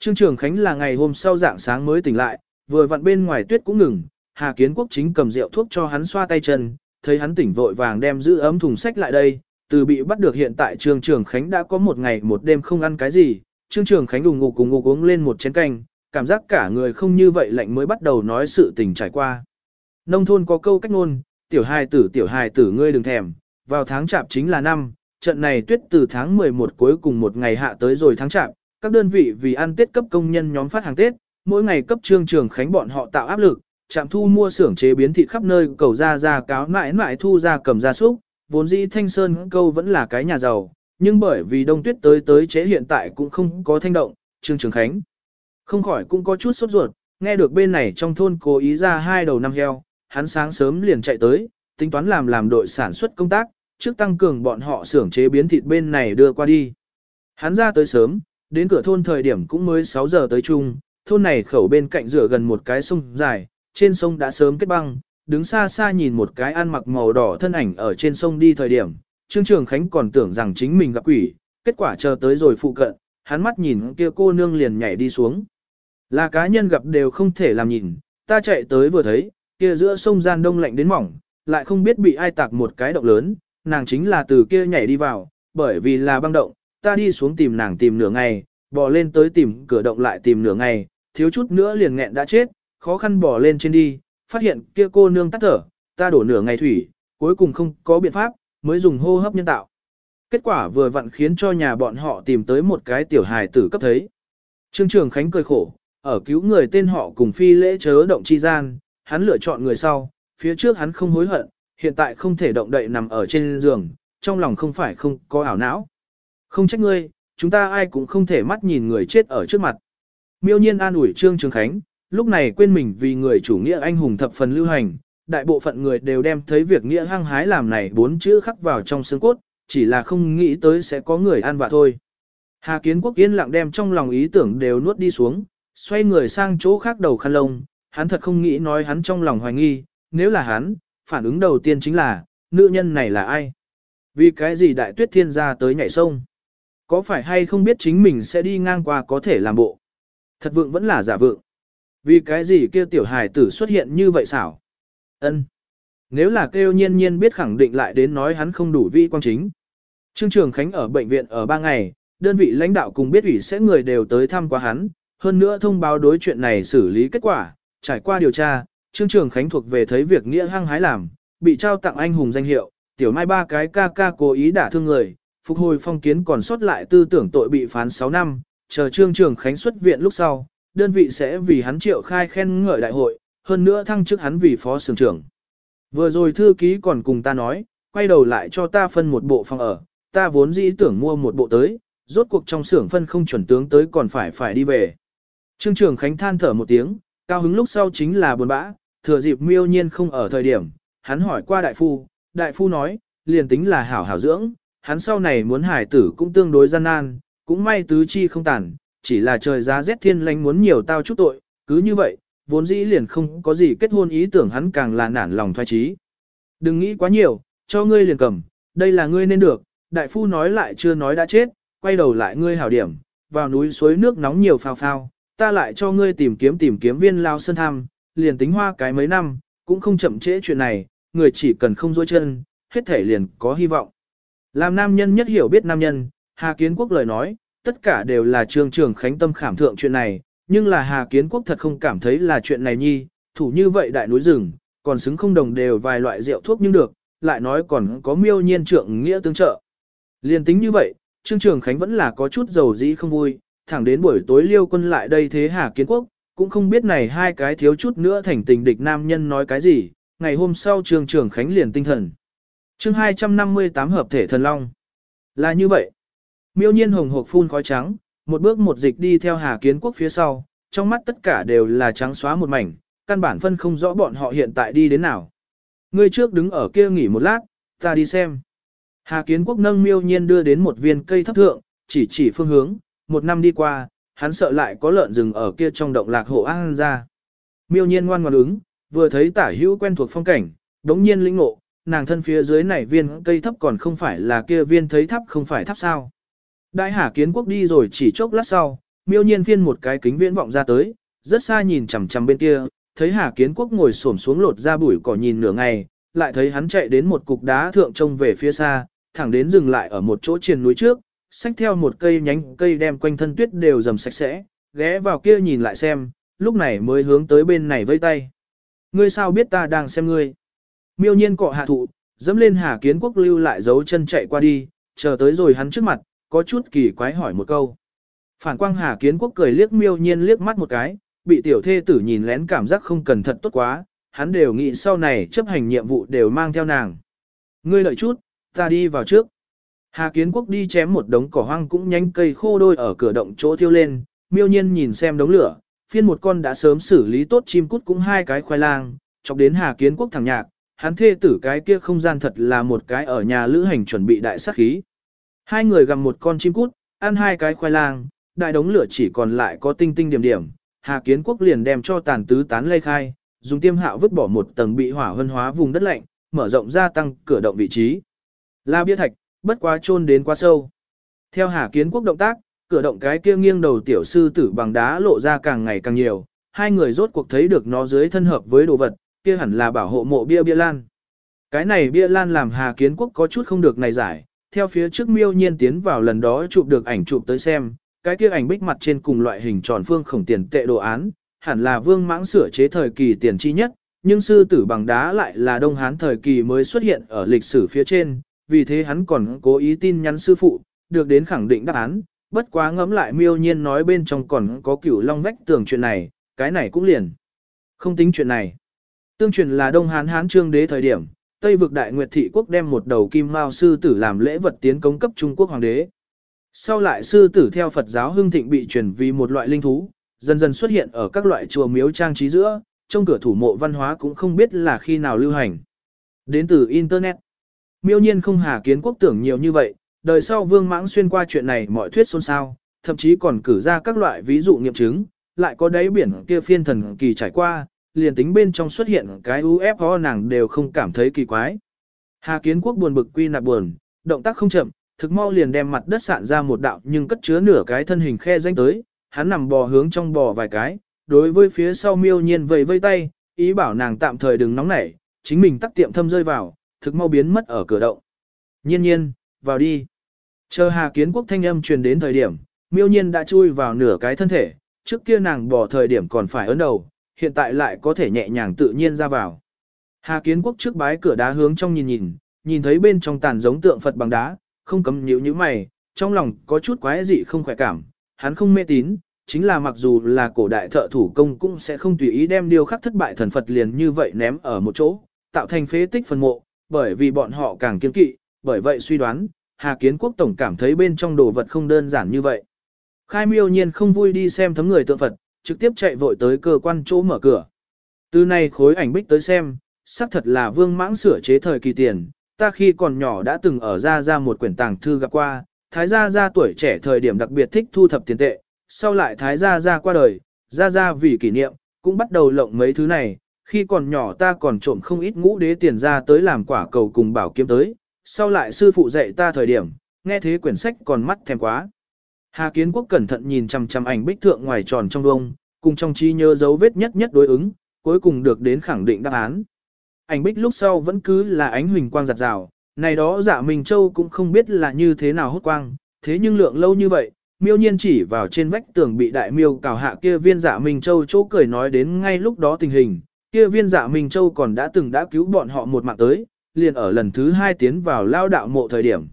Trương Trường Khánh là ngày hôm sau dạng sáng mới tỉnh lại, vừa vặn bên ngoài tuyết cũng ngừng, Hà Kiến Quốc chính cầm rượu thuốc cho hắn xoa tay chân, thấy hắn tỉnh vội vàng đem giữ ấm thùng sách lại đây, từ bị bắt được hiện tại Trương Trường Khánh đã có một ngày một đêm không ăn cái gì, Trương Trường Khánh đùng ngục cùng ngục uống lên một chén canh, cảm giác cả người không như vậy lạnh mới bắt đầu nói sự tình trải qua. Nông thôn có câu cách ngôn, tiểu hài tử tiểu hài tử ngươi đừng thèm, vào tháng chạp chính là năm, trận này tuyết từ tháng 11 cuối cùng một ngày hạ tới rồi tháng chạp, các đơn vị vì ăn Tết cấp công nhân nhóm phát hàng Tết, mỗi ngày cấp trương trường khánh bọn họ tạo áp lực, trạm thu mua xưởng chế biến thịt khắp nơi cầu ra ra cáo mãi mãi thu ra cầm ra súc, vốn dĩ thanh sơn câu vẫn là cái nhà giàu, nhưng bởi vì đông tuyết tới tới chế hiện tại cũng không có thanh động, trương trường khánh không khỏi cũng có chút sốt ruột, nghe được bên này trong thôn cố ý ra hai đầu năm heo, hắn sáng sớm liền chạy tới, tính toán làm làm đội sản xuất công tác, trước tăng cường bọn họ xưởng chế biến thịt bên này đưa qua đi. Hắn ra tới sớm, đến cửa thôn thời điểm cũng mới 6 giờ tới chung, thôn này khẩu bên cạnh rửa gần một cái sông dài, trên sông đã sớm kết băng, đứng xa xa nhìn một cái ăn mặc màu đỏ thân ảnh ở trên sông đi thời điểm, Trương Trường Khánh còn tưởng rằng chính mình gặp quỷ, kết quả chờ tới rồi phụ cận, hắn mắt nhìn kia cô nương liền nhảy đi xuống. Là cá nhân gặp đều không thể làm nhìn, ta chạy tới vừa thấy, kia giữa sông gian đông lạnh đến mỏng, lại không biết bị ai tạc một cái động lớn, nàng chính là từ kia nhảy đi vào, bởi vì là băng động, ta đi xuống tìm nàng tìm nửa ngày, bò lên tới tìm cửa động lại tìm nửa ngày, thiếu chút nữa liền nghẹn đã chết, khó khăn bò lên trên đi, phát hiện kia cô nương tắt thở, ta đổ nửa ngày thủy, cuối cùng không có biện pháp, mới dùng hô hấp nhân tạo. Kết quả vừa vặn khiến cho nhà bọn họ tìm tới một cái tiểu hài tử cấp thấy. Trương Trường Khánh cười khổ, ở cứu người tên họ cùng phi lễ chớ động chi gian, hắn lựa chọn người sau, phía trước hắn không hối hận, hiện tại không thể động đậy nằm ở trên giường, trong lòng không phải không có ảo não. Không trách ngươi, chúng ta ai cũng không thể mắt nhìn người chết ở trước mặt. Miêu nhiên an ủi Trương Trường Khánh, lúc này quên mình vì người chủ nghĩa anh hùng thập phần lưu hành, đại bộ phận người đều đem thấy việc nghĩa hăng hái làm này bốn chữ khắc vào trong xương cốt, chỉ là không nghĩ tới sẽ có người ăn vạ thôi. Hà Kiến Quốc yên lặng đem trong lòng ý tưởng đều nuốt đi xuống, xoay người sang chỗ khác đầu khăn lông, hắn thật không nghĩ nói hắn trong lòng hoài nghi, nếu là hắn, phản ứng đầu tiên chính là, nữ nhân này là ai? Vì cái gì đại tuyết thiên gia tới nhảy sông? Có phải hay không biết chính mình sẽ đi ngang qua có thể làm bộ? Thật vượng vẫn là giả vượng. Vì cái gì kia tiểu hài tử xuất hiện như vậy xảo? ân Nếu là kêu nhiên nhiên biết khẳng định lại đến nói hắn không đủ vi quan chính. Trương Trường Khánh ở bệnh viện ở 3 ngày, đơn vị lãnh đạo cùng biết ủy sẽ người đều tới thăm qua hắn, hơn nữa thông báo đối chuyện này xử lý kết quả, trải qua điều tra, Trương Trường Khánh thuộc về thấy việc nghĩa hăng hái làm, bị trao tặng anh hùng danh hiệu, tiểu mai ba cái ca ca cố ý đả thương người, phục hồi phong kiến còn sót lại tư tưởng tội bị phán 6 năm, chờ Trương Trường Khánh xuất viện lúc sau, đơn vị sẽ vì hắn triệu khai khen ngợi đại hội, hơn nữa thăng chức hắn vì phó sưởng trưởng. Vừa rồi thư ký còn cùng ta nói, quay đầu lại cho ta phân một bộ phòng ở, ta vốn dĩ tưởng mua một bộ tới, rốt cuộc trong xưởng phân không chuẩn tướng tới còn phải phải đi về. Trương Trường Khánh than thở một tiếng, cao hứng lúc sau chính là buồn bã, thừa dịp miêu nhiên không ở thời điểm, hắn hỏi qua đại phu, đại phu nói, liền tính là hảo hảo dưỡng, hắn sau này muốn hải tử cũng tương đối gian nan, cũng may tứ chi không tàn, chỉ là trời giá rét thiên lánh muốn nhiều tao chút tội, cứ như vậy, vốn dĩ liền không có gì kết hôn ý tưởng hắn càng là nản lòng thoái trí. Đừng nghĩ quá nhiều, cho ngươi liền cầm, đây là ngươi nên được, đại phu nói lại chưa nói đã chết, quay đầu lại ngươi hảo điểm, vào núi suối nước nóng nhiều phao phao, ta lại cho ngươi tìm kiếm tìm kiếm viên lao sơn tham, liền tính hoa cái mấy năm, cũng không chậm trễ chuyện này, người chỉ cần không dối chân, hết thể liền có hy vọng. Làm nam nhân nhất hiểu biết nam nhân, Hà Kiến Quốc lời nói, tất cả đều là trương trường khánh tâm khảm thượng chuyện này, nhưng là Hà Kiến Quốc thật không cảm thấy là chuyện này nhi, thủ như vậy đại núi rừng, còn xứng không đồng đều vài loại rượu thuốc nhưng được, lại nói còn có miêu nhiên trượng nghĩa tương trợ. Liên tính như vậy, Trương Trường Khánh vẫn là có chút dầu dĩ không vui, thẳng đến buổi tối liêu quân lại đây thế Hà Kiến Quốc, cũng không biết này hai cái thiếu chút nữa thành tình địch nam nhân nói cái gì, ngày hôm sau Trương Trường Khánh liền tinh thần chương 258 hợp thể thần long. Là như vậy. Miêu nhiên hồng hộc phun khói trắng, một bước một dịch đi theo Hà Kiến Quốc phía sau, trong mắt tất cả đều là trắng xóa một mảnh, căn bản phân không rõ bọn họ hiện tại đi đến nào. Ngươi trước đứng ở kia nghỉ một lát, ta đi xem. Hà Kiến Quốc nâng miêu nhiên đưa đến một viên cây thấp thượng, chỉ chỉ phương hướng, một năm đi qua, hắn sợ lại có lợn rừng ở kia trong động lạc hộ an ra. Miêu nhiên ngoan ngoãn ứng, vừa thấy tả hữu quen thuộc phong cảnh, đống nhiên lĩnh ngộ, nàng thân phía dưới này viên cây thấp còn không phải là kia viên thấy thấp không phải thấp sao. Đại Hà Kiến Quốc đi rồi chỉ chốc lát sau, miêu nhiên phiên một cái kính viễn vọng ra tới, rất xa nhìn chằm chằm bên kia, thấy Hà Kiến Quốc ngồi xổm xuống lột ra bụi cỏ nhìn nửa ngày, lại thấy hắn chạy đến một cục đá thượng trông về phía xa, thẳng đến dừng lại ở một chỗ triền núi trước, xách theo một cây nhánh cây đem quanh thân tuyết đều dầm sạch sẽ, ghé vào kia nhìn lại xem, lúc này mới hướng tới bên này vây tay. Ngươi sao biết ta đang xem ngươi? Miêu nhiên cọ hạ thụ, dẫm lên Hà Kiến Quốc lưu lại dấu chân chạy qua đi, chờ tới rồi hắn trước mặt, có chút kỳ quái hỏi một câu. Phản quang Hà Kiến Quốc cười liếc miêu nhiên liếc mắt một cái, bị tiểu thê tử nhìn lén cảm giác không cần thật tốt quá, hắn đều nghĩ sau này chấp hành nhiệm vụ đều mang theo nàng. Ngươi lợi chút, ta đi vào trước. Hà Kiến Quốc đi chém một đống cỏ hoang cũng nhánh cây khô đôi ở cửa động chỗ thiêu lên, miêu nhiên nhìn xem đống lửa, phiên một con đã sớm xử lý tốt chim cút cũng hai cái khoai lang, chọc đến Hà Kiến Quốc thẳng nhạc, hắn thê tử cái kia không gian thật là một cái ở nhà lữ hành chuẩn bị đại sát khí. Hai người gặm một con chim cút, ăn hai cái khoai lang, đại đống lửa chỉ còn lại có tinh tinh điểm điểm, Hà Kiến Quốc liền đem cho tàn tứ tán lây khai, dùng tiêm hạo vứt bỏ một tầng bị hỏa hân hóa vùng đất lạnh, mở rộng gia tăng cửa động vị trí. La bia thạch, bất quá chôn đến quá sâu. Theo Hà Kiến Quốc động tác, cửa động cái kia nghiêng đầu tiểu sư tử bằng đá lộ ra càng ngày càng nhiều, hai người rốt cuộc thấy được nó dưới thân hợp với đồ vật, kia hẳn là bảo hộ mộ bia bia lan. Cái này bia lan làm Hà Kiến Quốc có chút không được này giải, theo phía trước miêu nhiên tiến vào lần đó chụp được ảnh chụp tới xem, cái kia ảnh bích mặt trên cùng loại hình tròn phương khổng tiền tệ đồ án, hẳn là vương mãng sửa chế thời kỳ tiền chi nhất, nhưng sư tử bằng đá lại là Đông Hán thời kỳ mới xuất hiện ở lịch sử phía trên, vì thế hắn còn cố ý tin nhắn sư phụ, được đến khẳng định đáp án, bất quá ngẫm lại miêu nhiên nói bên trong còn có cửu long vách tường chuyện này, cái này cũng liền. Không tính chuyện này. Tương truyền là Đông Hán Hán trương đế thời điểm, Tây vực Đại Nguyệt Thị Quốc đem một đầu kim mao sư tử làm lễ vật tiến cống cấp Trung Quốc Hoàng đế. Sau lại sư tử theo Phật giáo hưng thịnh bị truyền vì một loại linh thú, dần dần xuất hiện ở các loại chùa miếu trang trí giữa, trong cửa thủ mộ văn hóa cũng không biết là khi nào lưu hành. Đến từ Internet, miêu nhiên không hà kiến quốc tưởng nhiều như vậy, đời sau vương mãng xuyên qua chuyện này mọi thuyết xôn xao, thậm chí còn cử ra các loại ví dụ nghiệm chứng, lại có đáy biển kia phiên thần kỳ trải qua, liền tính bên trong xuất hiện cái UFO nàng đều không cảm thấy kỳ quái. Hà kiến quốc buồn bực quy nạp buồn, động tác không chậm, thực mau liền đem mặt đất sạn ra một đạo nhưng cất chứa nửa cái thân hình khe danh tới, hắn nằm bò hướng trong bò vài cái, đối với phía sau miêu nhiên vầy vây tay, ý bảo nàng tạm thời đừng nóng nảy, chính mình tắt tiệm thâm rơi vào, thực mau biến mất ở cửa động. Nhiên nhiên, vào đi. Chờ Hà Kiến Quốc thanh âm truyền đến thời điểm, miêu nhiên đã chui vào nửa cái thân thể, trước kia nàng bỏ thời điểm còn phải ấn đầu, hiện tại lại có thể nhẹ nhàng tự nhiên ra vào. Hà Kiến Quốc trước bái cửa đá hướng trong nhìn nhìn, nhìn thấy bên trong tàn giống tượng Phật bằng đá, không cấm nhíu như mày, trong lòng có chút quái dị không khỏe cảm, hắn không mê tín, chính là mặc dù là cổ đại thợ thủ công cũng sẽ không tùy ý đem điều khắc thất bại thần Phật liền như vậy ném ở một chỗ, tạo thành phế tích phần mộ, bởi vì bọn họ càng kiên kỵ, bởi vậy suy đoán, Hà Kiến Quốc Tổng cảm thấy bên trong đồ vật không đơn giản như vậy. Khai miêu nhiên không vui đi xem thấm người tượng Phật, trực tiếp chạy vội tới cơ quan chỗ mở cửa. Từ này khối ảnh bích tới xem, xác thật là vương mãng sửa chế thời kỳ tiền, ta khi còn nhỏ đã từng ở ra ra một quyển tàng thư gặp qua, thái gia gia tuổi trẻ thời điểm đặc biệt thích thu thập tiền tệ, sau lại thái gia gia qua đời, gia gia vì kỷ niệm, cũng bắt đầu lộng mấy thứ này, khi còn nhỏ ta còn trộm không ít ngũ đế tiền ra tới làm quả cầu cùng bảo kiếm tới, sau lại sư phụ dạy ta thời điểm, nghe thế quyển sách còn mắt thèm quá. Hà Kiến Quốc cẩn thận nhìn chằm chằm ảnh bích thượng ngoài tròn trong đông, cùng trong trí nhớ dấu vết nhất nhất đối ứng, cuối cùng được đến khẳng định đáp án. Ảnh bích lúc sau vẫn cứ là ánh huỳnh quang giặt rào, này đó dạ Minh Châu cũng không biết là như thế nào hút quang, thế nhưng lượng lâu như vậy, miêu nhiên chỉ vào trên vách tường bị đại miêu cào hạ kia viên dạ Minh Châu chỗ cười nói đến ngay lúc đó tình hình, kia viên dạ Minh Châu còn đã từng đã cứu bọn họ một mạng tới, liền ở lần thứ hai tiến vào lao đạo mộ thời điểm.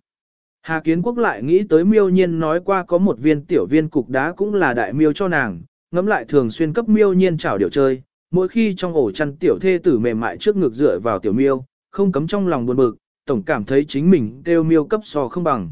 Hà Kiến Quốc lại nghĩ tới miêu nhiên nói qua có một viên tiểu viên cục đá cũng là đại miêu cho nàng, ngẫm lại thường xuyên cấp miêu nhiên chảo điều chơi, mỗi khi trong ổ chăn tiểu thê tử mềm mại trước ngực dựa vào tiểu miêu, không cấm trong lòng buồn bực, tổng cảm thấy chính mình kêu miêu cấp so không bằng.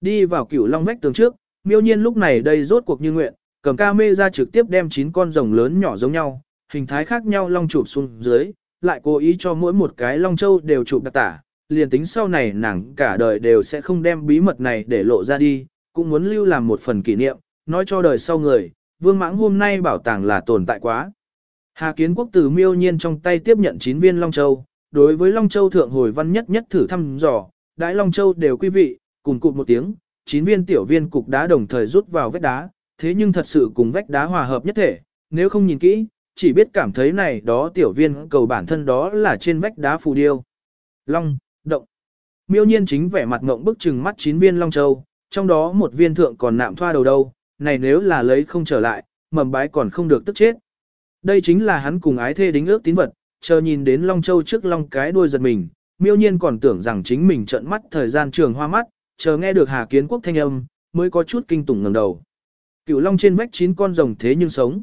Đi vào cửu long vách tường trước, miêu nhiên lúc này đây rốt cuộc như nguyện, cầm ca mê ra trực tiếp đem 9 con rồng lớn nhỏ giống nhau, hình thái khác nhau long chụp xuống dưới, lại cố ý cho mỗi một cái long châu đều chụp đặc tả, liền tính sau này nàng cả đời đều sẽ không đem bí mật này để lộ ra đi, cũng muốn lưu làm một phần kỷ niệm, nói cho đời sau người, vương mãng hôm nay bảo tàng là tồn tại quá. Hà Kiến Quốc từ miêu nhiên trong tay tiếp nhận 9 viên Long Châu, đối với Long Châu thượng hồi văn nhất nhất thử thăm dò, đãi Long Châu đều quý vị, cùng cụt một tiếng, 9 viên tiểu viên cục đá đồng thời rút vào vách đá, thế nhưng thật sự cùng vách đá hòa hợp nhất thể, nếu không nhìn kỹ, chỉ biết cảm thấy này đó tiểu viên cầu bản thân đó là trên vách đá phù điêu. Long. Miêu nhiên chính vẻ mặt ngộng bức chừng mắt chín viên long châu, trong đó một viên thượng còn nạm thoa đầu đâu, này nếu là lấy không trở lại, mầm bái còn không được tức chết. Đây chính là hắn cùng ái thê đính ước tín vật, chờ nhìn đến long châu trước long cái đuôi giật mình, miêu nhiên còn tưởng rằng chính mình trợn mắt thời gian trường hoa mắt, chờ nghe được Hà Kiến Quốc thanh âm, mới có chút kinh tủng ngẩng đầu. Cựu long trên vách chín con rồng thế nhưng sống.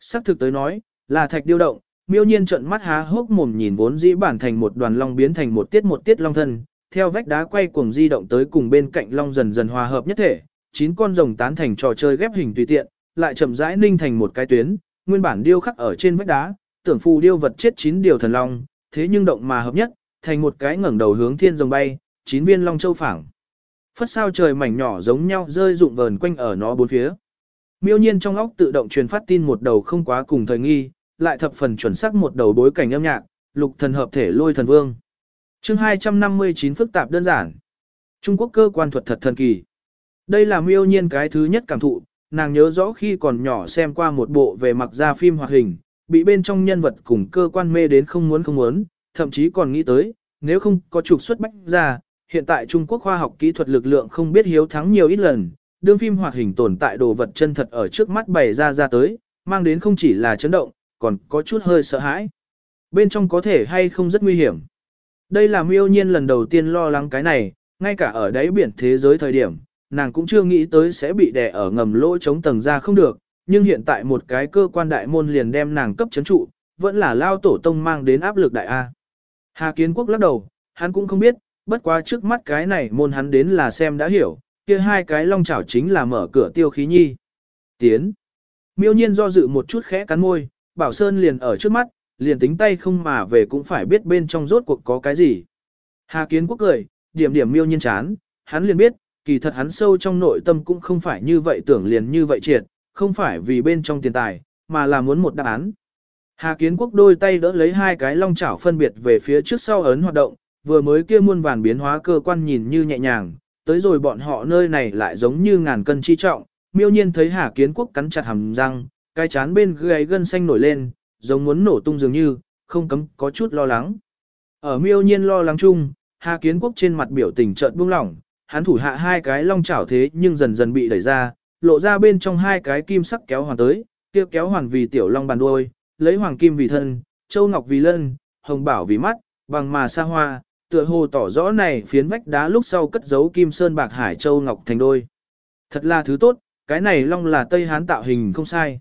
Sắc thực tới nói, là thạch điêu động, miêu nhiên trợn mắt há hốc mồm nhìn vốn dĩ bản thành một đoàn long biến thành một tiết một tiết long thân, theo vách đá quay cuồng di động tới cùng bên cạnh long dần dần hòa hợp nhất thể, chín con rồng tán thành trò chơi ghép hình tùy tiện, lại chậm rãi ninh thành một cái tuyến, nguyên bản điêu khắc ở trên vách đá, tưởng phù điêu vật chết chín điều thần long, thế nhưng động mà hợp nhất, thành một cái ngẩng đầu hướng thiên rồng bay, chín viên long châu phảng. Phất sao trời mảnh nhỏ giống nhau rơi rụng vờn quanh ở nó bốn phía. Miêu nhiên trong óc tự động truyền phát tin một đầu không quá cùng thời nghi, lại thập phần chuẩn xác một đầu bối cảnh âm nhạc, lục thần hợp thể lôi thần vương. Chương 259 phức tạp đơn giản. Trung Quốc cơ quan thuật thật thần kỳ. Đây là miêu nhiên cái thứ nhất cảm thụ, nàng nhớ rõ khi còn nhỏ xem qua một bộ về mặc ra phim hoạt hình, bị bên trong nhân vật cùng cơ quan mê đến không muốn không muốn, thậm chí còn nghĩ tới, nếu không có trục xuất bách ra, hiện tại Trung Quốc khoa học kỹ thuật lực lượng không biết hiếu thắng nhiều ít lần, đương phim hoạt hình tồn tại đồ vật chân thật ở trước mắt bày ra ra tới, mang đến không chỉ là chấn động, còn có chút hơi sợ hãi. Bên trong có thể hay không rất nguy hiểm. Đây là miêu nhiên lần đầu tiên lo lắng cái này, ngay cả ở đáy biển thế giới thời điểm, nàng cũng chưa nghĩ tới sẽ bị đè ở ngầm lỗ chống tầng ra không được, nhưng hiện tại một cái cơ quan đại môn liền đem nàng cấp chấn trụ, vẫn là lao tổ tông mang đến áp lực đại A. Hà Kiến Quốc lắc đầu, hắn cũng không biết, bất quá trước mắt cái này môn hắn đến là xem đã hiểu, kia hai cái long chảo chính là mở cửa tiêu khí nhi. Tiến. Miêu nhiên do dự một chút khẽ cắn môi, Bảo Sơn liền ở trước mắt, liền tính tay không mà về cũng phải biết bên trong rốt cuộc có cái gì. Hà Kiến Quốc cười, điểm điểm miêu nhiên chán, hắn liền biết, kỳ thật hắn sâu trong nội tâm cũng không phải như vậy tưởng liền như vậy triệt, không phải vì bên trong tiền tài, mà là muốn một đáp án. Hà Kiến Quốc đôi tay đỡ lấy hai cái long chảo phân biệt về phía trước sau ấn hoạt động, vừa mới kia muôn vàn biến hóa cơ quan nhìn như nhẹ nhàng, tới rồi bọn họ nơi này lại giống như ngàn cân chi trọng, miêu nhiên thấy Hà Kiến Quốc cắn chặt hàm răng, cái chán bên gáy gân xanh nổi lên, giống muốn nổ tung dường như, không cấm có chút lo lắng. Ở miêu nhiên lo lắng chung, Hà Kiến Quốc trên mặt biểu tình chợt buông lỏng, hắn thủ hạ hai cái long chảo thế nhưng dần dần bị đẩy ra, lộ ra bên trong hai cái kim sắc kéo hoàn tới, kia kéo hoàn vì tiểu long bàn đuôi, lấy hoàng kim vì thân, châu ngọc vì lân, hồng bảo vì mắt, bằng mà sa hoa, tựa hồ tỏ rõ này phiến vách đá lúc sau cất giấu kim sơn bạc hải châu ngọc thành đôi. Thật là thứ tốt, cái này long là Tây Hán tạo hình không sai.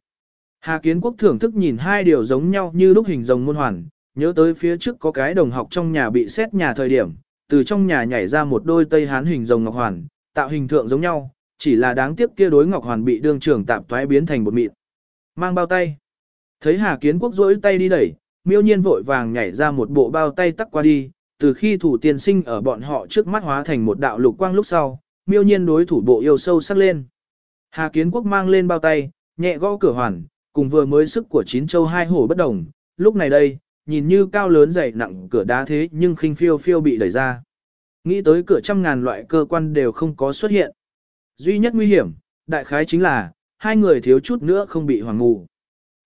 Hà Kiến Quốc thưởng thức nhìn hai điều giống nhau như lúc hình rồng môn hoàn, nhớ tới phía trước có cái đồng học trong nhà bị xét nhà thời điểm, từ trong nhà nhảy ra một đôi Tây Hán hình rồng ngọc hoàn, tạo hình thượng giống nhau, chỉ là đáng tiếc kia đối ngọc hoàn bị đương trưởng tạm toái biến thành một mịn. Mang bao tay. Thấy Hà Kiến Quốc rỗi tay đi đẩy, miêu nhiên vội vàng nhảy ra một bộ bao tay tắc qua đi, từ khi thủ tiên sinh ở bọn họ trước mắt hóa thành một đạo lục quang lúc sau, miêu nhiên đối thủ bộ yêu sâu sắc lên. Hà Kiến Quốc mang lên bao tay, nhẹ gõ cửa hoàn, cùng vừa mới sức của chín châu hai hổ bất đồng, lúc này đây, nhìn như cao lớn dày nặng cửa đá thế nhưng khinh phiêu phiêu bị đẩy ra. Nghĩ tới cửa trăm ngàn loại cơ quan đều không có xuất hiện. Duy nhất nguy hiểm, đại khái chính là, hai người thiếu chút nữa không bị hoàng ngủ.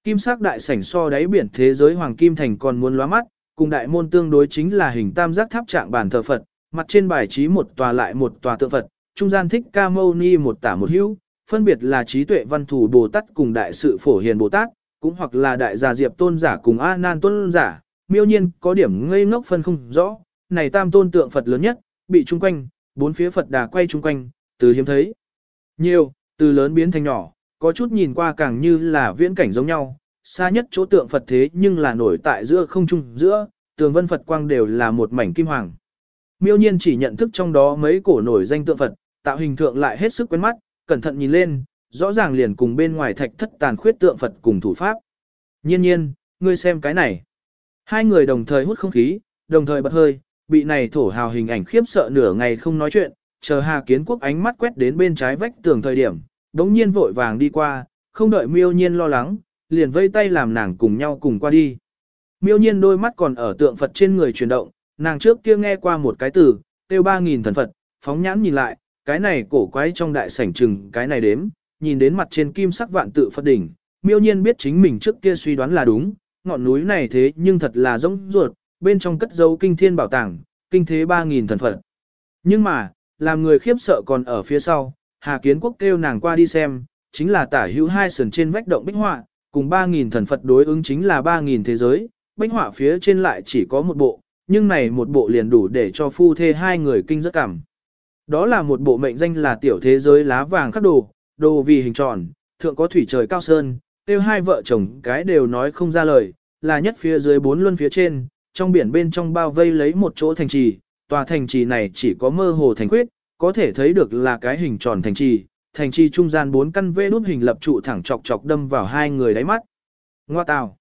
Kim sắc đại sảnh so đáy biển thế giới hoàng kim thành còn muốn lóa mắt, cùng đại môn tương đối chính là hình tam giác tháp trạng bản thờ Phật, mặt trên bài trí một tòa lại một tòa tượng Phật, trung gian thích ca mâu ni một tả một hữu, phân biệt là trí tuệ văn thủ Bồ Tát cùng đại sự phổ hiền Bồ Tát, cũng hoặc là đại gia diệp tôn giả cùng A Nan tôn giả, miêu nhiên có điểm ngây ngốc phân không rõ, này tam tôn tượng Phật lớn nhất, bị trung quanh, bốn phía Phật đà quay trung quanh, từ hiếm thấy. Nhiều, từ lớn biến thành nhỏ, có chút nhìn qua càng như là viễn cảnh giống nhau, xa nhất chỗ tượng Phật thế nhưng là nổi tại giữa không trung giữa, tường vân Phật quang đều là một mảnh kim hoàng. Miêu nhiên chỉ nhận thức trong đó mấy cổ nổi danh tượng Phật, tạo hình thượng lại hết sức quen mắt, cẩn thận nhìn lên, rõ ràng liền cùng bên ngoài thạch thất tàn khuyết tượng Phật cùng thủ pháp. Nhiên nhiên, ngươi xem cái này. Hai người đồng thời hút không khí, đồng thời bật hơi, bị này thổ hào hình ảnh khiếp sợ nửa ngày không nói chuyện, chờ Hà Kiến Quốc ánh mắt quét đến bên trái vách tường thời điểm, đống nhiên vội vàng đi qua, không đợi miêu nhiên lo lắng, liền vây tay làm nàng cùng nhau cùng qua đi. Miêu nhiên đôi mắt còn ở tượng Phật trên người chuyển động, nàng trước kia nghe qua một cái từ, tiêu ba nghìn thần Phật, phóng nhãn nhìn lại, cái này cổ quái trong đại sảnh trừng cái này đếm, nhìn đến mặt trên kim sắc vạn tự Phật đỉnh, miêu nhiên biết chính mình trước kia suy đoán là đúng, ngọn núi này thế nhưng thật là rỗng ruột, bên trong cất dấu kinh thiên bảo tàng, kinh thế 3.000 thần Phật. Nhưng mà, làm người khiếp sợ còn ở phía sau, Hà Kiến Quốc kêu nàng qua đi xem, chính là tả hữu hai sườn trên vách động bích họa, cùng 3.000 thần Phật đối ứng chính là 3.000 thế giới, bích họa phía trên lại chỉ có một bộ, nhưng này một bộ liền đủ để cho phu thê hai người kinh rất cảm. Đó là một bộ mệnh danh là tiểu thế giới lá vàng khắc đồ, đồ vì hình tròn, thượng có thủy trời cao sơn, tiêu hai vợ chồng cái đều nói không ra lời, là nhất phía dưới bốn luân phía trên, trong biển bên trong bao vây lấy một chỗ thành trì, tòa thành trì này chỉ có mơ hồ thành quyết có thể thấy được là cái hình tròn thành trì, thành trì trung gian bốn căn vê đút hình lập trụ thẳng chọc chọc đâm vào hai người đáy mắt. Ngoa tào.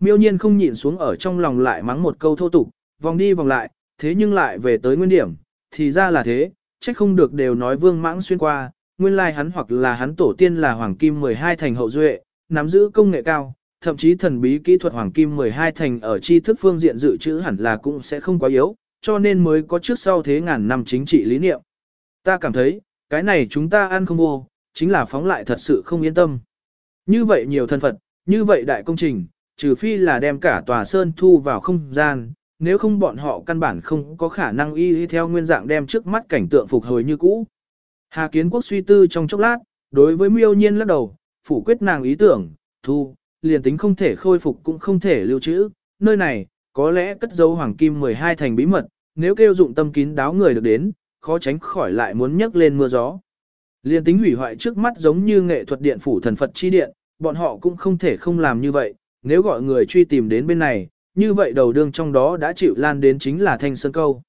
Miêu nhiên không nhịn xuống ở trong lòng lại mắng một câu thô tục, vòng đi vòng lại, thế nhưng lại về tới nguyên điểm, thì ra là thế, trách không được đều nói vương mãng xuyên qua, nguyên lai hắn hoặc là hắn tổ tiên là hoàng kim 12 thành hậu duệ, nắm giữ công nghệ cao, thậm chí thần bí kỹ thuật hoàng kim 12 thành ở tri thức phương diện dự trữ hẳn là cũng sẽ không quá yếu, cho nên mới có trước sau thế ngàn năm chính trị lý niệm. Ta cảm thấy, cái này chúng ta ăn không vô, chính là phóng lại thật sự không yên tâm. Như vậy nhiều thân Phật, như vậy đại công trình, trừ phi là đem cả tòa sơn thu vào không gian, nếu không bọn họ căn bản không có khả năng y theo nguyên dạng đem trước mắt cảnh tượng phục hồi như cũ. Hà Kiến Quốc suy tư trong chốc lát, đối với miêu nhiên lắc đầu, phủ quyết nàng ý tưởng, thu, liền tính không thể khôi phục cũng không thể lưu trữ, nơi này, có lẽ cất dấu hoàng kim 12 thành bí mật, nếu kêu dụng tâm kín đáo người được đến, khó tránh khỏi lại muốn nhấc lên mưa gió. Liên tính hủy hoại trước mắt giống như nghệ thuật điện phủ thần Phật chi điện, bọn họ cũng không thể không làm như vậy, nếu gọi người truy tìm đến bên này, như vậy đầu đương trong đó đã chịu lan đến chính là thanh sơn câu.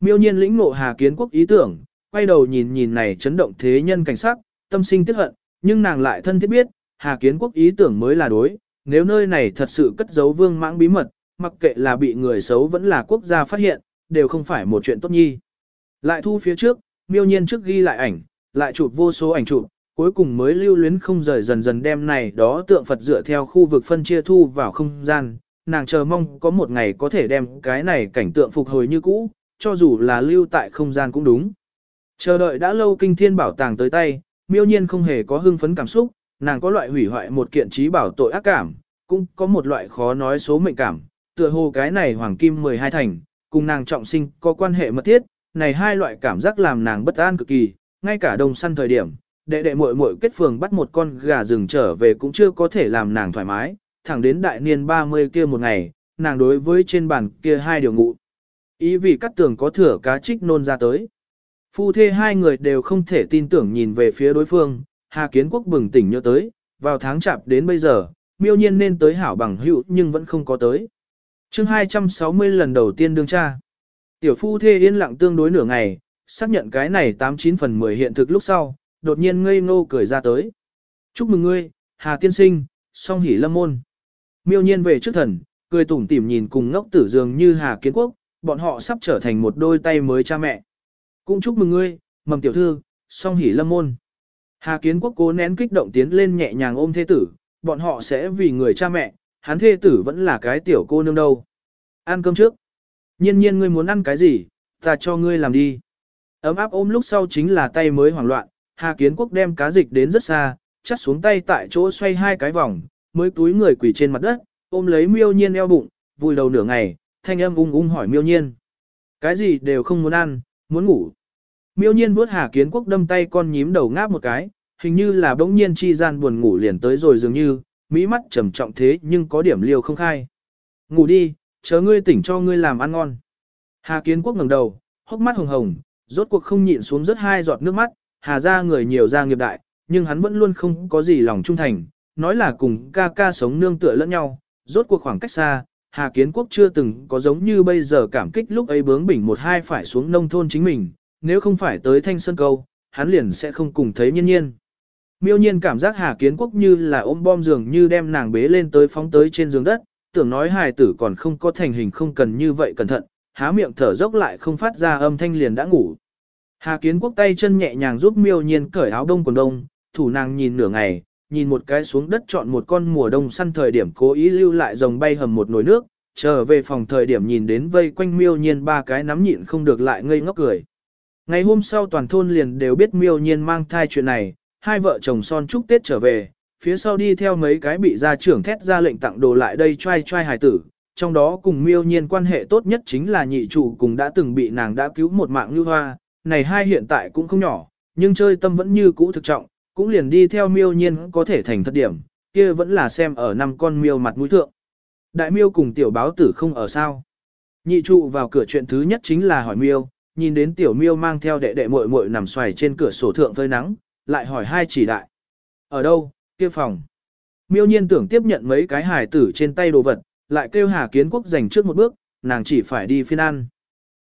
Miêu nhiên lĩnh ngộ Hà Kiến Quốc ý tưởng, quay đầu nhìn nhìn này chấn động thế nhân cảnh sắc, tâm sinh tiếc hận, nhưng nàng lại thân thiết biết, Hà Kiến Quốc ý tưởng mới là đối, nếu nơi này thật sự cất giấu vương mãng bí mật, mặc kệ là bị người xấu vẫn là quốc gia phát hiện, đều không phải một chuyện tốt nhi. Lại thu phía trước, miêu nhiên trước ghi lại ảnh, lại chụp vô số ảnh chụp, cuối cùng mới lưu luyến không rời dần dần đem này đó tượng Phật dựa theo khu vực phân chia thu vào không gian, nàng chờ mong có một ngày có thể đem cái này cảnh tượng phục hồi như cũ, cho dù là lưu tại không gian cũng đúng. Chờ đợi đã lâu kinh thiên bảo tàng tới tay, miêu nhiên không hề có hưng phấn cảm xúc, nàng có loại hủy hoại một kiện trí bảo tội ác cảm, cũng có một loại khó nói số mệnh cảm, tựa hồ cái này hoàng kim 12 thành, cùng nàng trọng sinh có quan hệ mật thiết, này hai loại cảm giác làm nàng bất an cực kỳ, ngay cả đồng săn thời điểm, đệ đệ muội muội kết phường bắt một con gà rừng trở về cũng chưa có thể làm nàng thoải mái, thẳng đến đại niên 30 kia một ngày, nàng đối với trên bàn kia hai điều ngụ. Ý vì cắt tường có thừa cá trích nôn ra tới. Phu thê hai người đều không thể tin tưởng nhìn về phía đối phương, Hà Kiến Quốc bừng tỉnh nhớ tới, vào tháng chạp đến bây giờ, miêu nhiên nên tới hảo bằng hữu nhưng vẫn không có tới. chương 260 lần đầu tiên đương cha. Tiểu phu thê yên lặng tương đối nửa ngày, xác nhận cái này 89 phần 10 hiện thực lúc sau, đột nhiên ngây ngô cười ra tới. Chúc mừng ngươi, Hà Tiên Sinh, song hỉ lâm môn. Miêu nhiên về trước thần, cười tủm tỉm nhìn cùng ngốc tử dường như Hà Kiến Quốc, bọn họ sắp trở thành một đôi tay mới cha mẹ. Cũng chúc mừng ngươi, mầm tiểu thư, song hỉ lâm môn. Hà Kiến Quốc cố nén kích động tiến lên nhẹ nhàng ôm thê tử, bọn họ sẽ vì người cha mẹ, hắn thê tử vẫn là cái tiểu cô nương đâu. Ăn cơm trước. Nhiên nhiên ngươi muốn ăn cái gì, ta cho ngươi làm đi. Ấm áp ôm lúc sau chính là tay mới hoảng loạn, Hà Kiến Quốc đem cá dịch đến rất xa, chắt xuống tay tại chỗ xoay hai cái vòng, mới túi người quỳ trên mặt đất, ôm lấy miêu nhiên eo bụng, vùi đầu nửa ngày, thanh âm ung ung hỏi miêu nhiên. Cái gì đều không muốn ăn, muốn ngủ. Miêu nhiên vuốt Hà Kiến Quốc đâm tay con nhím đầu ngáp một cái, hình như là bỗng nhiên chi gian buồn ngủ liền tới rồi dường như, mỹ mắt trầm trọng thế nhưng có điểm liều không khai. Ngủ đi, chờ ngươi tỉnh cho ngươi làm ăn ngon. Hà Kiến Quốc ngẩng đầu, hốc mắt hồng hồng, rốt cuộc không nhịn xuống rất hai giọt nước mắt, Hà ra người nhiều ra nghiệp đại, nhưng hắn vẫn luôn không có gì lòng trung thành, nói là cùng ca ca sống nương tựa lẫn nhau, rốt cuộc khoảng cách xa, Hà Kiến Quốc chưa từng có giống như bây giờ cảm kích lúc ấy bướng bỉnh một hai phải xuống nông thôn chính mình, nếu không phải tới thanh sơn câu, hắn liền sẽ không cùng thấy nhiên nhiên. Miêu nhiên cảm giác Hà Kiến Quốc như là ôm bom giường như đem nàng bế lên tới phóng tới trên giường đất, tưởng nói hài tử còn không có thành hình không cần như vậy cẩn thận, há miệng thở dốc lại không phát ra âm thanh liền đã ngủ. Hà Kiến Quốc tay chân nhẹ nhàng giúp miêu nhiên cởi áo đông quần đông, thủ nàng nhìn nửa ngày, nhìn một cái xuống đất chọn một con mùa đông săn thời điểm cố ý lưu lại rồng bay hầm một nồi nước, trở về phòng thời điểm nhìn đến vây quanh miêu nhiên ba cái nắm nhịn không được lại ngây ngốc cười. Ngày hôm sau toàn thôn liền đều biết miêu nhiên mang thai chuyện này, hai vợ chồng son chúc Tết trở về, phía sau đi theo mấy cái bị gia trưởng thét ra lệnh tặng đồ lại đây trai trai hài tử, trong đó cùng miêu nhiên quan hệ tốt nhất chính là nhị trụ cùng đã từng bị nàng đã cứu một mạng như hoa, này hai hiện tại cũng không nhỏ, nhưng chơi tâm vẫn như cũ thực trọng, cũng liền đi theo miêu nhiên có thể thành thất điểm, kia vẫn là xem ở năm con miêu mặt mũi thượng. Đại miêu cùng tiểu báo tử không ở sao. Nhị trụ vào cửa chuyện thứ nhất chính là hỏi miêu, nhìn đến tiểu miêu mang theo đệ đệ muội muội nằm xoài trên cửa sổ thượng phơi nắng, lại hỏi hai chỉ đại. Ở đâu, kia phòng. Miêu nhiên tưởng tiếp nhận mấy cái hài tử trên tay đồ vật, lại kêu Hà Kiến Quốc dành trước một bước, nàng chỉ phải đi phiên ăn.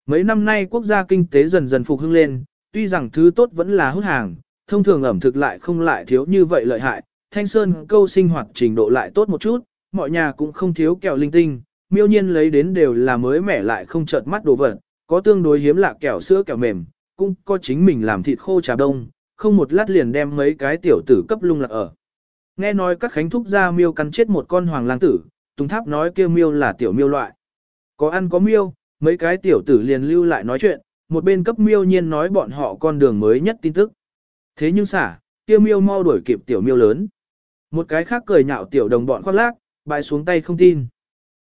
Mấy năm nay quốc gia kinh tế dần dần phục hưng lên, tuy rằng thứ tốt vẫn là hút hàng, thông thường ẩm thực lại không lại thiếu như vậy lợi hại, thanh sơn câu sinh hoạt trình độ lại tốt một chút, mọi nhà cũng không thiếu kẹo linh tinh, miêu nhiên lấy đến đều là mới mẻ lại không chợt mắt đồ vật, có tương đối hiếm lạ kẹo sữa kẹo mềm, cũng có chính mình làm thịt khô trà đông, không một lát liền đem mấy cái tiểu tử cấp lung lạc ở. Nghe nói các khánh thúc gia miêu cắn chết một con hoàng lang tử, Tùng Tháp nói kêu miêu là tiểu miêu loại. Có ăn có miêu, mấy cái tiểu tử liền lưu lại nói chuyện, một bên cấp miêu nhiên nói bọn họ con đường mới nhất tin tức. Thế nhưng xả, kia miêu mau đuổi kịp tiểu miêu lớn. Một cái khác cười nhạo tiểu đồng bọn khoác lác, bại xuống tay không tin.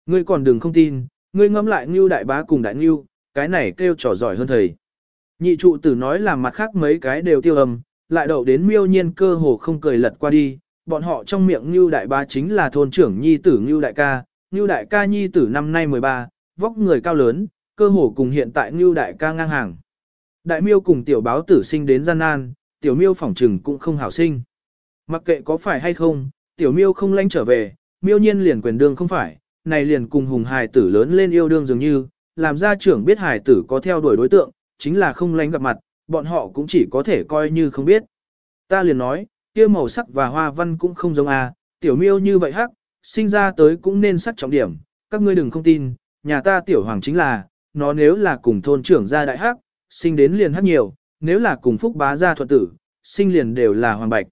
Ngươi còn đừng không tin, ngươi ngẫm lại Ngưu đại bá cùng đại Ngưu, cái này kêu trò giỏi hơn thầy. Nhị trụ tử nói là mặt khác mấy cái đều tiêu âm, lại đậu đến miêu nhiên cơ hồ không cười lật qua đi, bọn họ trong miệng Ngưu đại bá chính là thôn trưởng nhi tử Ngưu đại ca, Ngưu đại ca nhi tử năm nay 13, vóc người cao lớn, cơ hồ cùng hiện tại Ngưu đại ca ngang hàng. Đại miêu cùng tiểu báo tử sinh đến gian nan, tiểu miêu phỏng trừng cũng không hảo sinh. Mặc kệ có phải hay không, tiểu miêu không lanh trở về, miêu nhiên liền quyền đương không phải, này liền cùng hùng hài tử lớn lên yêu đương dường như, làm gia trưởng biết hài tử có theo đuổi đối tượng, chính là không lanh gặp mặt, bọn họ cũng chỉ có thể coi như không biết. Ta liền nói, kia màu sắc và hoa văn cũng không giống à, tiểu miêu như vậy hắc, sinh ra tới cũng nên sắc trọng điểm, các ngươi đừng không tin, nhà ta tiểu hoàng chính là, nó nếu là cùng thôn trưởng gia đại hắc, sinh đến liền hắc nhiều, nếu là cùng phúc bá gia thuận tử, sinh liền đều là hoàng bạch.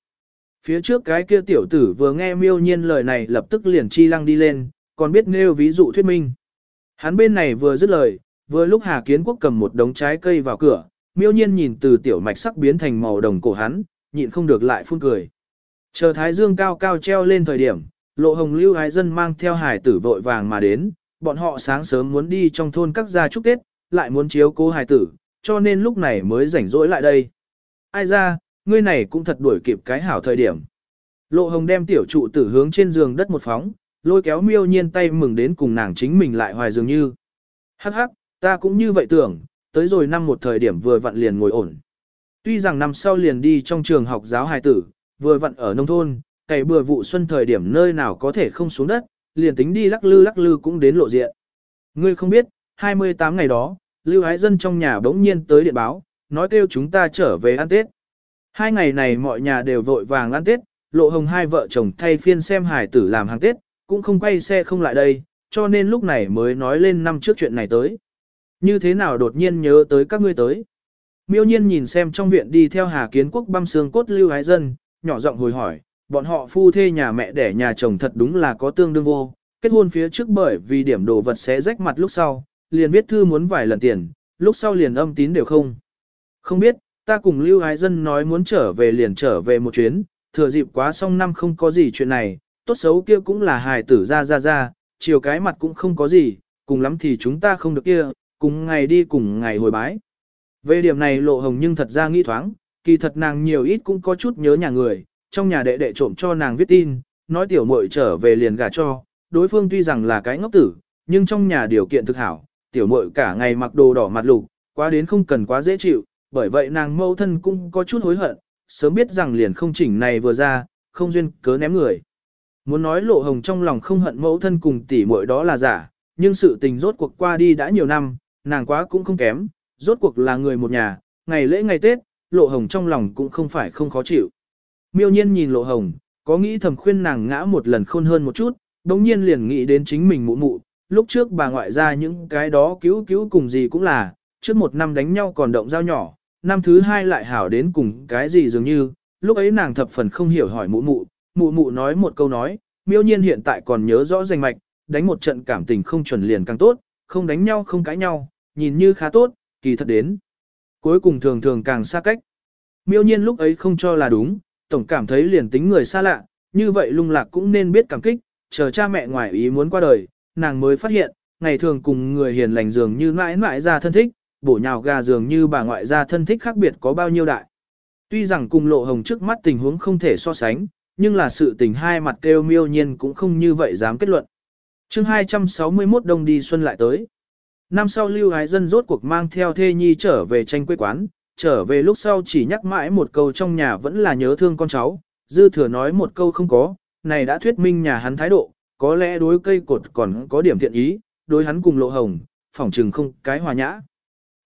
Phía trước cái kia tiểu tử vừa nghe miêu nhiên lời này lập tức liền chi lăng đi lên, còn biết nêu ví dụ thuyết minh. Hắn bên này vừa dứt lời, vừa lúc Hà Kiến Quốc cầm một đống trái cây vào cửa, miêu nhiên nhìn từ tiểu mạch sắc biến thành màu đồng cổ hắn, nhịn không được lại phun cười. Chờ thái dương cao cao treo lên thời điểm, lộ hồng lưu hái dân mang theo hải tử vội vàng mà đến, bọn họ sáng sớm muốn đi trong thôn các gia chúc Tết, lại muốn chiếu cố hải tử, cho nên lúc này mới rảnh rỗi lại đây. Ai ra, ngươi này cũng thật đuổi kịp cái hảo thời điểm. Lộ hồng đem tiểu trụ tử hướng trên giường đất một phóng, lôi kéo miêu nhiên tay mừng đến cùng nàng chính mình lại hoài dường như. Hắc hắc, ta cũng như vậy tưởng, tới rồi năm một thời điểm vừa vặn liền ngồi ổn. Tuy rằng năm sau liền đi trong trường học giáo hài tử, vừa vặn ở nông thôn, cày bừa vụ xuân thời điểm nơi nào có thể không xuống đất, liền tính đi lắc lư lắc lư cũng đến lộ diện. Ngươi không biết, 28 ngày đó, Lưu Ái Dân trong nhà bỗng nhiên tới điện báo, nói kêu chúng ta trở về ăn Tết. Hai ngày này mọi nhà đều vội vàng ăn Tết, lộ hồng hai vợ chồng thay phiên xem hài tử làm hàng Tết, cũng không quay xe không lại đây, cho nên lúc này mới nói lên năm trước chuyện này tới. Như thế nào đột nhiên nhớ tới các ngươi tới. Miêu nhiên nhìn xem trong viện đi theo Hà Kiến Quốc băm xương cốt lưu hái dân, nhỏ giọng hồi hỏi, bọn họ phu thê nhà mẹ đẻ nhà chồng thật đúng là có tương đương vô, kết hôn phía trước bởi vì điểm đồ vật sẽ rách mặt lúc sau, liền viết thư muốn vài lần tiền, lúc sau liền âm tín đều không. Không biết, ta cùng lưu Ái dân nói muốn trở về liền trở về một chuyến, thừa dịp quá xong năm không có gì chuyện này, tốt xấu kia cũng là hài tử ra ra ra, chiều cái mặt cũng không có gì, cùng lắm thì chúng ta không được kia, cùng ngày đi cùng ngày hồi bái. Về điểm này lộ hồng nhưng thật ra nghĩ thoáng, kỳ thật nàng nhiều ít cũng có chút nhớ nhà người, trong nhà đệ đệ trộm cho nàng viết tin, nói tiểu muội trở về liền gả cho, đối phương tuy rằng là cái ngốc tử, nhưng trong nhà điều kiện thực hảo, tiểu muội cả ngày mặc đồ đỏ mặt lục, quá đến không cần quá dễ chịu, bởi vậy nàng mâu thân cũng có chút hối hận, sớm biết rằng liền không chỉnh này vừa ra, không duyên cớ ném người. Muốn nói lộ hồng trong lòng không hận mẫu thân cùng tỷ muội đó là giả, nhưng sự tình rốt cuộc qua đi đã nhiều năm, nàng quá cũng không kém, rốt cuộc là người một nhà, ngày lễ ngày Tết, lộ hồng trong lòng cũng không phải không khó chịu. Miêu nhiên nhìn lộ hồng, có nghĩ thầm khuyên nàng ngã một lần khôn hơn một chút, đồng nhiên liền nghĩ đến chính mình mụ mụ, lúc trước bà ngoại ra những cái đó cứu cứu cùng gì cũng là, trước một năm đánh nhau còn động dao nhỏ, năm thứ hai lại hảo đến cùng cái gì dường như, lúc ấy nàng thập phần không hiểu hỏi mụ mụ, mụ mụ nói một câu nói, miêu nhiên hiện tại còn nhớ rõ danh mạch, đánh một trận cảm tình không chuẩn liền càng tốt, không đánh nhau không cãi nhau, nhìn như khá tốt, kỳ thật đến. Cuối cùng thường thường càng xa cách. Miêu nhiên lúc ấy không cho là đúng, tổng cảm thấy liền tính người xa lạ, như vậy lung lạc cũng nên biết cảm kích, chờ cha mẹ ngoài ý muốn qua đời, nàng mới phát hiện, ngày thường cùng người hiền lành dường như mãi mãi ra thân thích, bổ nhào gà dường như bà ngoại ra thân thích khác biệt có bao nhiêu đại. Tuy rằng cùng lộ hồng trước mắt tình huống không thể so sánh, nhưng là sự tình hai mặt kêu miêu nhiên cũng không như vậy dám kết luận. chương 261 đông đi xuân lại tới. Năm sau lưu ái dân rốt cuộc mang theo thê nhi trở về tranh quê quán, trở về lúc sau chỉ nhắc mãi một câu trong nhà vẫn là nhớ thương con cháu, dư thừa nói một câu không có, này đã thuyết minh nhà hắn thái độ, có lẽ đối cây cột còn có điểm thiện ý, đối hắn cùng lộ hồng, phỏng trừng không cái hòa nhã.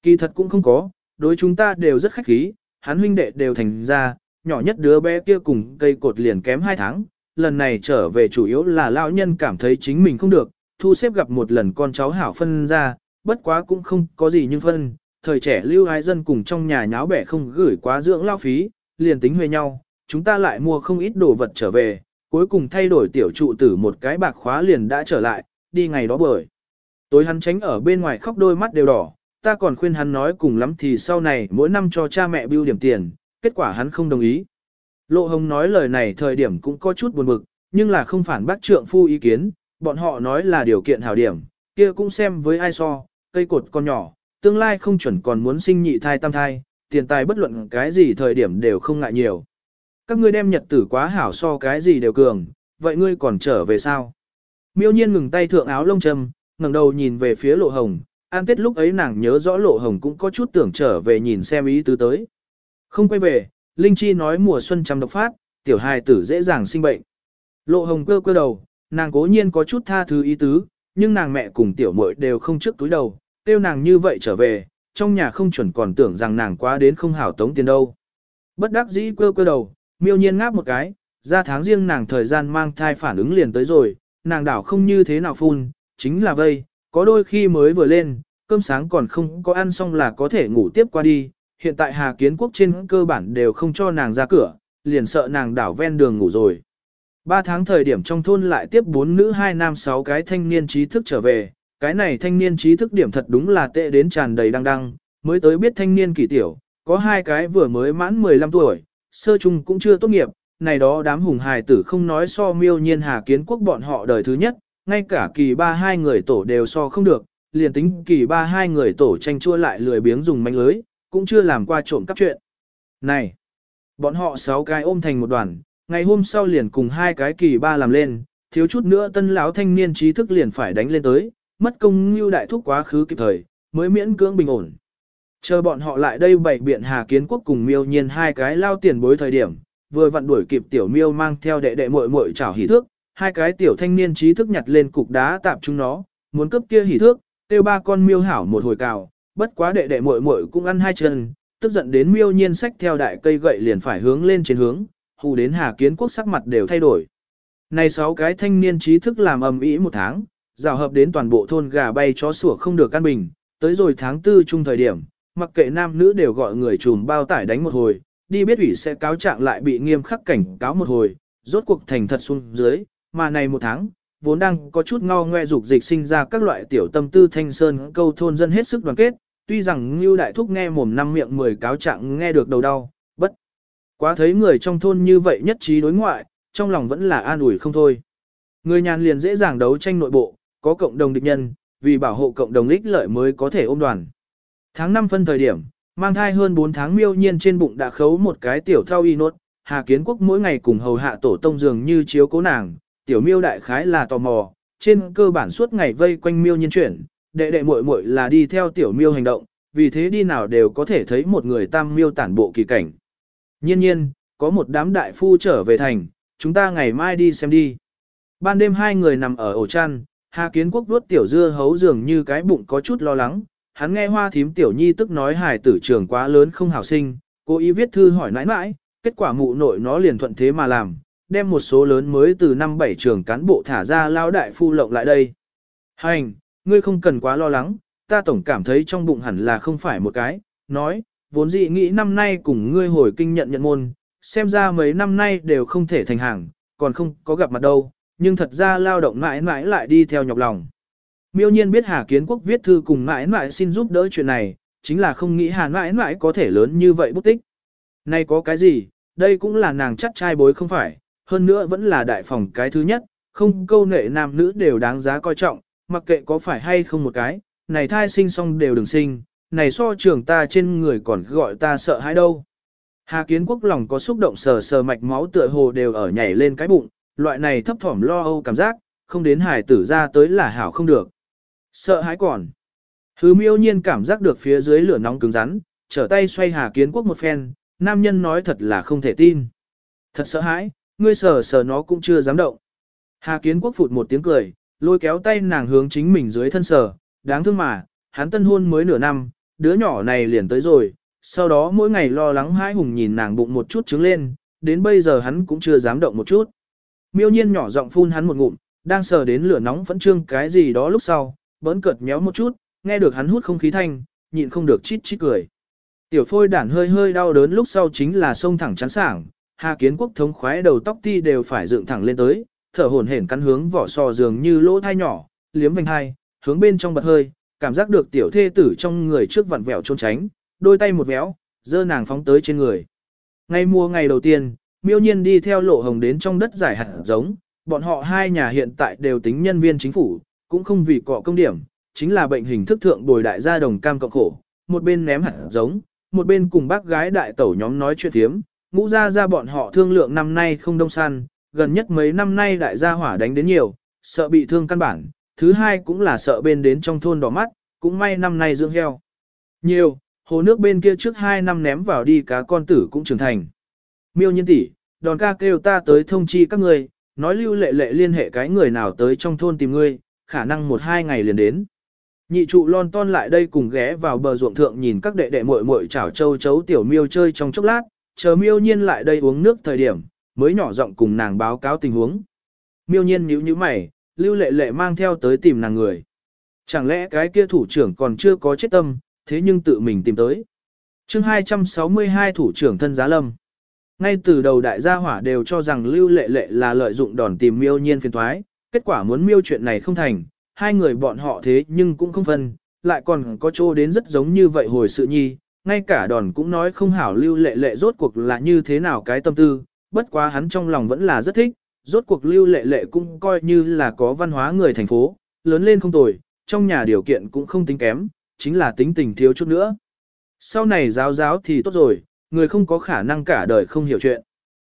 Kỳ thật cũng không có, đối chúng ta đều rất khách khí, hắn huynh đệ đều thành ra, nhỏ nhất đứa bé kia cùng cây cột liền kém 2 tháng, lần này trở về chủ yếu là lão nhân cảm thấy chính mình không được, thu xếp gặp một lần con cháu hảo phân ra, bất quá cũng không có gì nhưng phân, thời trẻ lưu hai dân cùng trong nhà nháo bẻ không gửi quá dưỡng lao phí, liền tính huề nhau, chúng ta lại mua không ít đồ vật trở về, cuối cùng thay đổi tiểu trụ tử một cái bạc khóa liền đã trở lại, đi ngày đó bởi. Tối hắn tránh ở bên ngoài khóc đôi mắt đều đỏ, ta còn khuyên hắn nói cùng lắm thì sau này mỗi năm cho cha mẹ bưu điểm tiền, kết quả hắn không đồng ý. Lộ Hồng nói lời này thời điểm cũng có chút buồn bực, nhưng là không phản bác trượng phu ý kiến, bọn họ nói là điều kiện hảo điểm, kia cũng xem với ai so, cây cột con nhỏ, tương lai không chuẩn còn muốn sinh nhị thai tam thai, tiền tài bất luận cái gì thời điểm đều không ngại nhiều. Các ngươi đem nhật tử quá hảo so cái gì đều cường, vậy ngươi còn trở về sao? Miêu nhiên ngừng tay thượng áo lông châm, ngẩng đầu nhìn về phía lộ hồng, an tết lúc ấy nàng nhớ rõ lộ hồng cũng có chút tưởng trở về nhìn xem ý tứ tới. Không quay về, Linh Chi nói mùa xuân trăm độc phát, tiểu hài tử dễ dàng sinh bệnh. Lộ hồng cơ cơ đầu, nàng cố nhiên có chút tha thứ ý tứ, nhưng nàng mẹ cùng tiểu muội đều không trước túi đầu, tiêu nàng như vậy trở về, trong nhà không chuẩn còn tưởng rằng nàng quá đến không hảo tống tiền đâu. Bất đắc dĩ cơ cơ đầu, miêu nhiên ngáp một cái, ra tháng riêng nàng thời gian mang thai phản ứng liền tới rồi, nàng đảo không như thế nào phun, chính là vây, có đôi khi mới vừa lên, cơm sáng còn không có ăn xong là có thể ngủ tiếp qua đi, hiện tại Hà Kiến Quốc trên cơ bản đều không cho nàng ra cửa, liền sợ nàng đảo ven đường ngủ rồi. Ba tháng thời điểm trong thôn lại tiếp bốn nữ hai nam sáu cái thanh niên trí thức trở về, cái này thanh niên trí thức điểm thật đúng là tệ đến tràn đầy đăng đăng, mới tới biết thanh niên kỳ tiểu, có hai cái vừa mới mãn 15 tuổi, sơ trung cũng chưa tốt nghiệp, này đó đám hùng hài tử không nói so miêu nhiên Hà Kiến Quốc bọn họ đời thứ nhất, ngay cả kỳ ba hai người tổ đều so không được, liền tính kỳ ba hai người tổ tranh chua lại lười biếng dùng manh lưới, cũng chưa làm qua trộm cắp chuyện. Này, bọn họ sáu cái ôm thành một đoàn, ngày hôm sau liền cùng hai cái kỳ ba làm lên, thiếu chút nữa tân lão thanh niên trí thức liền phải đánh lên tới, mất công như đại thúc quá khứ kịp thời, mới miễn cưỡng bình ổn. Chờ bọn họ lại đây bảy biện Hà Kiến Quốc cùng miêu nhiên hai cái lao tiền bối thời điểm, vừa vặn đuổi kịp tiểu miêu mang theo đệ đệ muội muội chảo hỉ thước, hai cái tiểu thanh niên trí thức nhặt lên cục đá tạp chúng nó, muốn cấp kia hỉ thước, tiêu ba con miêu hảo một hồi cào, bất quá đệ đệ muội muội cũng ăn hai chân, tức giận đến miêu nhiên sách theo đại cây gậy liền phải hướng lên trên hướng, hù đến Hà Kiến Quốc sắc mặt đều thay đổi. Này sáu cái thanh niên trí thức làm ầm ĩ một tháng, rào hợp đến toàn bộ thôn gà bay chó sủa không được căn bình, tới rồi tháng tư trung thời điểm, mặc kệ nam nữ đều gọi người trùm bao tải đánh một hồi, đi biết ủy sẽ cáo trạng lại bị nghiêm khắc cảnh cáo một hồi, rốt cuộc thành thật xuống dưới, mà này một tháng, vốn đang có chút ngao ngoe dục dịch sinh ra các loại tiểu tâm tư thanh sơn câu thôn dân hết sức đoàn kết, tuy rằng Ngưu Đại Thúc nghe mồm năm miệng mười cáo trạng nghe được đầu đau, bất. Quá thấy người trong thôn như vậy nhất trí đối ngoại, trong lòng vẫn là an ủi không thôi. Người nhàn liền dễ dàng đấu tranh nội bộ, có cộng đồng địch nhân, vì bảo hộ cộng đồng ích lợi mới có thể ôm đoàn. Tháng 5 phân thời điểm, mang thai hơn 4 tháng miêu nhiên trên bụng đã khấu một cái tiểu thao y nốt, Hà Kiến Quốc mỗi ngày cùng hầu hạ tổ tông dường như chiếu cố nàng, tiểu miêu đại khái là tò mò, trên cơ bản suốt ngày vây quanh miêu nhiên chuyển, đệ đệ muội muội là đi theo tiểu miêu hành động, vì thế đi nào đều có thể thấy một người tam miêu tản bộ kỳ cảnh. Nhiên nhiên, có một đám đại phu trở về thành, chúng ta ngày mai đi xem đi. Ban đêm hai người nằm ở ổ chăn, Hà Kiến Quốc vuốt tiểu dưa hấu dường như cái bụng có chút lo lắng, hắn nghe hoa thím tiểu nhi tức nói hài tử trường quá lớn không hảo sinh, cố ý viết thư hỏi nãi nãi, kết quả mụ nội nó liền thuận thế mà làm, đem một số lớn mới từ năm bảy trường cán bộ thả ra lao đại phu lộng lại đây. Hành, ngươi không cần quá lo lắng, ta tổng cảm thấy trong bụng hẳn là không phải một cái, nói, vốn dĩ nghĩ năm nay cùng ngươi hồi kinh nhận nhận môn, xem ra mấy năm nay đều không thể thành hàng, còn không có gặp mặt đâu, nhưng thật ra lao động mãi mãi lại đi theo nhọc lòng. Miêu nhiên biết Hà Kiến Quốc viết thư cùng mãi mãi xin giúp đỡ chuyện này, chính là không nghĩ Hà mãi mãi có thể lớn như vậy bút tích. Nay có cái gì, đây cũng là nàng chắc trai bối không phải, hơn nữa vẫn là đại phòng cái thứ nhất, không câu nệ nam nữ đều đáng giá coi trọng, mặc kệ có phải hay không một cái, này thai sinh xong đều đừng sinh, này so trường ta trên người còn gọi ta sợ hãi đâu. Hà kiến quốc lòng có xúc động sờ sờ mạch máu tựa hồ đều ở nhảy lên cái bụng, loại này thấp thỏm lo âu cảm giác, không đến hải tử ra tới là hảo không được. Sợ hãi còn. Hứ miêu nhiên cảm giác được phía dưới lửa nóng cứng rắn, trở tay xoay Hà Kiến Quốc một phen, nam nhân nói thật là không thể tin. Thật sợ hãi, ngươi sờ sờ nó cũng chưa dám động. Hà Kiến Quốc phụt một tiếng cười, lôi kéo tay nàng hướng chính mình dưới thân sờ, đáng thương mà, hắn tân hôn mới nửa năm, đứa nhỏ này liền tới rồi, sau đó mỗi ngày lo lắng hãi hùng nhìn nàng bụng một chút trứng lên, đến bây giờ hắn cũng chưa dám động một chút. Miêu nhiên nhỏ giọng phun hắn một ngụm, đang sờ đến lửa nóng vẫn trương cái gì đó lúc sau, bỡn cợt méo một chút, nghe được hắn hút không khí thanh, nhịn không được chít chít cười. Tiểu phôi đản hơi hơi đau đớn lúc sau chính là sông thẳng chán sảng, Hà Kiến Quốc thống khoái đầu tóc ti đều phải dựng thẳng lên tới, thở hổn hển cắn hướng vỏ sò dường như lỗ thai nhỏ, liếm vành hai, hướng bên trong bật hơi, cảm giác được tiểu thê tử trong người trước vặn vẹo trốn tránh, đôi tay một véo, dơ nàng phóng tới trên người. Ngày mùa ngày đầu tiên, miêu nhiên đi theo lộ hồng đến trong đất giải hạt giống, bọn họ hai nhà hiện tại đều tính nhân viên chính phủ, cũng không vì cọ công điểm, chính là bệnh hình thức thượng bồi đại gia đồng cam cộng khổ, một bên ném hạt giống, một bên cùng bác gái đại tẩu nhóm nói chuyện thiếm, ngũ ra ra bọn họ thương lượng năm nay không đông săn, gần nhất mấy năm nay đại gia hỏa đánh đến nhiều, sợ bị thương căn bản, thứ hai cũng là sợ bên đến trong thôn đỏ mắt, cũng may năm nay dưỡng heo. Nhiều, hồ nước bên kia trước hai năm ném vào đi cá con tử cũng trưởng thành. Miêu nhân tỷ, đòn ca kêu ta tới thông chi các người, nói lưu lệ lệ liên hệ cái người nào tới trong thôn tìm ngươi, khả năng một hai ngày liền đến. Nhị trụ lon ton lại đây cùng ghé vào bờ ruộng thượng nhìn các đệ đệ muội muội chảo châu chấu tiểu miêu chơi trong chốc lát, chờ miêu nhiên lại đây uống nước thời điểm, mới nhỏ giọng cùng nàng báo cáo tình huống. Miêu nhiên nhíu nhíu mày, lưu lệ lệ mang theo tới tìm nàng người. Chẳng lẽ cái kia thủ trưởng còn chưa có chết tâm, thế nhưng tự mình tìm tới. chương 262 thủ trưởng thân giá lâm. Ngay từ đầu đại gia hỏa đều cho rằng lưu lệ lệ là lợi dụng đòn tìm miêu nhiên phiền thoái, kết quả muốn miêu chuyện này không thành, hai người bọn họ thế nhưng cũng không phân, lại còn có chỗ đến rất giống như vậy hồi sự nhi, ngay cả đòn cũng nói không hảo lưu lệ lệ rốt cuộc là như thế nào cái tâm tư, bất quá hắn trong lòng vẫn là rất thích, rốt cuộc lưu lệ lệ cũng coi như là có văn hóa người thành phố, lớn lên không tồi, trong nhà điều kiện cũng không tính kém, chính là tính tình thiếu chút nữa. Sau này giáo giáo thì tốt rồi, người không có khả năng cả đời không hiểu chuyện.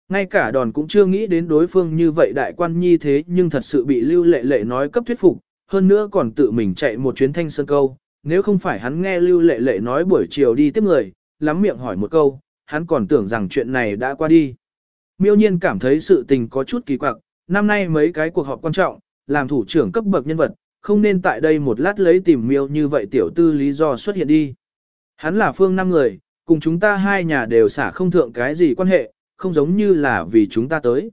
Ngay cả đòn cũng chưa nghĩ đến đối phương như vậy đại quan nhi thế nhưng thật sự bị lưu lệ lệ nói cấp thuyết phục, hơn nữa còn tự mình chạy một chuyến thanh sơn câu. Nếu không phải hắn nghe lưu lệ lệ nói buổi chiều đi tiếp người, lắm miệng hỏi một câu, hắn còn tưởng rằng chuyện này đã qua đi. Miêu nhiên cảm thấy sự tình có chút kỳ quặc, năm nay mấy cái cuộc họp quan trọng, làm thủ trưởng cấp bậc nhân vật, không nên tại đây một lát lấy tìm miêu như vậy tiểu tư lý do xuất hiện đi. Hắn là phương năm người, cùng chúng ta hai nhà đều xả không thượng cái gì quan hệ, không giống như là vì chúng ta tới.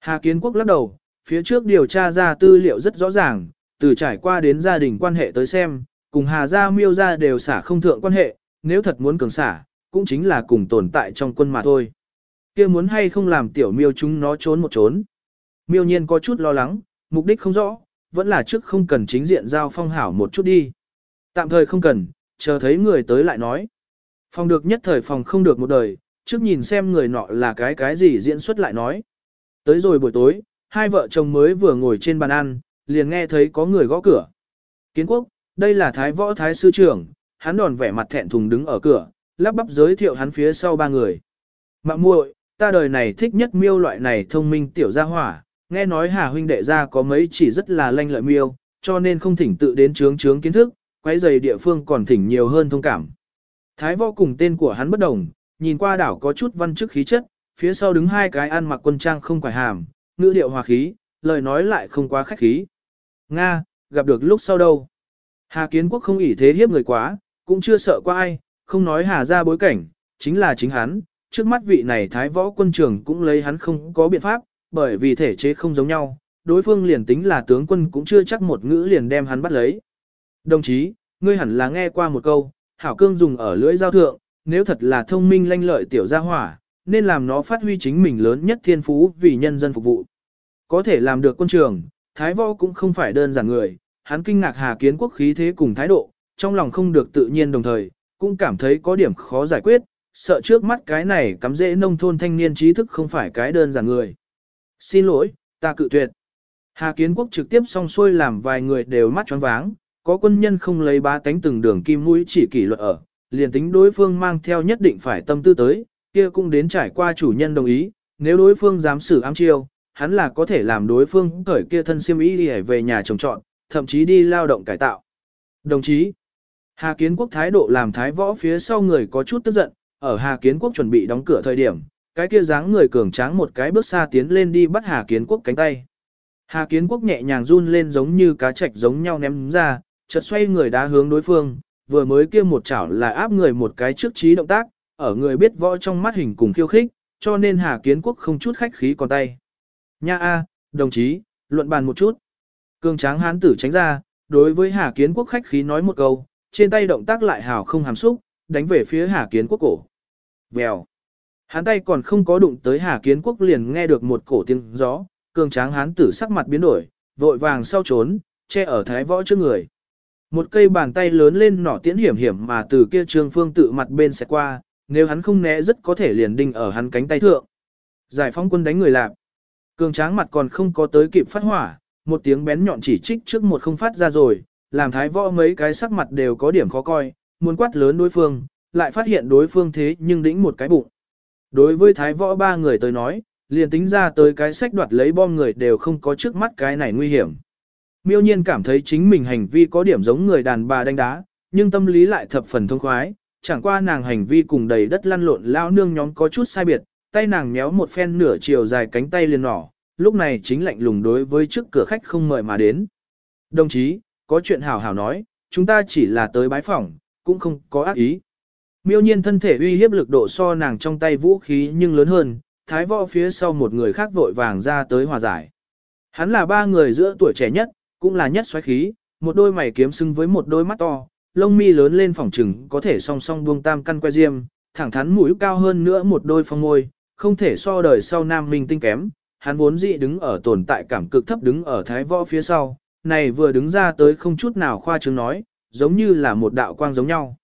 Hà Kiến Quốc lắc đầu, phía trước điều tra ra tư liệu rất rõ ràng, từ trải qua đến gia đình quan hệ tới xem, cùng Hà Gia miêu gia đều xả không thượng quan hệ, nếu thật muốn cường xả, cũng chính là cùng tồn tại trong quân mà thôi. kia muốn hay không làm tiểu miêu chúng nó trốn một trốn. Miêu nhiên có chút lo lắng, mục đích không rõ, vẫn là trước không cần chính diện giao phong hảo một chút đi. Tạm thời không cần, chờ thấy người tới lại nói. Phòng được nhất thời phòng không được một đời, trước nhìn xem người nọ là cái cái gì diễn xuất lại nói. Tới rồi buổi tối, hai vợ chồng mới vừa ngồi trên bàn ăn, liền nghe thấy có người gõ cửa. Kiến quốc, đây là Thái Võ Thái Sư trưởng, hắn đòn vẻ mặt thẹn thùng đứng ở cửa, lắp bắp giới thiệu hắn phía sau ba người. Mạng muội, ta đời này thích nhất miêu loại này thông minh tiểu gia hỏa, nghe nói Hà huynh đệ gia có mấy chỉ rất là lanh lợi miêu, cho nên không thỉnh tự đến trướng trướng kiến thức, quấy giày địa phương còn thỉnh nhiều hơn thông cảm. Thái võ cùng tên của hắn bất đồng, nhìn qua đảo có chút văn chức khí chất, phía sau đứng hai cái ăn mặc quân trang không quải hàm, ngữ điệu hòa khí, lời nói lại không quá khách khí. Nga, gặp được lúc sau đâu. Hà kiến quốc không ỷ thế hiếp người quá, cũng chưa sợ qua ai, không nói hà ra bối cảnh, chính là chính hắn, trước mắt vị này thái võ quân trưởng cũng lấy hắn không có biện pháp, bởi vì thể chế không giống nhau, đối phương liền tính là tướng quân cũng chưa chắc một ngữ liền đem hắn bắt lấy. Đồng chí, ngươi hẳn là nghe qua một câu, hảo cương dùng ở lưỡi giao thượng, nếu thật là thông minh lanh lợi tiểu gia hỏa, nên làm nó phát huy chính mình lớn nhất thiên phú vì nhân dân phục vụ. Có thể làm được quân trường, Thái Võ cũng không phải đơn giản người, hắn kinh ngạc Hà Kiến Quốc khí thế cùng thái độ, trong lòng không được tự nhiên đồng thời, cũng cảm thấy có điểm khó giải quyết, sợ trước mắt cái này cắm dễ nông thôn thanh niên trí thức không phải cái đơn giản người. Xin lỗi, ta cự tuyệt. Hà Kiến Quốc trực tiếp song xuôi làm vài người đều mắt choáng váng, có quân nhân không lấy ba tánh từng đường kim mũi chỉ kỷ luật ở, liền tính đối phương mang theo nhất định phải tâm tư tới, kia cũng đến trải qua chủ nhân đồng ý, nếu đối phương dám xử ám chiêu, hắn là có thể làm đối phương cởi kia thân siêm ý đi về nhà trồng trọn, thậm chí đi lao động cải tạo. Đồng chí, Hà Kiến Quốc thái độ làm thái võ phía sau người có chút tức giận, ở Hà Kiến Quốc chuẩn bị đóng cửa thời điểm, cái kia dáng người cường tráng một cái bước xa tiến lên đi bắt Hà Kiến Quốc cánh tay. Hà Kiến Quốc nhẹ nhàng run lên giống như cá trạch giống nhau ném ra, chợt xoay người đá hướng đối phương, vừa mới kia một chảo là áp người một cái trước trí động tác, ở người biết võ trong mắt hình cùng khiêu khích, cho nên Hà Kiến Quốc không chút khách khí còn tay. Nha a, đồng chí, luận bàn một chút. cương tráng hán tử tránh ra, đối với Hà Kiến Quốc khách khí nói một câu, trên tay động tác lại hào không hàm xúc, đánh về phía Hà Kiến Quốc cổ. Vèo. Hán tay còn không có đụng tới Hà Kiến Quốc liền nghe được một cổ tiếng gió, cương tráng hán tử sắc mặt biến đổi, vội vàng sau trốn, che ở thái võ trước người. Một cây bàn tay lớn lên nỏ tiễn hiểm hiểm mà từ kia trương phương tự mặt bên sẽ qua, nếu hắn không né rất có thể liền đinh ở hắn cánh tay thượng. Giải phóng quân đánh người lạp. Cường tráng mặt còn không có tới kịp phát hỏa, một tiếng bén nhọn chỉ trích trước một không phát ra rồi, làm thái võ mấy cái sắc mặt đều có điểm khó coi, muốn quát lớn đối phương, lại phát hiện đối phương thế nhưng đĩnh một cái bụng. Đối với thái võ ba người tới nói, liền tính ra tới cái sách đoạt lấy bom người đều không có trước mắt cái này nguy hiểm. Miêu nhiên cảm thấy chính mình hành vi có điểm giống người đàn bà đánh đá, nhưng tâm lý lại thập phần thông khoái, chẳng qua nàng hành vi cùng đầy đất lăn lộn lao nương nhóm có chút sai biệt, tay nàng méo một phen nửa chiều dài cánh tay liền nỏ, lúc này chính lạnh lùng đối với trước cửa khách không mời mà đến. Đồng chí, có chuyện hảo hảo nói, chúng ta chỉ là tới bái phỏng, cũng không có ác ý. Miêu nhiên thân thể uy hiếp lực độ so nàng trong tay vũ khí nhưng lớn hơn, thái võ phía sau một người khác vội vàng ra tới hòa giải. Hắn là ba người giữa tuổi trẻ nhất, cũng là nhất xoáy khí, một đôi mày kiếm xưng với một đôi mắt to, lông mi lớn lên phòng trừng có thể song song buông tam căn que diêm, thẳng thắn mũi cao hơn nữa một đôi phong môi, không thể so đời sau nam minh tinh kém. Hắn vốn dị đứng ở tồn tại cảm cực thấp đứng ở thái võ phía sau, này vừa đứng ra tới không chút nào khoa trương nói, giống như là một đạo quang giống nhau.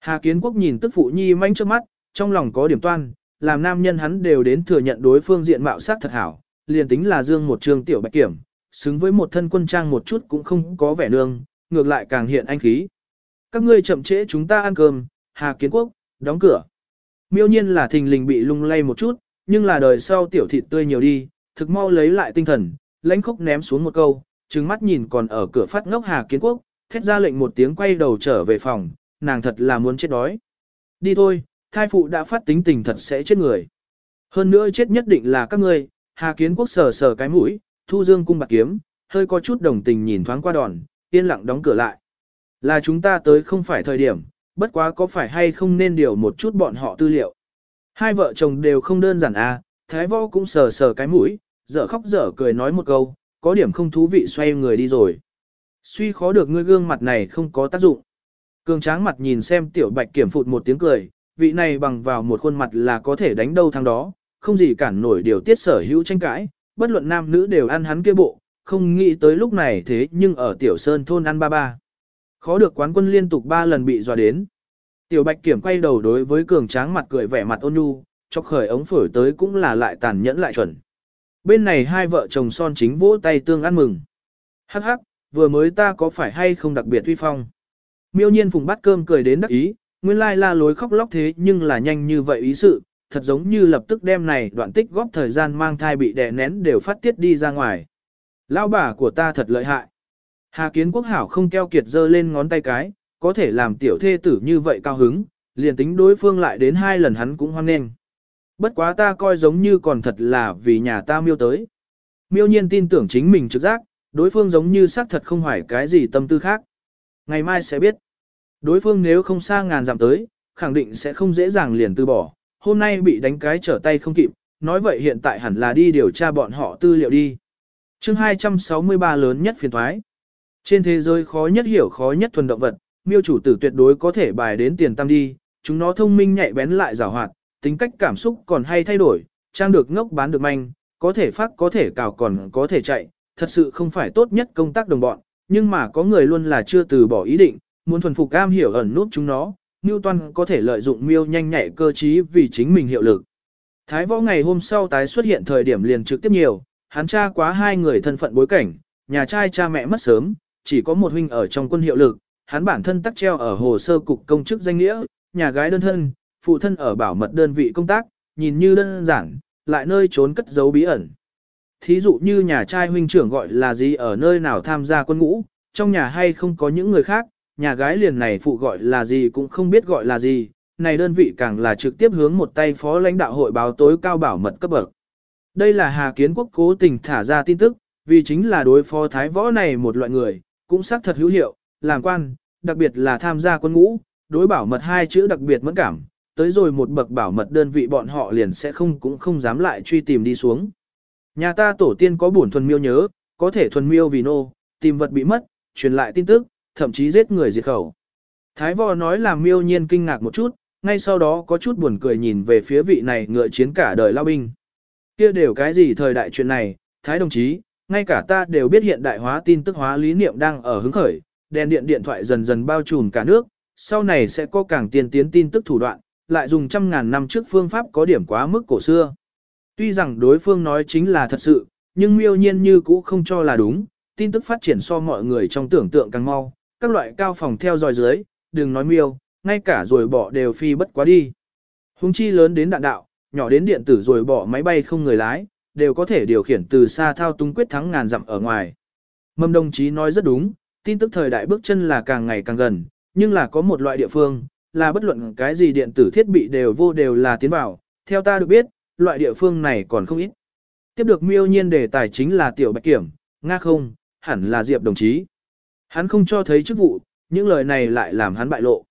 Hà Kiến Quốc nhìn tức phụ nhi manh trước mắt, trong lòng có điểm toan, làm nam nhân hắn đều đến thừa nhận đối phương diện mạo sắc thật hảo, liền tính là dương một trường tiểu bạch kiểm, xứng với một thân quân trang một chút cũng không có vẻ nương, ngược lại càng hiện anh khí. Các ngươi chậm trễ chúng ta ăn cơm, Hà Kiến Quốc, đóng cửa. Miêu nhiên là thình lình bị lung lay một chút, nhưng là đời sau tiểu thịt tươi nhiều đi, thực mau lấy lại tinh thần, lãnh khốc ném xuống một câu, trừng mắt nhìn còn ở cửa phát ngốc Hà Kiến Quốc, thét ra lệnh một tiếng quay đầu trở về phòng, nàng thật là muốn chết đói. Đi thôi, thai phụ đã phát tính tình thật sẽ chết người. Hơn nữa chết nhất định là các ngươi, Hà Kiến Quốc sờ sờ cái mũi, thu dương cung bạc kiếm, hơi có chút đồng tình nhìn thoáng qua đòn, yên lặng đóng cửa lại. Là chúng ta tới không phải thời điểm, bất quá có phải hay không nên điều một chút bọn họ tư liệu. Hai vợ chồng đều không đơn giản à, Thái Võ cũng sờ sờ cái mũi, dở khóc dở cười nói một câu, có điểm không thú vị xoay người đi rồi. Suy khó được ngươi gương mặt này không có tác dụng. Cường tráng mặt nhìn xem tiểu bạch kiểm phụt một tiếng cười, vị này bằng vào một khuôn mặt là có thể đánh đâu thằng đó, không gì cản nổi điều tiết sở hữu tranh cãi, bất luận nam nữ đều ăn hắn kia bộ, không nghĩ tới lúc này thế nhưng ở tiểu sơn thôn ăn ba ba. Khó được quán quân liên tục ba lần bị dọa đến. Tiểu bạch kiểm quay đầu đối với cường tráng mặt cười vẻ mặt ôn nhu, chọc khởi ống phổi tới cũng là lại tàn nhẫn lại chuẩn. Bên này hai vợ chồng son chính vỗ tay tương ăn mừng. Hắc hắc, vừa mới ta có phải hay không đặc biệt uy phong. Miêu nhiên phùng bắt cơm cười đến đắc ý, nguyên lai la lối khóc lóc thế nhưng là nhanh như vậy ý sự, thật giống như lập tức đem này đoạn tích góp thời gian mang thai bị đè nén đều phát tiết đi ra ngoài. Lão bà của ta thật lợi hại. Hà kiến quốc hảo không keo kiệt dơ lên ngón tay cái, có thể làm tiểu thê tử như vậy cao hứng, liền tính đối phương lại đến hai lần hắn cũng hoan nghênh. Bất quá ta coi giống như còn thật là vì nhà ta miêu tới. Miêu nhiên tin tưởng chính mình trực giác, đối phương giống như xác thật không hoài cái gì tâm tư khác. Ngày mai sẽ biết. Đối phương nếu không xa ngàn dặm tới, khẳng định sẽ không dễ dàng liền từ bỏ. Hôm nay bị đánh cái trở tay không kịp, nói vậy hiện tại hẳn là đi điều tra bọn họ tư liệu đi. chương 263 lớn nhất phiền thoái. Trên thế giới khó nhất hiểu khó nhất thuần động vật, miêu chủ tử tuyệt đối có thể bài đến tiền tam đi, chúng nó thông minh nhạy bén lại rào hoạt, tính cách cảm xúc còn hay thay đổi, trang được ngốc bán được manh, có thể phát có thể cào còn có thể chạy, thật sự không phải tốt nhất công tác đồng bọn, nhưng mà có người luôn là chưa từ bỏ ý định, muốn thuần phục am hiểu ẩn nút chúng nó, Newton có thể lợi dụng miêu nhanh nhạy cơ trí vì chính mình hiệu lực. Thái võ ngày hôm sau tái xuất hiện thời điểm liền trực tiếp nhiều, hắn tra quá hai người thân phận bối cảnh, nhà trai cha mẹ mất sớm, chỉ có một huynh ở trong quân hiệu lực, hắn bản thân tắc treo ở hồ sơ cục công chức danh nghĩa, nhà gái đơn thân, phụ thân ở bảo mật đơn vị công tác, nhìn như đơn giản, lại nơi trốn cất giấu bí ẩn. Thí dụ như nhà trai huynh trưởng gọi là gì ở nơi nào tham gia quân ngũ, trong nhà hay không có những người khác, nhà gái liền này phụ gọi là gì cũng không biết gọi là gì, này đơn vị càng là trực tiếp hướng một tay phó lãnh đạo hội báo tối cao bảo mật cấp bậc. Đây là Hà Kiến Quốc cố tình thả ra tin tức, vì chính là đối phó thái võ này một loại người, cũng xác thật hữu hiệu, làm quan, đặc biệt là tham gia quân ngũ, đối bảo mật hai chữ đặc biệt mẫn cảm, tới rồi một bậc bảo mật đơn vị bọn họ liền sẽ không cũng không dám lại truy tìm đi xuống. Nhà ta tổ tiên có bổn thuần miêu nhớ, có thể thuần miêu vì nô, tìm vật bị mất, truyền lại tin tức, thậm chí giết người diệt khẩu. Thái võ nói làm miêu nhiên kinh ngạc một chút, ngay sau đó có chút buồn cười nhìn về phía vị này ngựa chiến cả đời lao binh. kia đều cái gì thời đại chuyện này, Thái đồng chí, ngay cả ta đều biết hiện đại hóa tin tức hóa lý niệm đang ở hứng khởi, đèn điện điện thoại dần dần bao trùm cả nước, sau này sẽ có càng tiên tiến tin tức thủ đoạn, lại dùng trăm ngàn năm trước phương pháp có điểm quá mức cổ xưa. Tuy rằng đối phương nói chính là thật sự, nhưng miêu nhiên như cũ không cho là đúng, tin tức phát triển so mọi người trong tưởng tượng càng mau, các loại cao phòng theo dõi dưới, đừng nói miêu, ngay cả rồi bỏ đều phi bất quá đi. Hùng chi lớn đến đạn đạo, nhỏ đến điện tử rồi bỏ máy bay không người lái, đều có thể điều khiển từ xa thao túng quyết thắng ngàn dặm ở ngoài. Mâm đồng chí nói rất đúng, tin tức thời đại bước chân là càng ngày càng gần, nhưng là có một loại địa phương, là bất luận cái gì điện tử thiết bị đều vô đều là tiến vào, theo ta được biết, loại địa phương này còn không ít. Tiếp được miêu nhiên đề tài chính là tiểu bạch kiểm, nga không, hẳn là Diệp đồng chí. Hắn không cho thấy chức vụ, những lời này lại làm hắn bại lộ.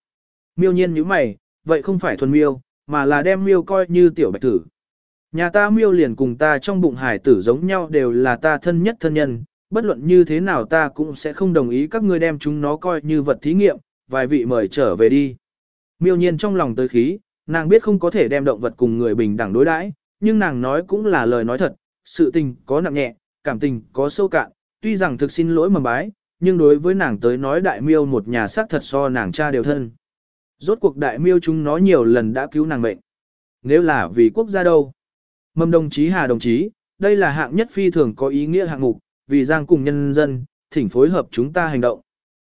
Miêu nhiên như mày, vậy không phải thuần miêu, mà là đem miêu coi như tiểu bạch tử. Nhà ta miêu liền cùng ta trong bụng hải tử giống nhau đều là ta thân nhất thân nhân, bất luận như thế nào ta cũng sẽ không đồng ý các ngươi đem chúng nó coi như vật thí nghiệm, vài vị mời trở về đi. Miêu nhiên trong lòng tới khí, nàng biết không có thể đem động vật cùng người bình đẳng đối đãi, nhưng nàng nói cũng là lời nói thật, sự tình có nặng nhẹ, cảm tình có sâu cạn, tuy rằng thực xin lỗi mầm bái, nhưng đối với nàng tới nói đại miêu một nhà xác thật so nàng cha đều thân. Rốt cuộc đại miêu chúng nó nhiều lần đã cứu nàng mệnh. Nếu là vì quốc gia đâu? Mầm đồng chí Hà đồng chí, đây là hạng nhất phi thường có ý nghĩa hạng mục, vì giang cùng nhân dân, thỉnh phối hợp chúng ta hành động.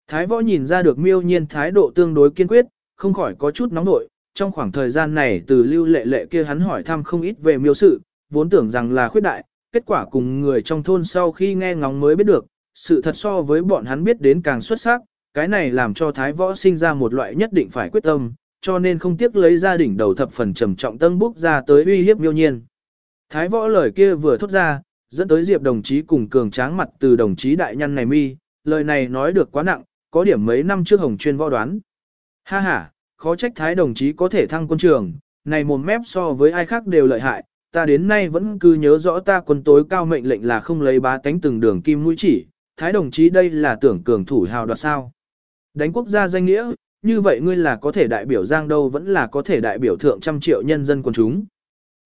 Thái võ nhìn ra được miêu nhiên thái độ tương đối kiên quyết, không khỏi có chút nóng nội, trong khoảng thời gian này từ lưu lệ lệ kia hắn hỏi thăm không ít về miêu sự, vốn tưởng rằng là khuyết đại, kết quả cùng người trong thôn sau khi nghe ngóng mới biết được, sự thật so với bọn hắn biết đến càng xuất sắc, cái này làm cho thái võ sinh ra một loại nhất định phải quyết tâm, cho nên không tiếc lấy gia đình đầu thập phần trầm trọng tân búc ra tới uy hiếp miêu nhiên. Thái võ lời kia vừa thốt ra, dẫn tới Diệp đồng chí cùng cường tráng mặt từ đồng chí đại nhân này mi, lời này nói được quá nặng, có điểm mấy năm trước hồng chuyên võ đoán. Ha ha, khó trách thái đồng chí có thể thăng quân trường, này một mép so với ai khác đều lợi hại, ta đến nay vẫn cứ nhớ rõ ta quân tối cao mệnh lệnh là không lấy bá tánh từng đường kim mũi chỉ, thái đồng chí đây là tưởng cường thủ hào đoạt sao. Đánh quốc gia danh nghĩa, như vậy ngươi là có thể đại biểu giang đâu vẫn là có thể đại biểu thượng trăm triệu nhân dân quần chúng.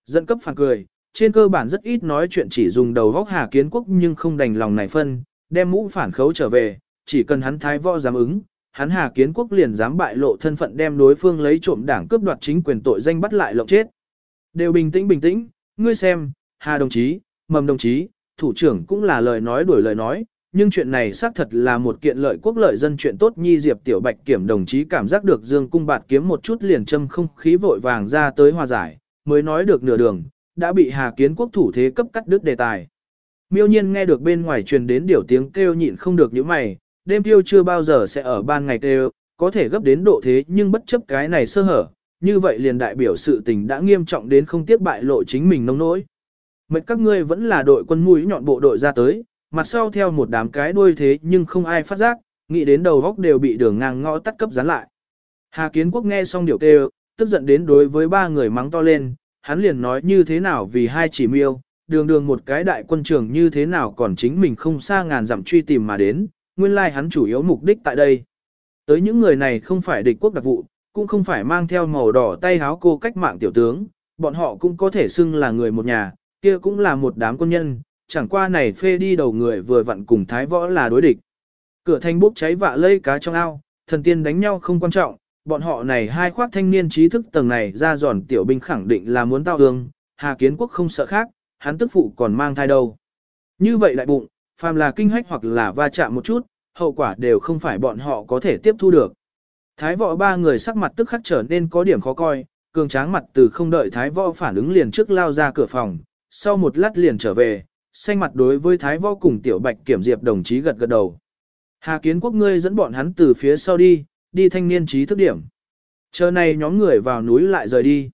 Dẫn cấp phản cười, trên cơ bản rất ít nói chuyện chỉ dùng đầu góc hà kiến quốc nhưng không đành lòng này phân, đem mũ phản khấu trở về, chỉ cần hắn thái võ dám ứng, hắn hà kiến quốc liền dám bại lộ thân phận đem đối phương lấy trộm đảng cướp đoạt chính quyền tội danh bắt lại lộng chết. Đều bình tĩnh bình tĩnh, ngươi xem, hà đồng chí, mầm đồng chí, thủ trưởng cũng là lời nói đuổi lời nói, nhưng chuyện này xác thật là một kiện lợi quốc lợi dân chuyện tốt nhi diệp tiểu bạch kiểm đồng chí cảm giác được dương cung bạt kiếm một chút liền châm không khí vội vàng ra tới hòa giải, mới nói được nửa đường, đã bị Hà Kiến Quốc thủ thế cấp cắt đứt đề tài. Miêu nhiên nghe được bên ngoài truyền đến điều tiếng kêu nhịn không được những mày, đêm tiêu chưa bao giờ sẽ ở ban ngày kêu, có thể gấp đến độ thế nhưng bất chấp cái này sơ hở, như vậy liền đại biểu sự tình đã nghiêm trọng đến không tiếc bại lộ chính mình nông nỗi. mệnh các ngươi vẫn là đội quân mũi nhọn bộ đội ra tới, mặt sau theo một đám cái đuôi thế nhưng không ai phát giác, nghĩ đến đầu góc đều bị đường ngang ngõ tắt cấp dán lại. Hà Kiến Quốc nghe xong điều kêu, tức giận đến đối với ba người mắng to lên, hắn liền nói như thế nào vì hai chỉ miêu, đường đường một cái đại quân trưởng như thế nào còn chính mình không xa ngàn dặm truy tìm mà đến, nguyên lai like hắn chủ yếu mục đích tại đây. Tới những người này không phải địch quốc đặc vụ, cũng không phải mang theo màu đỏ tay háo cô cách mạng tiểu tướng, bọn họ cũng có thể xưng là người một nhà, kia cũng là một đám quân nhân, chẳng qua này phê đi đầu người vừa vặn cùng thái võ là đối địch. Cửa thành bốc cháy vạ lây cá trong ao, thần tiên đánh nhau không quan trọng, bọn họ này hai khoác thanh niên trí thức tầng này ra giòn tiểu binh khẳng định là muốn tao hương, Hà Kiến Quốc không sợ khác, hắn tức phụ còn mang thai đâu. Như vậy lại bụng, phàm là kinh hách hoặc là va chạm một chút, hậu quả đều không phải bọn họ có thể tiếp thu được. Thái võ ba người sắc mặt tức khắc trở nên có điểm khó coi, cường tráng mặt từ không đợi thái võ phản ứng liền trước lao ra cửa phòng, sau một lát liền trở về, xanh mặt đối với thái võ cùng tiểu bạch kiểm diệp đồng chí gật gật đầu. Hà kiến quốc ngươi dẫn bọn hắn từ phía sau đi, đi thanh niên trí thức điểm. Chờ này nhóm người vào núi lại rời đi.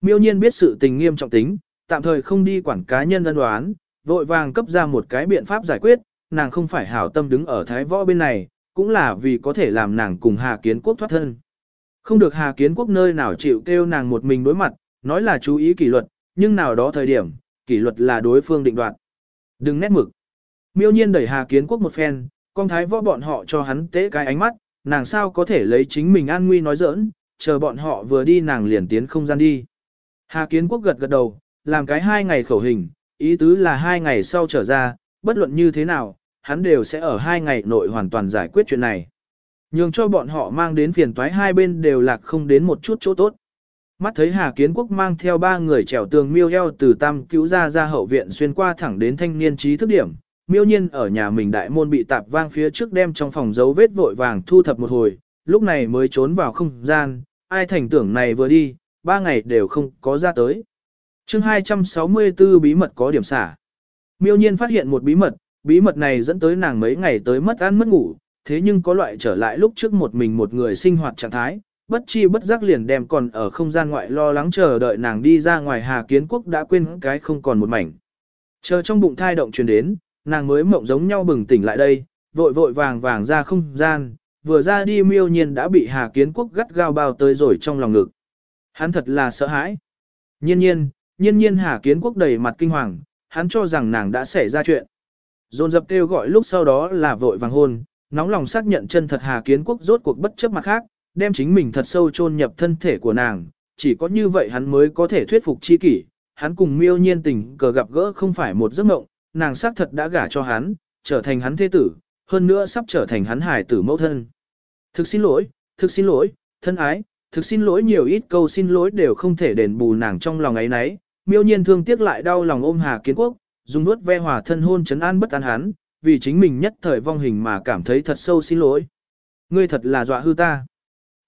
Miêu nhiên biết sự tình nghiêm trọng tính, tạm thời không đi quản cá nhân ân đoán, vội vàng cấp ra một cái biện pháp giải quyết, nàng không phải hảo tâm đứng ở thái võ bên này, cũng là vì có thể làm nàng cùng Hà Kiến Quốc thoát thân. Không được Hà Kiến Quốc nơi nào chịu kêu nàng một mình đối mặt, nói là chú ý kỷ luật, nhưng nào đó thời điểm, kỷ luật là đối phương định đoạt. Đừng nét mực. Miêu nhiên đẩy Hà Kiến Quốc một phen, con thái võ bọn họ cho hắn tế cái ánh mắt, nàng sao có thể lấy chính mình an nguy nói giỡn, chờ bọn họ vừa đi nàng liền tiến không gian đi. Hà Kiến Quốc gật gật đầu, làm cái hai ngày khẩu hình, ý tứ là hai ngày sau trở ra, bất luận như thế nào, hắn đều sẽ ở hai ngày nội hoàn toàn giải quyết chuyện này. Nhường cho bọn họ mang đến phiền toái hai bên đều lạc không đến một chút chỗ tốt. Mắt thấy Hà Kiến Quốc mang theo ba người trèo tường miêu eo từ tam cứu ra ra hậu viện xuyên qua thẳng đến thanh niên trí thức điểm. Miêu nhiên ở nhà mình đại môn bị tạp vang phía trước đem trong phòng dấu vết vội vàng thu thập một hồi, lúc này mới trốn vào không gian, ai thành tưởng này vừa đi, ba ngày đều không có ra tới. chương 264 bí mật có điểm xả. Miêu nhiên phát hiện một bí mật, bí mật này dẫn tới nàng mấy ngày tới mất ăn mất ngủ, thế nhưng có loại trở lại lúc trước một mình một người sinh hoạt trạng thái, bất chi bất giác liền đem còn ở không gian ngoại lo lắng chờ đợi nàng đi ra ngoài Hà Kiến Quốc đã quên cái không còn một mảnh. Chờ trong bụng thai động truyền đến, nàng mới mộng giống nhau bừng tỉnh lại đây, vội vội vàng vàng ra không gian, vừa ra đi miêu nhiên đã bị Hà Kiến Quốc gắt gao bao tới rồi trong lòng ngực. Hắn thật là sợ hãi. Nhiên nhiên, nhiên nhiên Hà Kiến Quốc đầy mặt kinh hoàng, hắn cho rằng nàng đã xảy ra chuyện. Dồn dập kêu gọi lúc sau đó là vội vàng hôn, nóng lòng xác nhận chân thật Hà Kiến Quốc rốt cuộc bất chấp mặt khác, đem chính mình thật sâu chôn nhập thân thể của nàng, chỉ có như vậy hắn mới có thể thuyết phục chi kỷ. Hắn cùng miêu nhiên tình cờ gặp gỡ không phải một giấc mộng, nàng xác thật đã gả cho hắn, trở thành hắn thế tử, hơn nữa sắp trở thành hắn hài tử mẫu thân. Thực xin lỗi, thực xin lỗi, thân ái, thực xin lỗi nhiều ít câu xin lỗi đều không thể đền bù nàng trong lòng ấy nấy. Miêu nhiên thương tiếc lại đau lòng ôm Hà Kiến Quốc, dùng nuốt ve hòa thân hôn chấn an bất an hắn, vì chính mình nhất thời vong hình mà cảm thấy thật sâu xin lỗi. Ngươi thật là dọa hư ta.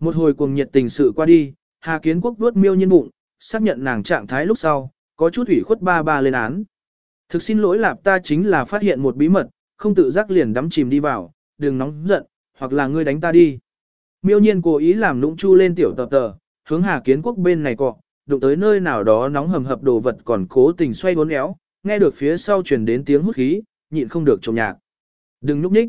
Một hồi cuồng nhiệt tình sự qua đi, Hà Kiến Quốc vuốt miêu nhiên bụng, xác nhận nàng trạng thái lúc sau, có chút ủy khuất ba ba lên án. Thực xin lỗi lạp ta chính là phát hiện một bí mật, không tự giác liền đắm chìm đi vào, đừng nóng giận, hoặc là ngươi đánh ta đi. Miêu nhiên cố ý làm nũng chu lên tiểu tập tờ, hướng Hà Kiến Quốc bên này cọ, đụng tới nơi nào đó nóng hầm hập đồ vật còn cố tình xoay uốn éo, nghe được phía sau truyền đến tiếng hút khí, nhịn không được trộm nhạc. Đừng núp nhích.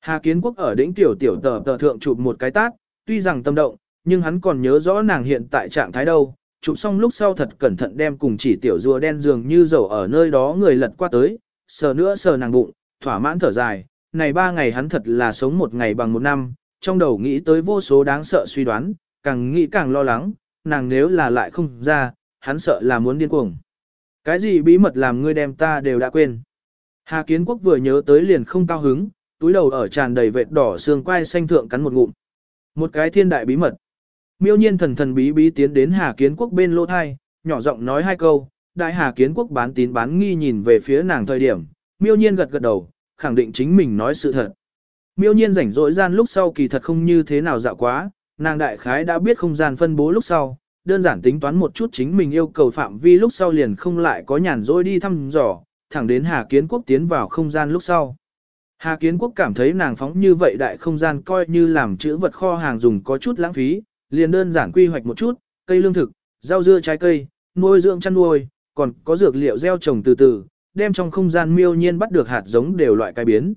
Hà Kiến Quốc ở đỉnh tiểu tiểu tờ tờ thượng chụp một cái tát, tuy rằng tâm động, nhưng hắn còn nhớ rõ nàng hiện tại trạng thái đâu. Chụp xong lúc sau thật cẩn thận đem cùng chỉ tiểu rùa đen dường như dầu ở nơi đó người lật qua tới, sờ nữa sờ nàng bụng, thỏa mãn thở dài. Này ba ngày hắn thật là sống một ngày bằng một năm, trong đầu nghĩ tới vô số đáng sợ suy đoán, càng nghĩ càng lo lắng, nàng nếu là lại không ra, hắn sợ là muốn điên cuồng. Cái gì bí mật làm ngươi đem ta đều đã quên. Hà Kiến Quốc vừa nhớ tới liền không cao hứng, túi đầu ở tràn đầy vệt đỏ xương quai xanh thượng cắn một ngụm. Một cái thiên đại bí mật. Miêu nhiên thần thần bí bí tiến đến Hà Kiến Quốc bên lô thai, nhỏ giọng nói hai câu, đại Hà Kiến Quốc bán tín bán nghi nhìn về phía nàng thời điểm, miêu nhiên gật gật đầu, khẳng định chính mình nói sự thật. Miêu nhiên rảnh rỗi gian lúc sau kỳ thật không như thế nào dạo quá, nàng đại khái đã biết không gian phân bố lúc sau, đơn giản tính toán một chút chính mình yêu cầu phạm vi lúc sau liền không lại có nhàn rỗi đi thăm dò, thẳng đến Hà Kiến Quốc tiến vào không gian lúc sau. Hà Kiến Quốc cảm thấy nàng phóng như vậy đại không gian coi như làm chữ vật kho hàng dùng có chút lãng phí, liền đơn giản quy hoạch một chút, cây lương thực, rau dưa trái cây, nuôi dưỡng chăn nuôi, còn có dược liệu gieo trồng từ từ, đem trong không gian miêu nhiên bắt được hạt giống đều loại cái biến.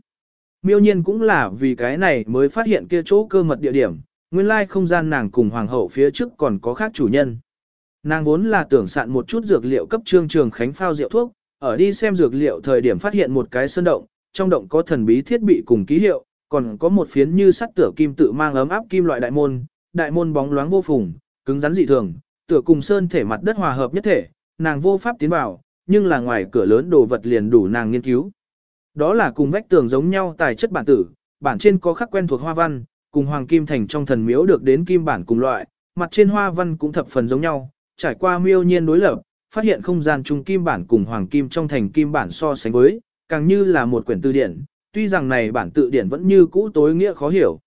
Miêu nhiên cũng là vì cái này mới phát hiện kia chỗ cơ mật địa điểm, nguyên lai không gian nàng cùng hoàng hậu phía trước còn có khác chủ nhân. Nàng vốn là tưởng sạn một chút dược liệu cấp trương trường khánh phao rượu thuốc, ở đi xem dược liệu thời điểm phát hiện một cái sơn động, trong động có thần bí thiết bị cùng ký hiệu, còn có một phiến như sắt tựa kim tự mang ấm áp kim loại đại môn, đại môn bóng loáng vô phùng, cứng rắn dị thường, tựa cùng sơn thể mặt đất hòa hợp nhất thể, nàng vô pháp tiến vào, nhưng là ngoài cửa lớn đồ vật liền đủ nàng nghiên cứu. Đó là cùng vách tường giống nhau tài chất bản tử, bản trên có khắc quen thuộc hoa văn, cùng hoàng kim thành trong thần miếu được đến kim bản cùng loại, mặt trên hoa văn cũng thập phần giống nhau, trải qua miêu nhiên đối lập, phát hiện không gian trung kim bản cùng hoàng kim trong thành kim bản so sánh với, càng như là một quyển từ điển, tuy rằng này bản tự điển vẫn như cũ tối nghĩa khó hiểu.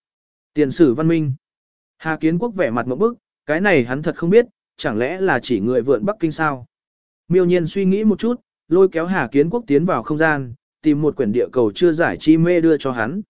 Tiền sử văn minh. Hà Kiến Quốc vẻ mặt một bức, cái này hắn thật không biết, chẳng lẽ là chỉ người vượn Bắc Kinh sao? Miêu nhiên suy nghĩ một chút, lôi kéo Hà Kiến Quốc tiến vào không gian, tìm một quyển địa cầu chưa giải chi mê đưa cho hắn.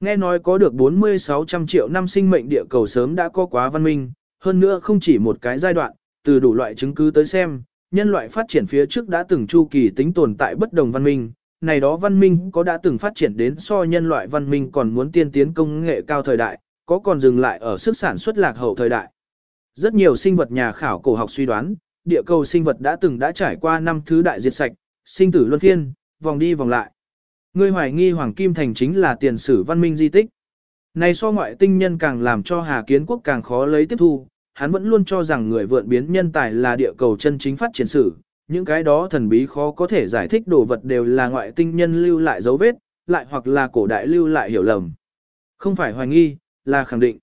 Nghe nói có được 4600 triệu năm sinh mệnh địa cầu sớm đã có quá văn minh, hơn nữa không chỉ một cái giai đoạn, từ đủ loại chứng cứ tới xem, nhân loại phát triển phía trước đã từng chu kỳ tính tồn tại bất đồng văn minh, này đó văn minh có đã từng phát triển đến so nhân loại văn minh còn muốn tiên tiến công nghệ cao thời đại, có còn dừng lại ở sức sản xuất lạc hậu thời đại. Rất nhiều sinh vật nhà khảo cổ học suy đoán, địa cầu sinh vật đã từng đã trải qua năm thứ đại diệt sạch, sinh tử luân phiên, vòng đi vòng lại. Ngươi hoài nghi Hoàng Kim Thành chính là tiền sử văn minh di tích. Này so ngoại tinh nhân càng làm cho Hà Kiến Quốc càng khó lấy tiếp thu, hắn vẫn luôn cho rằng người vượn biến nhân tài là địa cầu chân chính phát triển sử, những cái đó thần bí khó có thể giải thích đồ vật đều là ngoại tinh nhân lưu lại dấu vết, lại hoặc là cổ đại lưu lại hiểu lầm. Không phải hoài nghi, là khẳng định.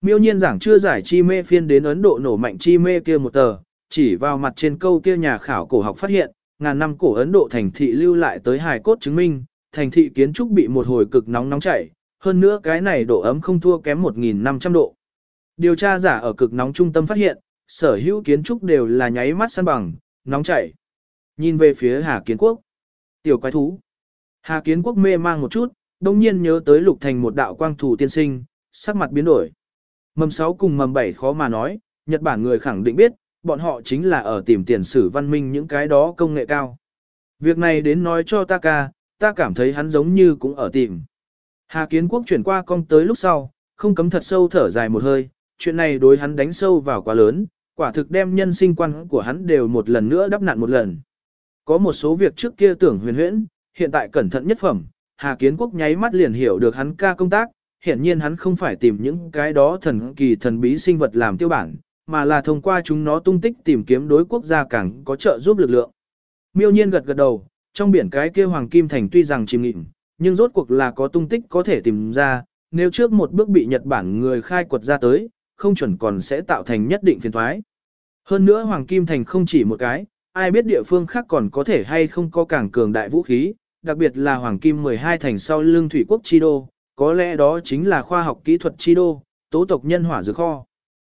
Miêu nhiên giảng chưa giải chi mê phiên đến Ấn Độ nổ mạnh chi mê kia một tờ, chỉ vào mặt trên câu kia nhà khảo cổ học phát hiện, ngàn năm cổ Ấn Độ thành thị lưu lại tới hài cốt chứng minh, thành thị kiến trúc bị một hồi cực nóng nóng chảy, hơn nữa cái này độ ấm không thua kém 1.500 độ. Điều tra giả ở cực nóng trung tâm phát hiện, sở hữu kiến trúc đều là nháy mắt săn bằng, nóng chảy. Nhìn về phía Hà Kiến Quốc. Tiểu quái thú. Hà Kiến Quốc mê mang một chút, đồng nhiên nhớ tới lục thành một đạo quang thủ tiên sinh, sắc mặt biến đổi. Mầm 6 cùng mầm 7 khó mà nói, Nhật Bản người khẳng định biết, bọn họ chính là ở tìm tiền sử văn minh những cái đó công nghệ cao. Việc này đến nói cho ta ca, ta cảm thấy hắn giống như cũng ở tìm. Hà Kiến Quốc chuyển qua cong tới lúc sau, không cấm thật sâu thở dài một hơi, chuyện này đối hắn đánh sâu vào quá lớn, quả thực đem nhân sinh quan của hắn đều một lần nữa đắp nạn một lần. Có một số việc trước kia tưởng huyền huyễn, hiện tại cẩn thận nhất phẩm, Hà Kiến Quốc nháy mắt liền hiểu được hắn ca công tác, hiển nhiên hắn không phải tìm những cái đó thần kỳ thần bí sinh vật làm tiêu bản, mà là thông qua chúng nó tung tích tìm kiếm đối quốc gia càng có trợ giúp lực lượng. Miêu nhiên gật gật đầu, trong biển cái kia Hoàng Kim Thành tuy rằng chìm nghịm, nhưng rốt cuộc là có tung tích có thể tìm ra, nếu trước một bước bị Nhật Bản người khai quật ra tới, không chuẩn còn sẽ tạo thành nhất định phiền thoái. Hơn nữa Hoàng Kim Thành không chỉ một cái, ai biết địa phương khác còn có thể hay không có càng cường đại vũ khí, đặc biệt là Hoàng Kim 12 thành sau lương thủy quốc chi đô, có lẽ đó chính là khoa học kỹ thuật chi đô, tố tộc nhân hỏa dược kho.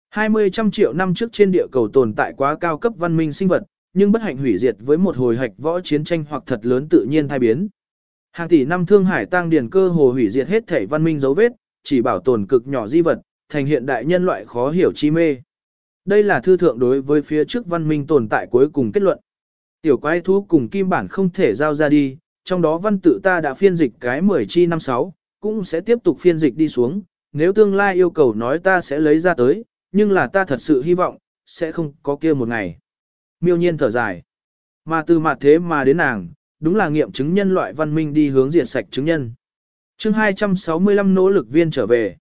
20 trăm triệu năm trước trên địa cầu tồn tại quá cao cấp văn minh sinh vật, nhưng bất hạnh hủy diệt với một hồi hạch võ chiến tranh hoặc thật lớn tự nhiên thay biến. Hàng tỷ năm thương hải tăng điền cơ hồ hủy diệt hết thể văn minh dấu vết, chỉ bảo tồn cực nhỏ di vật, thành hiện đại nhân loại khó hiểu chi mê. Đây là thư thượng đối với phía trước văn minh tồn tại cuối cùng kết luận. Tiểu quái thú cùng kim bản không thể giao ra đi, trong đó văn tự ta đã phiên dịch cái 10 chi năm sáu, cũng sẽ tiếp tục phiên dịch đi xuống, nếu tương lai yêu cầu nói ta sẽ lấy ra tới, nhưng là ta thật sự hy vọng, sẽ không có kia một ngày. Miêu nhiên thở dài. Mà từ mặt thế mà đến nàng, đúng là nghiệm chứng nhân loại văn minh đi hướng diệt sạch chứng nhân. chương 265 nỗ lực viên trở về.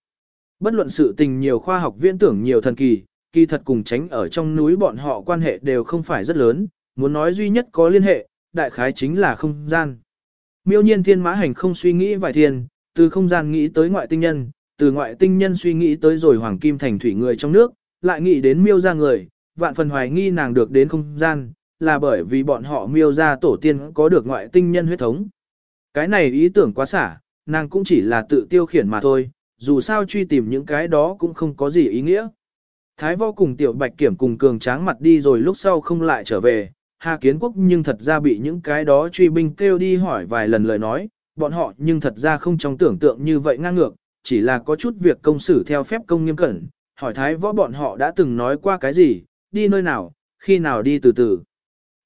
Bất luận sự tình nhiều khoa học viễn tưởng nhiều thần kỳ, kỳ thật cùng tránh ở trong núi bọn họ quan hệ đều không phải rất lớn, muốn nói duy nhất có liên hệ, đại khái chính là không gian. Miêu nhiên thiên mã hành không suy nghĩ vài thiên, từ không gian nghĩ tới ngoại tinh nhân, từ ngoại tinh nhân suy nghĩ tới rồi hoàng kim thành thủy người trong nước, lại nghĩ đến miêu ra người, vạn phần hoài nghi nàng được đến không gian, là bởi vì bọn họ miêu ra tổ tiên có được ngoại tinh nhân huyết thống. Cái này ý tưởng quá xả, nàng cũng chỉ là tự tiêu khiển mà thôi, dù sao truy tìm những cái đó cũng không có gì ý nghĩa. Thái võ cùng tiểu bạch kiểm cùng cường tráng mặt đi rồi lúc sau không lại trở về, Hà Kiến Quốc nhưng thật ra bị những cái đó truy binh kêu đi hỏi vài lần lời nói, bọn họ nhưng thật ra không trong tưởng tượng như vậy ngang ngược, chỉ là có chút việc công xử theo phép công nghiêm cẩn, hỏi thái võ bọn họ đã từng nói qua cái gì, đi nơi nào, khi nào đi từ từ.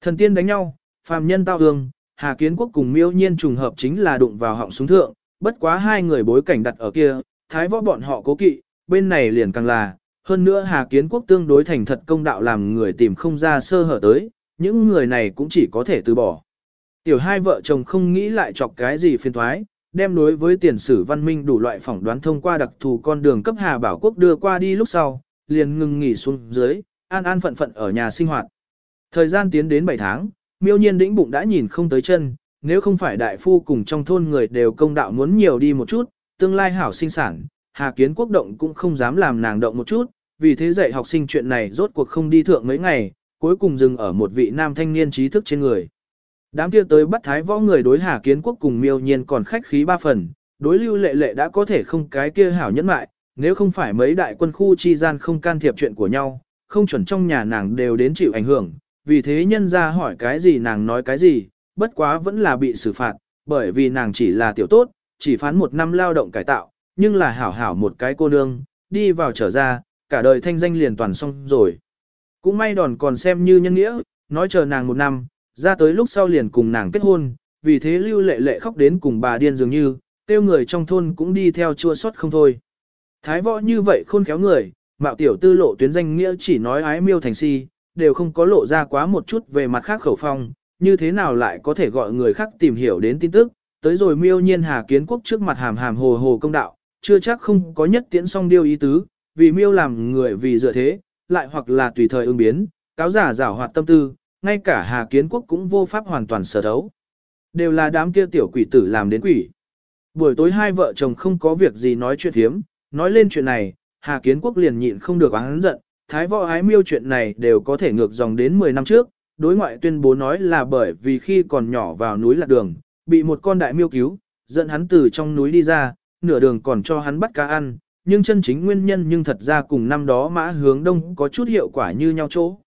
Thần tiên đánh nhau, phàm nhân tao hương, Hà Kiến Quốc cùng miêu nhiên trùng hợp chính là đụng vào họng súng thượng, bất quá hai người bối cảnh đặt ở kia, thái võ bọn họ cố kỵ, bên này liền càng là, hơn nữa Hà Kiến Quốc tương đối thành thật công đạo làm người tìm không ra sơ hở tới, những người này cũng chỉ có thể từ bỏ. Tiểu hai vợ chồng không nghĩ lại chọc cái gì phiền thoái, đem đối với tiền sử văn minh đủ loại phỏng đoán thông qua đặc thù con đường cấp Hà Bảo Quốc đưa qua đi lúc sau, liền ngừng nghỉ xuống dưới, an an phận phận ở nhà sinh hoạt. Thời gian tiến đến 7 tháng, miêu nhiên đĩnh bụng đã nhìn không tới chân, nếu không phải đại phu cùng trong thôn người đều công đạo muốn nhiều đi một chút, tương lai hảo sinh sản, Hà Kiến Quốc động cũng không dám làm nàng động một chút, vì thế dạy học sinh chuyện này rốt cuộc không đi thượng mấy ngày, cuối cùng dừng ở một vị nam thanh niên trí thức trên người. Đám kia tới bắt thái võ người đối Hà Kiến Quốc cùng miêu nhiên còn khách khí ba phần, đối lưu lệ lệ đã có thể không cái kia hảo nhẫn mại, nếu không phải mấy đại quân khu chi gian không can thiệp chuyện của nhau, không chuẩn trong nhà nàng đều đến chịu ảnh hưởng, vì thế nhân ra hỏi cái gì nàng nói cái gì, bất quá vẫn là bị xử phạt, bởi vì nàng chỉ là tiểu tốt, chỉ phán một năm lao động cải tạo, nhưng là hảo hảo một cái cô nương, đi vào trở ra, cả đời thanh danh liền toàn xong rồi. Cũng may đòn còn xem như nhân nghĩa, nói chờ nàng một năm, ra tới lúc sau liền cùng nàng kết hôn, vì thế lưu lệ lệ khóc đến cùng bà điên dường như, tiêu người trong thôn cũng đi theo chua xót không thôi. Thái võ như vậy khôn khéo người, mạo tiểu tư lộ tuyến danh nghĩa chỉ nói ái miêu thành si, đều không có lộ ra quá một chút về mặt khác khẩu phong, như thế nào lại có thể gọi người khác tìm hiểu đến tin tức, tới rồi miêu nhiên hà kiến quốc trước mặt hàm hàm hồ hồ công đạo, chưa chắc không có nhất tiễn song điêu ý tứ, vì miêu làm người vì dựa thế, lại hoặc là tùy thời ứng biến, cáo giả giả hoạt tâm tư, ngay cả hà kiến quốc cũng vô pháp hoàn toàn sở thấu. Đều là đám kia tiểu quỷ tử làm đến quỷ. Buổi tối hai vợ chồng không có việc gì nói chuyện thiếm, nói lên chuyện này, Hà Kiến Quốc liền nhịn không được oán giận, thái võ ái miêu chuyện này đều có thể ngược dòng đến 10 năm trước, đối ngoại tuyên bố nói là bởi vì khi còn nhỏ vào núi lạc đường, bị một con đại miêu cứu, dẫn hắn từ trong núi đi ra, nửa đường còn cho hắn bắt cá ăn, nhưng chân chính nguyên nhân nhưng thật ra cùng năm đó mã hướng đông có chút hiệu quả như nhau chỗ.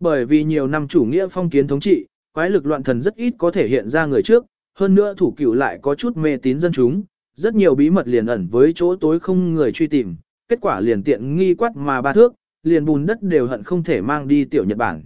Bởi vì nhiều năm chủ nghĩa phong kiến thống trị, quái lực loạn thần rất ít có thể hiện ra người trước, hơn nữa thủ cửu lại có chút mê tín dân chúng, rất nhiều bí mật liền ẩn với chỗ tối không người truy tìm, kết quả liền tiện nghi quát mà ba thước, liền bùn đất đều hận không thể mang đi tiểu Nhật Bản.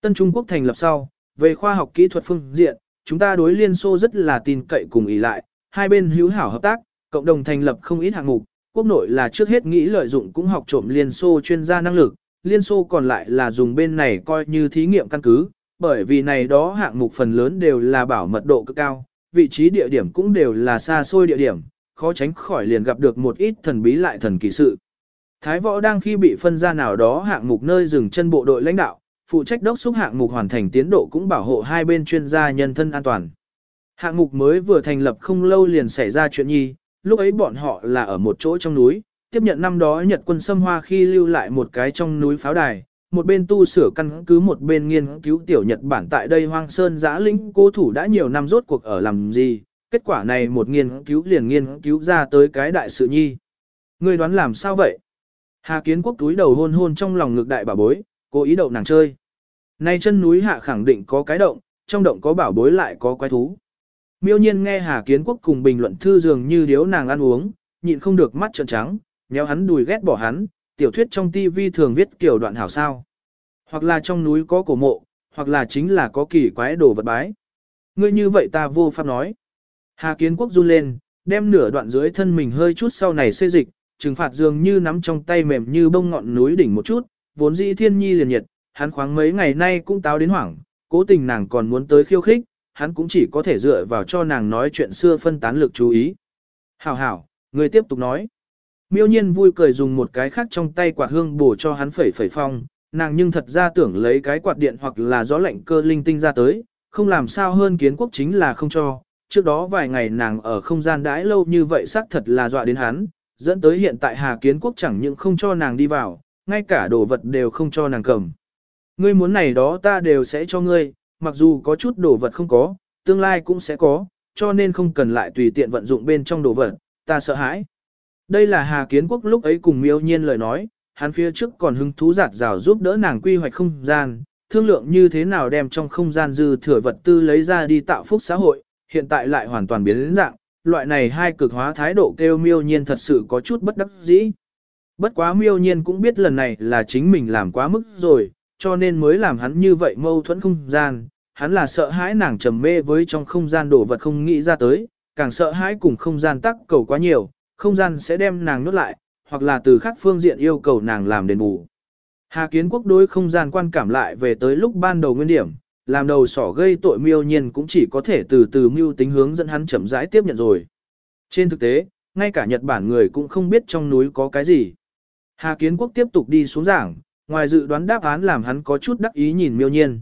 Tân Trung Quốc thành lập sau, về khoa học kỹ thuật phương diện, chúng ta đối Liên Xô rất là tin cậy cùng ý lại, hai bên hữu hảo hợp tác, cộng đồng thành lập không ít hạng mục, quốc nội là trước hết nghĩ lợi dụng cũng học trộm Liên Xô chuyên gia năng lực, Liên Xô còn lại là dùng bên này coi như thí nghiệm căn cứ, bởi vì này đó hạng mục phần lớn đều là bảo mật độ cực cao, vị trí địa điểm cũng đều là xa xôi địa điểm, khó tránh khỏi liền gặp được một ít thần bí lại thần kỳ sự. Thái võ đang khi bị phân ra nào đó hạng mục nơi dừng chân bộ đội lãnh đạo, phụ trách đốc xúc hạng mục hoàn thành tiến độ cũng bảo hộ hai bên chuyên gia nhân thân an toàn. Hạng mục mới vừa thành lập không lâu liền xảy ra chuyện nhi, lúc ấy bọn họ là ở một chỗ trong núi, tiếp nhận năm đó Nhật quân xâm hoa khi lưu lại một cái trong núi pháo đài, một bên tu sửa căn cứ một bên nghiên cứu tiểu Nhật Bản tại đây hoang sơn giã lĩnh cố thủ đã nhiều năm rốt cuộc ở làm gì, kết quả này một nghiên cứu liền nghiên cứu ra tới cái đại sự nhi. Ngươi đoán làm sao vậy? Hà kiến quốc túi đầu hôn hôn trong lòng ngực đại bà bối, cố ý đậu nàng chơi. Nay chân núi hạ khẳng định có cái động, trong động có bảo bối lại có quái thú. Miêu nhiên nghe Hà Kiến Quốc cùng bình luận thư dường như điếu nàng ăn uống, nhịn không được mắt trợn trắng, nhéo hắn đùi ghét bỏ hắn, tiểu thuyết trong tivi thường viết kiểu đoạn hảo sao. Hoặc là trong núi có cổ mộ, hoặc là chính là có kỳ quái đồ vật bái. Ngươi như vậy ta vô pháp nói. Hà Kiến Quốc run lên, đem nửa đoạn dưới thân mình hơi chút sau này xê dịch, trừng phạt dường như nắm trong tay mềm như bông ngọn núi đỉnh một chút, vốn dĩ thiên nhi liền nhiệt, hắn khoáng mấy ngày nay cũng táo đến hoảng, cố tình nàng còn muốn tới khiêu khích, hắn cũng chỉ có thể dựa vào cho nàng nói chuyện xưa phân tán lực chú ý. Hảo hảo, người tiếp tục nói. Miêu nhiên vui cười dùng một cái khác trong tay quạt hương bổ cho hắn phẩy phẩy phong, nàng nhưng thật ra tưởng lấy cái quạt điện hoặc là gió lạnh cơ linh tinh ra tới, không làm sao hơn kiến quốc chính là không cho. Trước đó vài ngày nàng ở không gian đãi lâu như vậy xác thật là dọa đến hắn, dẫn tới hiện tại Hà Kiến Quốc chẳng những không cho nàng đi vào, ngay cả đồ vật đều không cho nàng cầm. Ngươi muốn này đó ta đều sẽ cho ngươi, mặc dù có chút đồ vật không có, tương lai cũng sẽ có, cho nên không cần lại tùy tiện vận dụng bên trong đồ vật, ta sợ hãi. Đây là Hà Kiến Quốc lúc ấy cùng miêu nhiên lời nói, hắn phía trước còn hứng thú giạt rào giúp đỡ nàng quy hoạch không gian, thương lượng như thế nào đem trong không gian dư thừa vật tư lấy ra đi tạo phúc xã hội, hiện tại lại hoàn toàn biến đến dạng, loại này hai cực hóa thái độ kêu miêu nhiên thật sự có chút bất đắc dĩ. Bất quá miêu nhiên cũng biết lần này là chính mình làm quá mức rồi, cho nên mới làm hắn như vậy mâu thuẫn không gian. Hắn là sợ hãi nàng trầm mê với trong không gian đồ vật không nghĩ ra tới, càng sợ hãi cùng không gian tắc cầu quá nhiều, không gian sẽ đem nàng nuốt lại, hoặc là từ khác phương diện yêu cầu nàng làm đền bù. Hà kiến quốc đối không gian quan cảm lại về tới lúc ban đầu nguyên điểm, làm đầu sỏ gây tội miêu nhiên cũng chỉ có thể từ từ mưu tính hướng dẫn hắn chậm rãi tiếp nhận rồi. Trên thực tế, ngay cả Nhật Bản người cũng không biết trong núi có cái gì. Hà Kiến Quốc tiếp tục đi xuống giảng, ngoài dự đoán đáp án làm hắn có chút đắc ý nhìn miêu nhiên.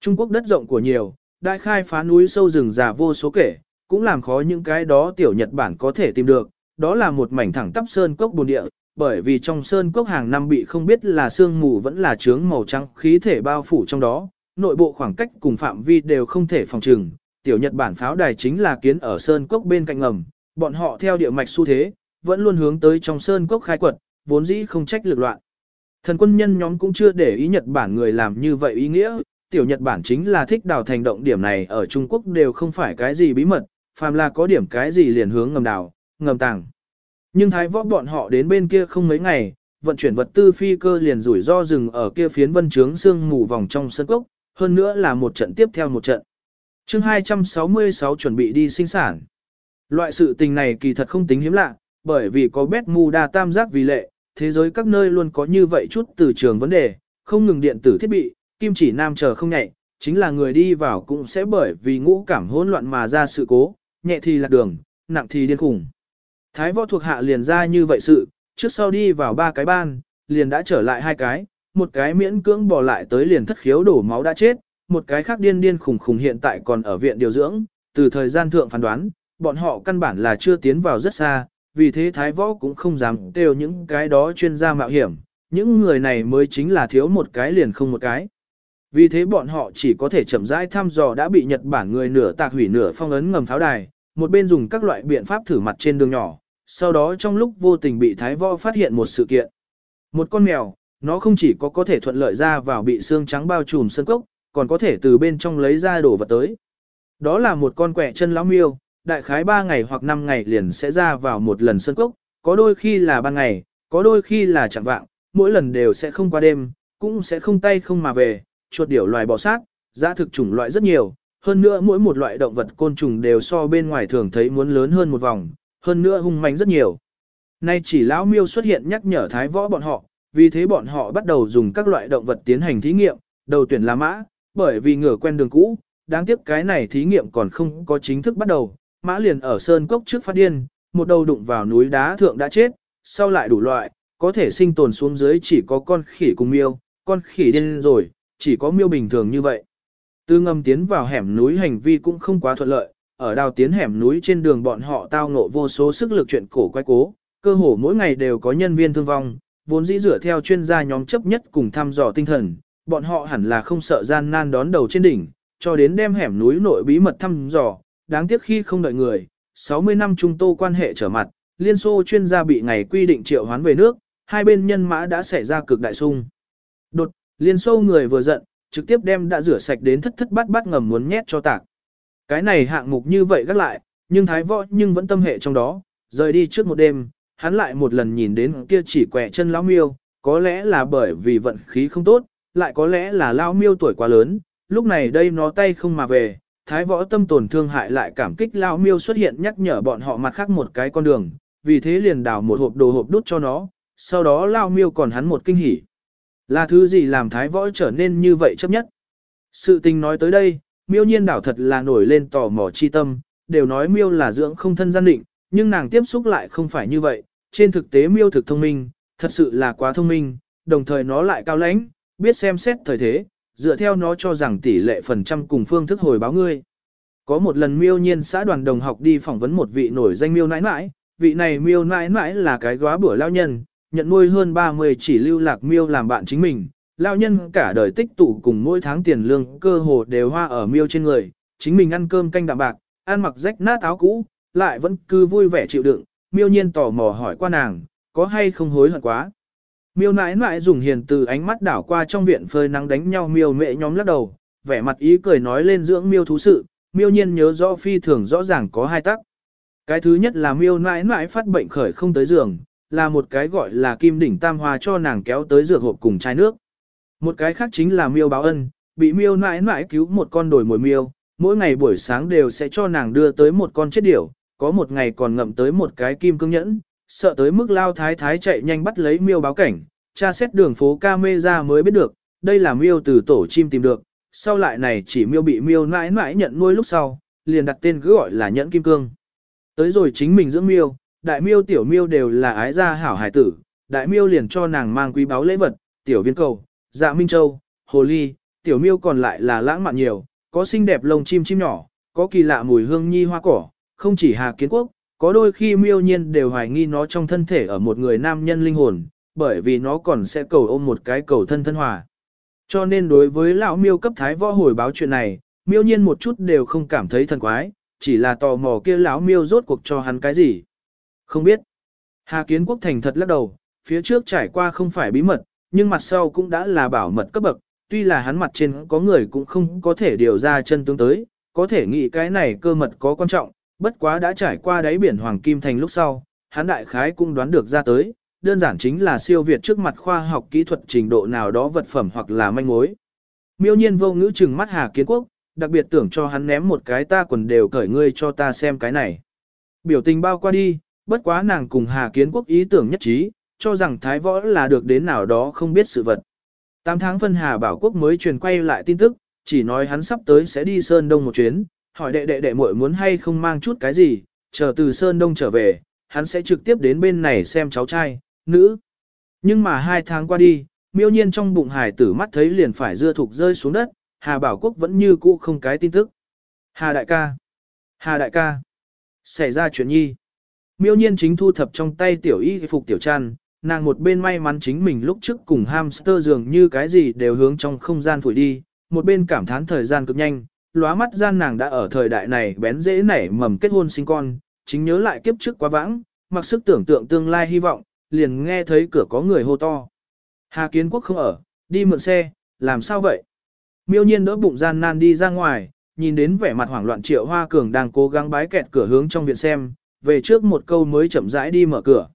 Trung Quốc đất rộng của nhiều, đại khai phá núi sâu rừng già vô số kể, cũng làm khó những cái đó tiểu Nhật Bản có thể tìm được, đó là một mảnh thẳng tắp sơn cốc bồn địa, bởi vì trong sơn cốc hàng năm bị không biết là sương mù vẫn là trướng màu trắng khí thể bao phủ trong đó, nội bộ khoảng cách cùng phạm vi đều không thể phòng trừng. Tiểu Nhật Bản pháo đài chính là kiến ở sơn cốc bên cạnh ngầm, bọn họ theo địa mạch xu thế, vẫn luôn hướng tới trong sơn cốc khai quật, vốn dĩ không trách lực loạn. Thần quân nhân nhóm cũng chưa để ý Nhật Bản người làm như vậy ý nghĩa, tiểu Nhật Bản chính là thích đào thành động điểm này ở Trung Quốc đều không phải cái gì bí mật, phàm là có điểm cái gì liền hướng ngầm đào, ngầm tàng. Nhưng thái võ bọn họ đến bên kia không mấy ngày, vận chuyển vật tư phi cơ liền rủi ro rừng ở kia phiến vân trướng sương mù vòng trong sân cốc, hơn nữa là một trận tiếp theo một trận. chương 266 chuẩn bị đi sinh sản. Loại sự tình này kỳ thật không tính hiếm lạ, bởi vì có bét mù đa tam giác vì lệ, thế giới các nơi luôn có như vậy chút từ trường vấn đề, không ngừng điện tử thiết bị, kim chỉ nam chờ không nhạy, chính là người đi vào cũng sẽ bởi vì ngũ cảm hỗn loạn mà ra sự cố, nhẹ thì lạc đường, nặng thì điên khủng. Thái võ thuộc hạ liền ra như vậy sự, trước sau đi vào ba cái ban, liền đã trở lại hai cái, một cái miễn cưỡng bỏ lại tới liền thất khiếu đổ máu đã chết, một cái khác điên điên khủng khủng hiện tại còn ở viện điều dưỡng, từ thời gian thượng phán đoán, bọn họ căn bản là chưa tiến vào rất xa, vì thế Thái võ cũng không dám đều những cái đó chuyên gia mạo hiểm, những người này mới chính là thiếu một cái liền không một cái. Vì thế bọn họ chỉ có thể chậm rãi thăm dò đã bị Nhật Bản người nửa tạc hủy nửa phong ấn ngầm pháo đài, một bên dùng các loại biện pháp thử mặt trên đường nhỏ, sau đó trong lúc vô tình bị Thái Võ phát hiện một sự kiện. Một con mèo, nó không chỉ có có thể thuận lợi ra vào bị xương trắng bao trùm sân cốc, còn có thể từ bên trong lấy ra đồ vật tới. Đó là một con quẻ chân lão miêu, đại khái 3 ngày hoặc 5 ngày liền sẽ ra vào một lần sơn cốc, có đôi khi là ban ngày, có đôi khi là chẳng vạng, mỗi lần đều sẽ không qua đêm, cũng sẽ không tay không mà về, chuột điểu loài bò sát, giá thực chủng loại rất nhiều, hơn nữa mỗi một loại động vật côn trùng đều so bên ngoài thường thấy muốn lớn hơn một vòng, hơn nữa hung manh rất nhiều. Nay chỉ lão miêu xuất hiện nhắc nhở thái võ bọn họ, vì thế bọn họ bắt đầu dùng các loại động vật tiến hành thí nghiệm, đầu tuyển là mã, bởi vì ngửa quen đường cũ, đáng tiếc cái này thí nghiệm còn không có chính thức bắt đầu, mã liền ở sơn cốc trước phát điên, một đầu đụng vào núi đá thượng đã chết, sau lại đủ loại, có thể sinh tồn xuống dưới chỉ có con khỉ cùng miêu, con khỉ điên rồi, chỉ có miêu bình thường như vậy. Tư Ngâm tiến vào hẻm núi hành vi cũng không quá thuận lợi, ở đào tiến hẻm núi trên đường bọn họ tao ngộ vô số sức lực chuyện cổ quay cố, cơ hồ mỗi ngày đều có nhân viên thương vong, vốn dĩ dựa theo chuyên gia nhóm chấp nhất cùng thăm dò tinh thần, bọn họ hẳn là không sợ gian nan đón đầu trên đỉnh, cho đến đem hẻm núi nội bí mật thăm dò, đáng tiếc khi không đợi người, 60 năm trung tô quan hệ trở mặt, Liên Xô chuyên gia bị ngày quy định triệu hoán về nước, hai bên nhân mã đã xảy ra cực đại sung. Đột, Liên Xô người vừa giận, trực tiếp đem đã rửa sạch đến thất thất bát bát ngầm muốn nhét cho tạc. Cái này hạng mục như vậy gắt lại, nhưng thái võ nhưng vẫn tâm hệ trong đó, rời đi trước một đêm, hắn lại một lần nhìn đến kia chỉ quẹ chân lão miêu, có lẽ là bởi vì vận khí không tốt, lại có lẽ là lão miêu tuổi quá lớn, lúc này đây nó tay không mà về, thái võ tâm tổn thương hại lại cảm kích lão miêu xuất hiện nhắc nhở bọn họ mặt khác một cái con đường, vì thế liền đào một hộp đồ hộp đút cho nó, sau đó lão miêu còn hắn một kinh hỉ. Là thứ gì làm thái võ trở nên như vậy chấp nhất? Sự tình nói tới đây, miêu nhiên đảo thật là nổi lên tò mò chi tâm, đều nói miêu là dưỡng không thân gian định, nhưng nàng tiếp xúc lại không phải như vậy, trên thực tế miêu thực thông minh, thật sự là quá thông minh, đồng thời nó lại cao lãnh, biết xem xét thời thế, dựa theo nó cho rằng tỷ lệ phần trăm cùng phương thức hồi báo ngươi. Có một lần miêu nhiên xã đoàn đồng học đi phỏng vấn một vị nổi danh miêu nãi nãi, vị này miêu nãi nãi là cái góa bữa lao nhân, nhận nuôi hơn 30 chỉ lưu lạc miêu làm bạn chính mình, lao nhân cả đời tích tụ cùng mỗi tháng tiền lương cơ hồ đều hoa ở miêu trên người, chính mình ăn cơm canh đạm bạc, ăn mặc rách nát áo cũ, lại vẫn cứ vui vẻ chịu đựng, miêu nhiên tò mò hỏi qua nàng, có hay không hối hận quá. Miêu nãi nãi dùng hiền từ ánh mắt đảo qua trong viện phơi nắng đánh nhau miêu mẹ nhóm lắc đầu, vẻ mặt ý cười nói lên dưỡng miêu thú sự, miêu nhiên nhớ rõ phi thường rõ ràng có hai tắc. Cái thứ nhất là miêu nãi nãi phát bệnh khởi không tới giường, là một cái gọi là kim đỉnh tam hoa cho nàng kéo tới dược hộp cùng chai nước. Một cái khác chính là miêu báo ân, bị miêu nãi nãi cứu một con đồi mồi miêu, mỗi ngày buổi sáng đều sẽ cho nàng đưa tới một con chết điểu, có một ngày còn ngậm tới một cái kim cương nhẫn, sợ tới mức lao thái thái chạy nhanh bắt lấy miêu báo cảnh, tra xét đường phố ca mê ra mới biết được, đây là miêu từ tổ chim tìm được, sau lại này chỉ miêu bị miêu nãi nãi nhận nuôi lúc sau, liền đặt tên cứ gọi là nhẫn kim cương. Tới rồi chính mình dưỡng miêu, đại miêu tiểu miêu đều là ái gia hảo hải tử, đại miêu liền cho nàng mang quý báu lễ vật, tiểu viên cầu, dạ minh châu, hồ ly, tiểu miêu còn lại là lãng mạn nhiều, có xinh đẹp lông chim chim nhỏ, có kỳ lạ mùi hương nhi hoa cỏ, không chỉ Hà Kiến Quốc, có đôi khi miêu nhiên đều hoài nghi nó trong thân thể ở một người nam nhân linh hồn, bởi vì nó còn sẽ cầu ôm một cái cầu thân thân hòa. Cho nên đối với lão miêu cấp thái võ hồi báo chuyện này, miêu nhiên một chút đều không cảm thấy thần quái, chỉ là tò mò kia lão miêu rốt cuộc cho hắn cái gì. Không biết. Hà Kiến Quốc thành thật lắc đầu, phía trước trải qua không phải bí mật, nhưng mặt sau cũng đã là bảo mật cấp bậc, tuy là hắn mặt trên có người cũng không có thể điều ra chân tướng tới, có thể nghĩ cái này cơ mật có quan trọng, bất quá đã trải qua đáy biển Hoàng Kim Thành lúc sau, hắn đại khái cũng đoán được ra tới, đơn giản chính là siêu việt trước mặt khoa học kỹ thuật trình độ nào đó vật phẩm hoặc là manh mối. Miêu nhiên vô ngữ chừng mắt Hà Kiến Quốc, đặc biệt tưởng cho hắn ném một cái ta quần đều cởi ngươi cho ta xem cái này. Biểu tình bao qua đi, bất quá nàng cùng Hà Kiến Quốc ý tưởng nhất trí, cho rằng Thái Võ là được đến nào đó không biết sự vật. tám tháng phân Hà Bảo Quốc mới truyền quay lại tin tức, chỉ nói hắn sắp tới sẽ đi Sơn Đông một chuyến, hỏi đệ đệ đệ muội muốn hay không mang chút cái gì, chờ từ Sơn Đông trở về, hắn sẽ trực tiếp đến bên này xem cháu trai, nữ. Nhưng mà hai tháng qua đi, miêu nhiên trong bụng hải tử mắt thấy liền phải dưa thục rơi xuống đất, Hà Bảo Quốc vẫn như cũ không cái tin tức. Hà đại ca, Hà đại ca, xảy ra chuyện nhi. Miêu nhiên chính thu thập trong tay tiểu y phục tiểu trăn, nàng một bên may mắn chính mình lúc trước cùng hamster dường như cái gì đều hướng trong không gian phủi đi, một bên cảm thán thời gian cực nhanh, lóa mắt gian nàng đã ở thời đại này bén dễ nảy mầm kết hôn sinh con, chính nhớ lại kiếp trước quá vãng, mặc sức tưởng tượng tương lai hy vọng, liền nghe thấy cửa có người hô to. Hà Kiến Quốc không ở, đi mượn xe, làm sao vậy? Miêu nhiên đỡ bụng gian nan đi ra ngoài, nhìn đến vẻ mặt hoảng loạn triệu hoa cường đang cố gắng bái kẹt cửa hướng trong viện xem, về trước một câu mới chậm rãi đi mở cửa.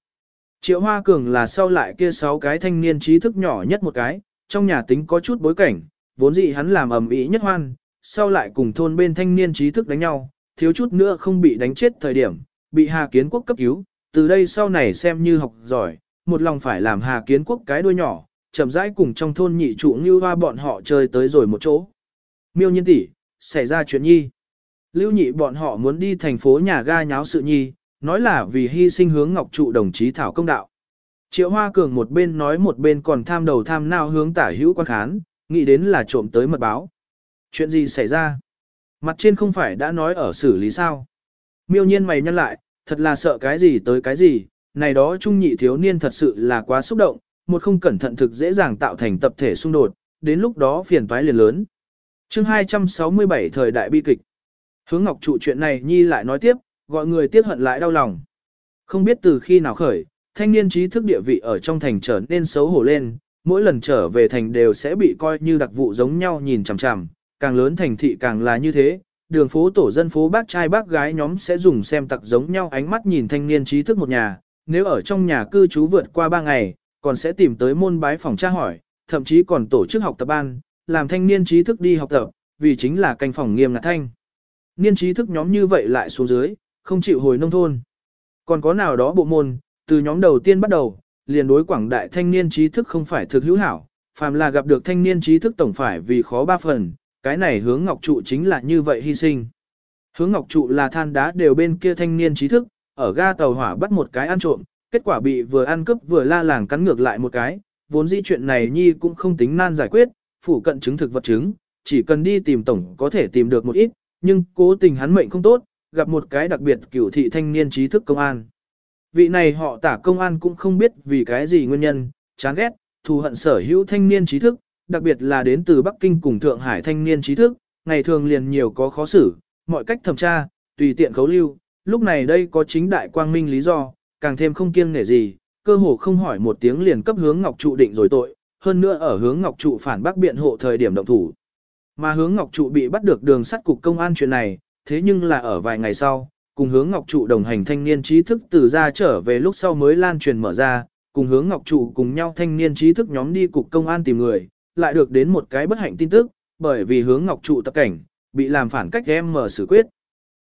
Triệu hoa cường là sau lại kia sáu cái thanh niên trí thức nhỏ nhất một cái, trong nhà tính có chút bối cảnh, vốn dĩ hắn làm ầm ĩ nhất hoan, sau lại cùng thôn bên thanh niên trí thức đánh nhau, thiếu chút nữa không bị đánh chết thời điểm, bị Hà Kiến Quốc cấp cứu, từ đây sau này xem như học giỏi, một lòng phải làm Hà Kiến Quốc cái đuôi nhỏ, chậm rãi cùng trong thôn nhị trụ như hoa bọn họ chơi tới rồi một chỗ. Miêu nhiên tỷ, xảy ra chuyện nhi. Lưu nhị bọn họ muốn đi thành phố nhà ga nháo sự nhi, nói là vì hy sinh hướng ngọc trụ đồng chí thảo công đạo. Triệu Hoa Cường một bên nói một bên còn tham đầu tham nào hướng tả hữu quan khán, nghĩ đến là trộm tới mật báo. Chuyện gì xảy ra? Mặt trên không phải đã nói ở xử lý sao? Miêu nhiên mày nhăn lại, thật là sợ cái gì tới cái gì, này đó trung nhị thiếu niên thật sự là quá xúc động, một không cẩn thận thực dễ dàng tạo thành tập thể xung đột, đến lúc đó phiền toái liền lớn. chương 267 thời đại bi kịch. Hướng Ngọc trụ chuyện này Nhi lại nói tiếp, gọi người tiếc hận lại đau lòng. Không biết từ khi nào khởi, thanh niên trí thức địa vị ở trong thành trở nên xấu hổ lên, mỗi lần trở về thành đều sẽ bị coi như đặc vụ giống nhau nhìn chằm chằm, càng lớn thành thị càng là như thế, đường phố tổ dân phố bác trai bác gái nhóm sẽ dùng xem tặc giống nhau ánh mắt nhìn thanh niên trí thức một nhà, nếu ở trong nhà cư trú vượt qua 3 ngày, còn sẽ tìm tới môn bái phòng tra hỏi, thậm chí còn tổ chức học tập ban, làm thanh niên trí thức đi học tập, vì chính là canh phòng nghiêm ngặt thanh. Niên trí thức nhóm như vậy lại xuống dưới, không chịu hồi nông thôn. Còn có nào đó bộ môn, từ nhóm đầu tiên bắt đầu, liền đối quảng đại thanh niên trí thức không phải thực hữu hảo, phàm là gặp được thanh niên trí thức tổng phải vì khó ba phần, cái này hướng ngọc trụ chính là như vậy hy sinh. Hướng ngọc trụ là than đá đều bên kia thanh niên trí thức, ở ga tàu hỏa bắt một cái ăn trộm, kết quả bị vừa ăn cướp vừa la làng cắn ngược lại một cái, vốn dĩ chuyện này nhi cũng không tính nan giải quyết, phủ cận chứng thực vật chứng, chỉ cần đi tìm tổng có thể tìm được một ít, nhưng cố tình hắn mệnh không tốt, gặp một cái đặc biệt cửu thị thanh niên trí thức công an. Vị này họ tả công an cũng không biết vì cái gì nguyên nhân, chán ghét, thù hận sở hữu thanh niên trí thức, đặc biệt là đến từ Bắc Kinh cùng Thượng Hải thanh niên trí thức, ngày thường liền nhiều có khó xử, mọi cách thẩm tra, tùy tiện khấu lưu, lúc này đây có chính đại quang minh lý do, càng thêm không kiêng nể gì, cơ hồ không hỏi một tiếng liền cấp hướng Ngọc Trụ định rồi tội, hơn nữa ở hướng Ngọc Trụ phản bác biện hộ thời điểm động thủ. Mà hướng Ngọc Trụ bị bắt được đường sắt cục công an chuyện này, thế nhưng là ở vài ngày sau, cùng hướng Ngọc Trụ đồng hành thanh niên trí thức từ ra trở về lúc sau mới lan truyền mở ra, cùng hướng Ngọc Trụ cùng nhau thanh niên trí thức nhóm đi cục công an tìm người, lại được đến một cái bất hạnh tin tức, bởi vì hướng Ngọc Trụ tập cảnh, bị làm phản cách em mở xử quyết.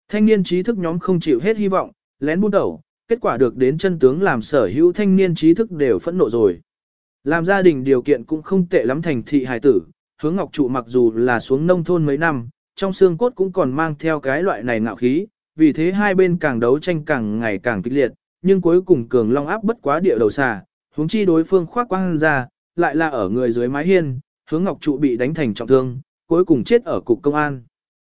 Thanh niên trí thức nhóm không chịu hết hy vọng, lén buôn đầu, kết quả được đến chân tướng làm sở hữu thanh niên trí thức đều phẫn nộ rồi. Làm gia đình điều kiện cũng không tệ lắm thành thị hài tử, hướng Ngọc Trụ mặc dù là xuống nông thôn mấy năm, trong xương cốt cũng còn mang theo cái loại này ngạo khí, vì thế hai bên càng đấu tranh càng ngày càng kịch liệt, nhưng cuối cùng cường long áp bất quá địa đầu xà, huống chi đối phương khoác quang ra, lại là ở người dưới mái hiên, hướng Ngọc Trụ bị đánh thành trọng thương, cuối cùng chết ở cục công an.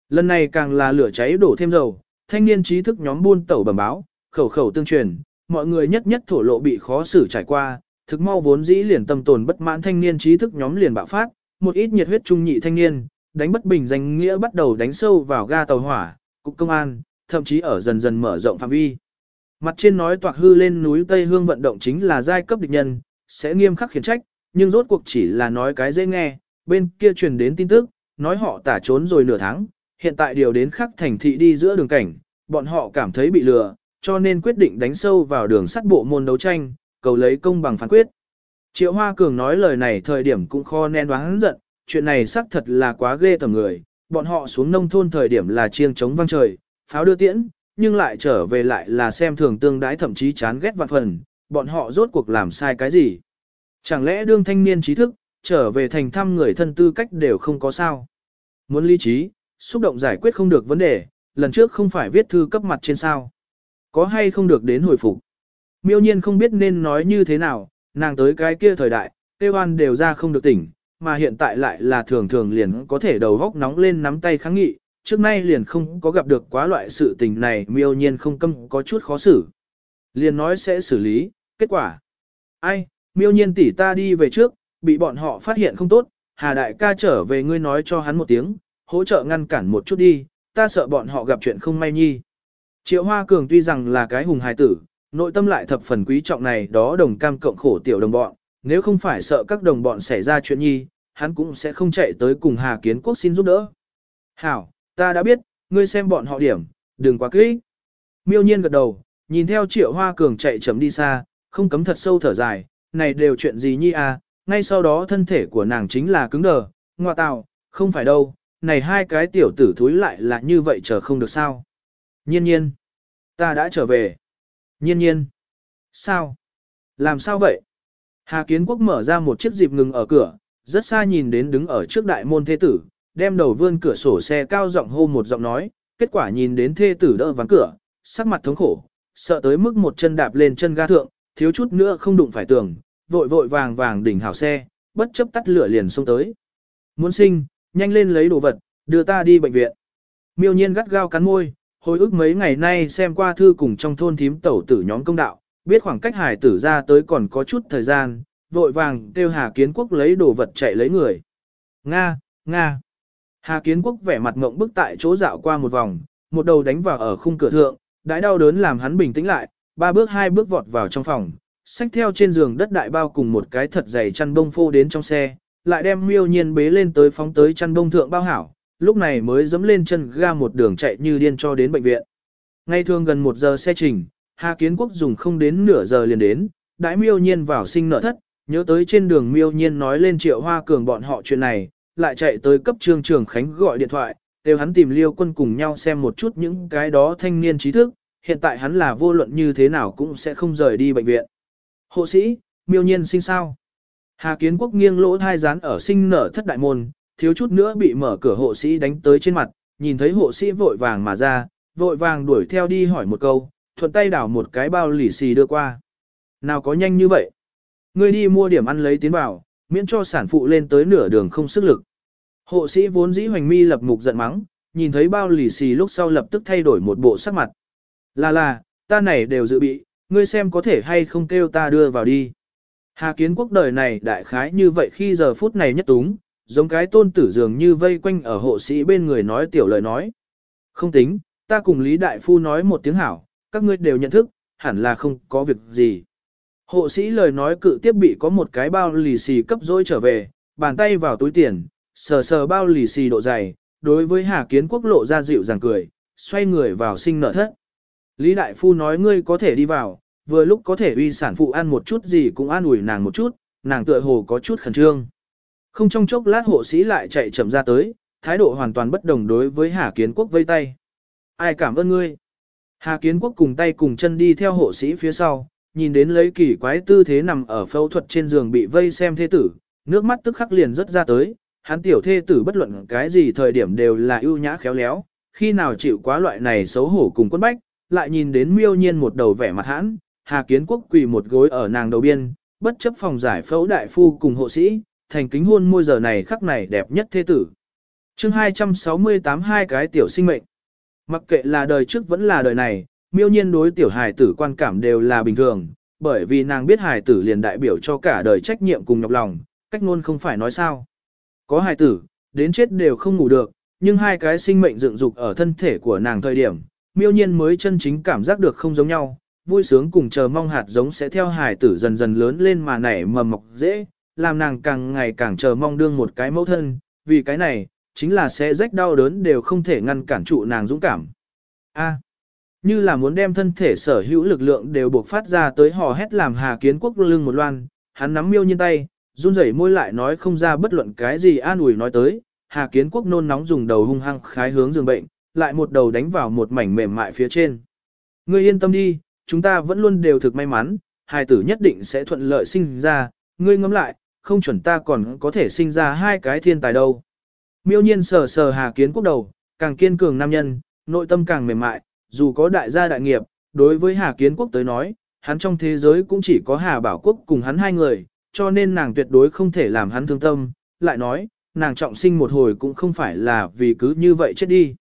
Lần này càng là lửa cháy đổ thêm dầu, thanh niên trí thức nhóm buôn tẩu bẩm báo, khẩu khẩu tương truyền, mọi người nhất nhất thổ lộ bị khó xử trải qua, thực mau vốn dĩ liền tâm tồn bất mãn thanh niên trí thức nhóm liền bạo phát, một ít nhiệt huyết trung nhị thanh niên, đánh bất bình danh nghĩa bắt đầu đánh sâu vào ga tàu hỏa, cục công an, thậm chí ở dần dần mở rộng phạm vi. Mặt trên nói toạc hư lên núi Tây Hương vận động chính là giai cấp địch nhân, sẽ nghiêm khắc khiển trách, nhưng rốt cuộc chỉ là nói cái dễ nghe, bên kia truyền đến tin tức, nói họ tả trốn rồi nửa tháng, hiện tại điều đến khắc thành thị đi giữa đường cảnh, bọn họ cảm thấy bị lừa, cho nên quyết định đánh sâu vào đường sắt bộ môn đấu tranh, cầu lấy công bằng phán quyết. Triệu Hoa Cường nói lời này thời điểm cũng kho nên đoán giận, chuyện này xác thật là quá ghê tầm người, bọn họ xuống nông thôn thời điểm là chiêng chống vang trời, pháo đưa tiễn, nhưng lại trở về lại là xem thường tương đái thậm chí chán ghét vạn phần, bọn họ rốt cuộc làm sai cái gì. Chẳng lẽ đương thanh niên trí thức, trở về thành thăm người thân tư cách đều không có sao. Muốn lý trí, xúc động giải quyết không được vấn đề, lần trước không phải viết thư cấp mặt trên sao. Có hay không được đến hồi phục. Miêu nhiên không biết nên nói như thế nào, nàng tới cái kia thời đại, tiêu hoan đều ra không được tỉnh, mà hiện tại lại là thường thường liền có thể đầu góc nóng lên nắm tay kháng nghị, trước nay liền không có gặp được quá loại sự tình này miêu nhiên không câm có chút khó xử. Liền nói sẽ xử lý, kết quả. Ai, miêu nhiên tỷ ta đi về trước, bị bọn họ phát hiện không tốt, Hà Đại ca trở về ngươi nói cho hắn một tiếng, hỗ trợ ngăn cản một chút đi, ta sợ bọn họ gặp chuyện không may nhi. Triệu Hoa Cường tuy rằng là cái hùng hài tử, nội tâm lại thập phần quý trọng này đó đồng cam cộng khổ tiểu đồng bọn, nếu không phải sợ các đồng bọn xảy ra chuyện nhi, hắn cũng sẽ không chạy tới cùng Hà Kiến Quốc xin giúp đỡ. Hảo, ta đã biết, ngươi xem bọn họ điểm, đừng quá kỹ. Miêu nhiên gật đầu, nhìn theo Triệu Hoa Cường chạy chấm đi xa, không cấm thật sâu thở dài, này đều chuyện gì nhi à, ngay sau đó thân thể của nàng chính là cứng đờ, ngoa tạo, không phải đâu, này hai cái tiểu tử thúi lại là như vậy chờ không được sao. Nhiên nhiên, ta đã trở về. Nhiên nhiên, sao? Làm sao vậy? Hà Kiến Quốc mở ra một chiếc dịp ngừng ở cửa, rất xa nhìn đến đứng ở trước đại môn thế tử, đem đầu vươn cửa sổ xe cao giọng hô một giọng nói, kết quả nhìn đến thê tử đỡ ván cửa, sắc mặt thống khổ, sợ tới mức một chân đạp lên chân ga thượng, thiếu chút nữa không đụng phải tường, vội vội vàng vàng đỉnh hảo xe, bất chấp tắt lửa liền xông tới. Muốn sinh, nhanh lên lấy đồ vật, đưa ta đi bệnh viện. Miêu nhiên gắt gao cắn môi, hồi ức mấy ngày nay xem qua thư cùng trong thôn thím tẩu tử nhóm công đạo, biết khoảng cách hải tử ra tới còn có chút thời gian, vội vàng kêu Hà Kiến Quốc lấy đồ vật chạy lấy người. Nga, Nga. Hà Kiến Quốc vẻ mặt ngộng bức tại chỗ dạo qua một vòng, một đầu đánh vào ở khung cửa thượng, đãi đau đớn làm hắn bình tĩnh lại, ba bước hai bước vọt vào trong phòng, xách theo trên giường đất đại bao cùng một cái thật dày chăn bông phô đến trong xe, lại đem miêu nhiên bế lên tới phóng tới chăn bông thượng bao hảo, lúc này mới dẫm lên chân ga một đường chạy như điên cho đến bệnh viện. Ngay thường gần một giờ xe trình, Hà Kiến Quốc dùng không đến nửa giờ liền đến, đãi miêu nhiên vào sinh nợ thất, nhớ tới trên đường miêu nhiên nói lên triệu hoa cường bọn họ chuyện này, lại chạy tới cấp trương trường Khánh gọi điện thoại, đều hắn tìm liêu quân cùng nhau xem một chút những cái đó thanh niên trí thức, hiện tại hắn là vô luận như thế nào cũng sẽ không rời đi bệnh viện. Hộ sĩ, miêu nhiên sinh sao? Hà Kiến Quốc nghiêng lỗ thai rán ở sinh nở thất đại môn, thiếu chút nữa bị mở cửa hộ sĩ đánh tới trên mặt, nhìn thấy hộ sĩ vội vàng mà ra, vội vàng đuổi theo đi hỏi một câu, thuận tay đảo một cái bao lì xì đưa qua. Nào có nhanh như vậy? Ngươi đi mua điểm ăn lấy tiến vào, miễn cho sản phụ lên tới nửa đường không sức lực. Hộ sĩ vốn dĩ hoành mi lập mục giận mắng, nhìn thấy bao lì xì lúc sau lập tức thay đổi một bộ sắc mặt. Là là, ta này đều dự bị, ngươi xem có thể hay không kêu ta đưa vào đi. Hà kiến quốc đời này đại khái như vậy khi giờ phút này nhất túng, giống cái tôn tử dường như vây quanh ở hộ sĩ bên người nói tiểu lời nói. Không tính, ta cùng Lý Đại Phu nói một tiếng hảo, các ngươi đều nhận thức, hẳn là không có việc gì. Hộ sĩ lời nói cự tiếp bị có một cái bao lì xì cấp dối trở về, bàn tay vào túi tiền, sờ sờ bao lì xì độ dày, đối với Hà Kiến Quốc lộ ra dịu dàng cười, xoay người vào sinh nợ thất. Lý Đại Phu nói ngươi có thể đi vào, vừa lúc có thể uy sản phụ ăn một chút gì cũng an ủi nàng một chút, nàng tựa hồ có chút khẩn trương. Không trong chốc lát hộ sĩ lại chạy chậm ra tới, thái độ hoàn toàn bất đồng đối với Hà Kiến Quốc vây tay. Ai cảm ơn ngươi? Hà Kiến Quốc cùng tay cùng chân đi theo hộ sĩ phía sau, nhìn đến lấy kỳ quái tư thế nằm ở phẫu thuật trên giường bị vây xem thế tử, nước mắt tức khắc liền rất ra tới, hắn tiểu thê tử bất luận cái gì thời điểm đều là ưu nhã khéo léo, khi nào chịu quá loại này xấu hổ cùng quân bách, lại nhìn đến miêu nhiên một đầu vẻ mặt hãn, Hà Kiến Quốc quỳ một gối ở nàng đầu biên, bất chấp phòng giải phẫu đại phu cùng hộ sĩ, thành kính hôn môi giờ này khắc này đẹp nhất thế tử. chương 268 hai cái tiểu sinh mệnh. Mặc kệ là đời trước vẫn là đời này, miêu nhiên đối tiểu hài tử quan cảm đều là bình thường, bởi vì nàng biết hài tử liền đại biểu cho cả đời trách nhiệm cùng nhọc lòng, cách ngôn không phải nói sao. Có hài tử, đến chết đều không ngủ được, nhưng hai cái sinh mệnh dựng dục ở thân thể của nàng thời điểm, miêu nhiên mới chân chính cảm giác được không giống nhau, vui sướng cùng chờ mong hạt giống sẽ theo hài tử dần dần lớn lên mà nảy mầm mọc dễ, làm nàng càng ngày càng chờ mong đương một cái mẫu thân, vì cái này, chính là sẽ rách đau đớn đều không thể ngăn cản trụ nàng dũng cảm. A. như là muốn đem thân thể sở hữu lực lượng đều buộc phát ra tới hò hét làm Hà Kiến Quốc lưng một loan, hắn nắm miêu nhiên tay, run rẩy môi lại nói không ra bất luận cái gì an ủi nói tới, Hà Kiến Quốc nôn nóng dùng đầu hung hăng khái hướng giường bệnh, lại một đầu đánh vào một mảnh mềm mại phía trên. Ngươi yên tâm đi, chúng ta vẫn luôn đều thực may mắn, hài tử nhất định sẽ thuận lợi sinh ra, ngươi ngẫm lại, không chuẩn ta còn có thể sinh ra hai cái thiên tài đâu. Miêu nhiên sờ sờ Hà Kiến Quốc đầu, càng kiên cường nam nhân, nội tâm càng mềm mại, dù có đại gia đại nghiệp, đối với Hà Kiến Quốc tới nói, hắn trong thế giới cũng chỉ có Hà Bảo Quốc cùng hắn hai người, cho nên nàng tuyệt đối không thể làm hắn thương tâm, lại nói, nàng trọng sinh một hồi cũng không phải là vì cứ như vậy chết đi.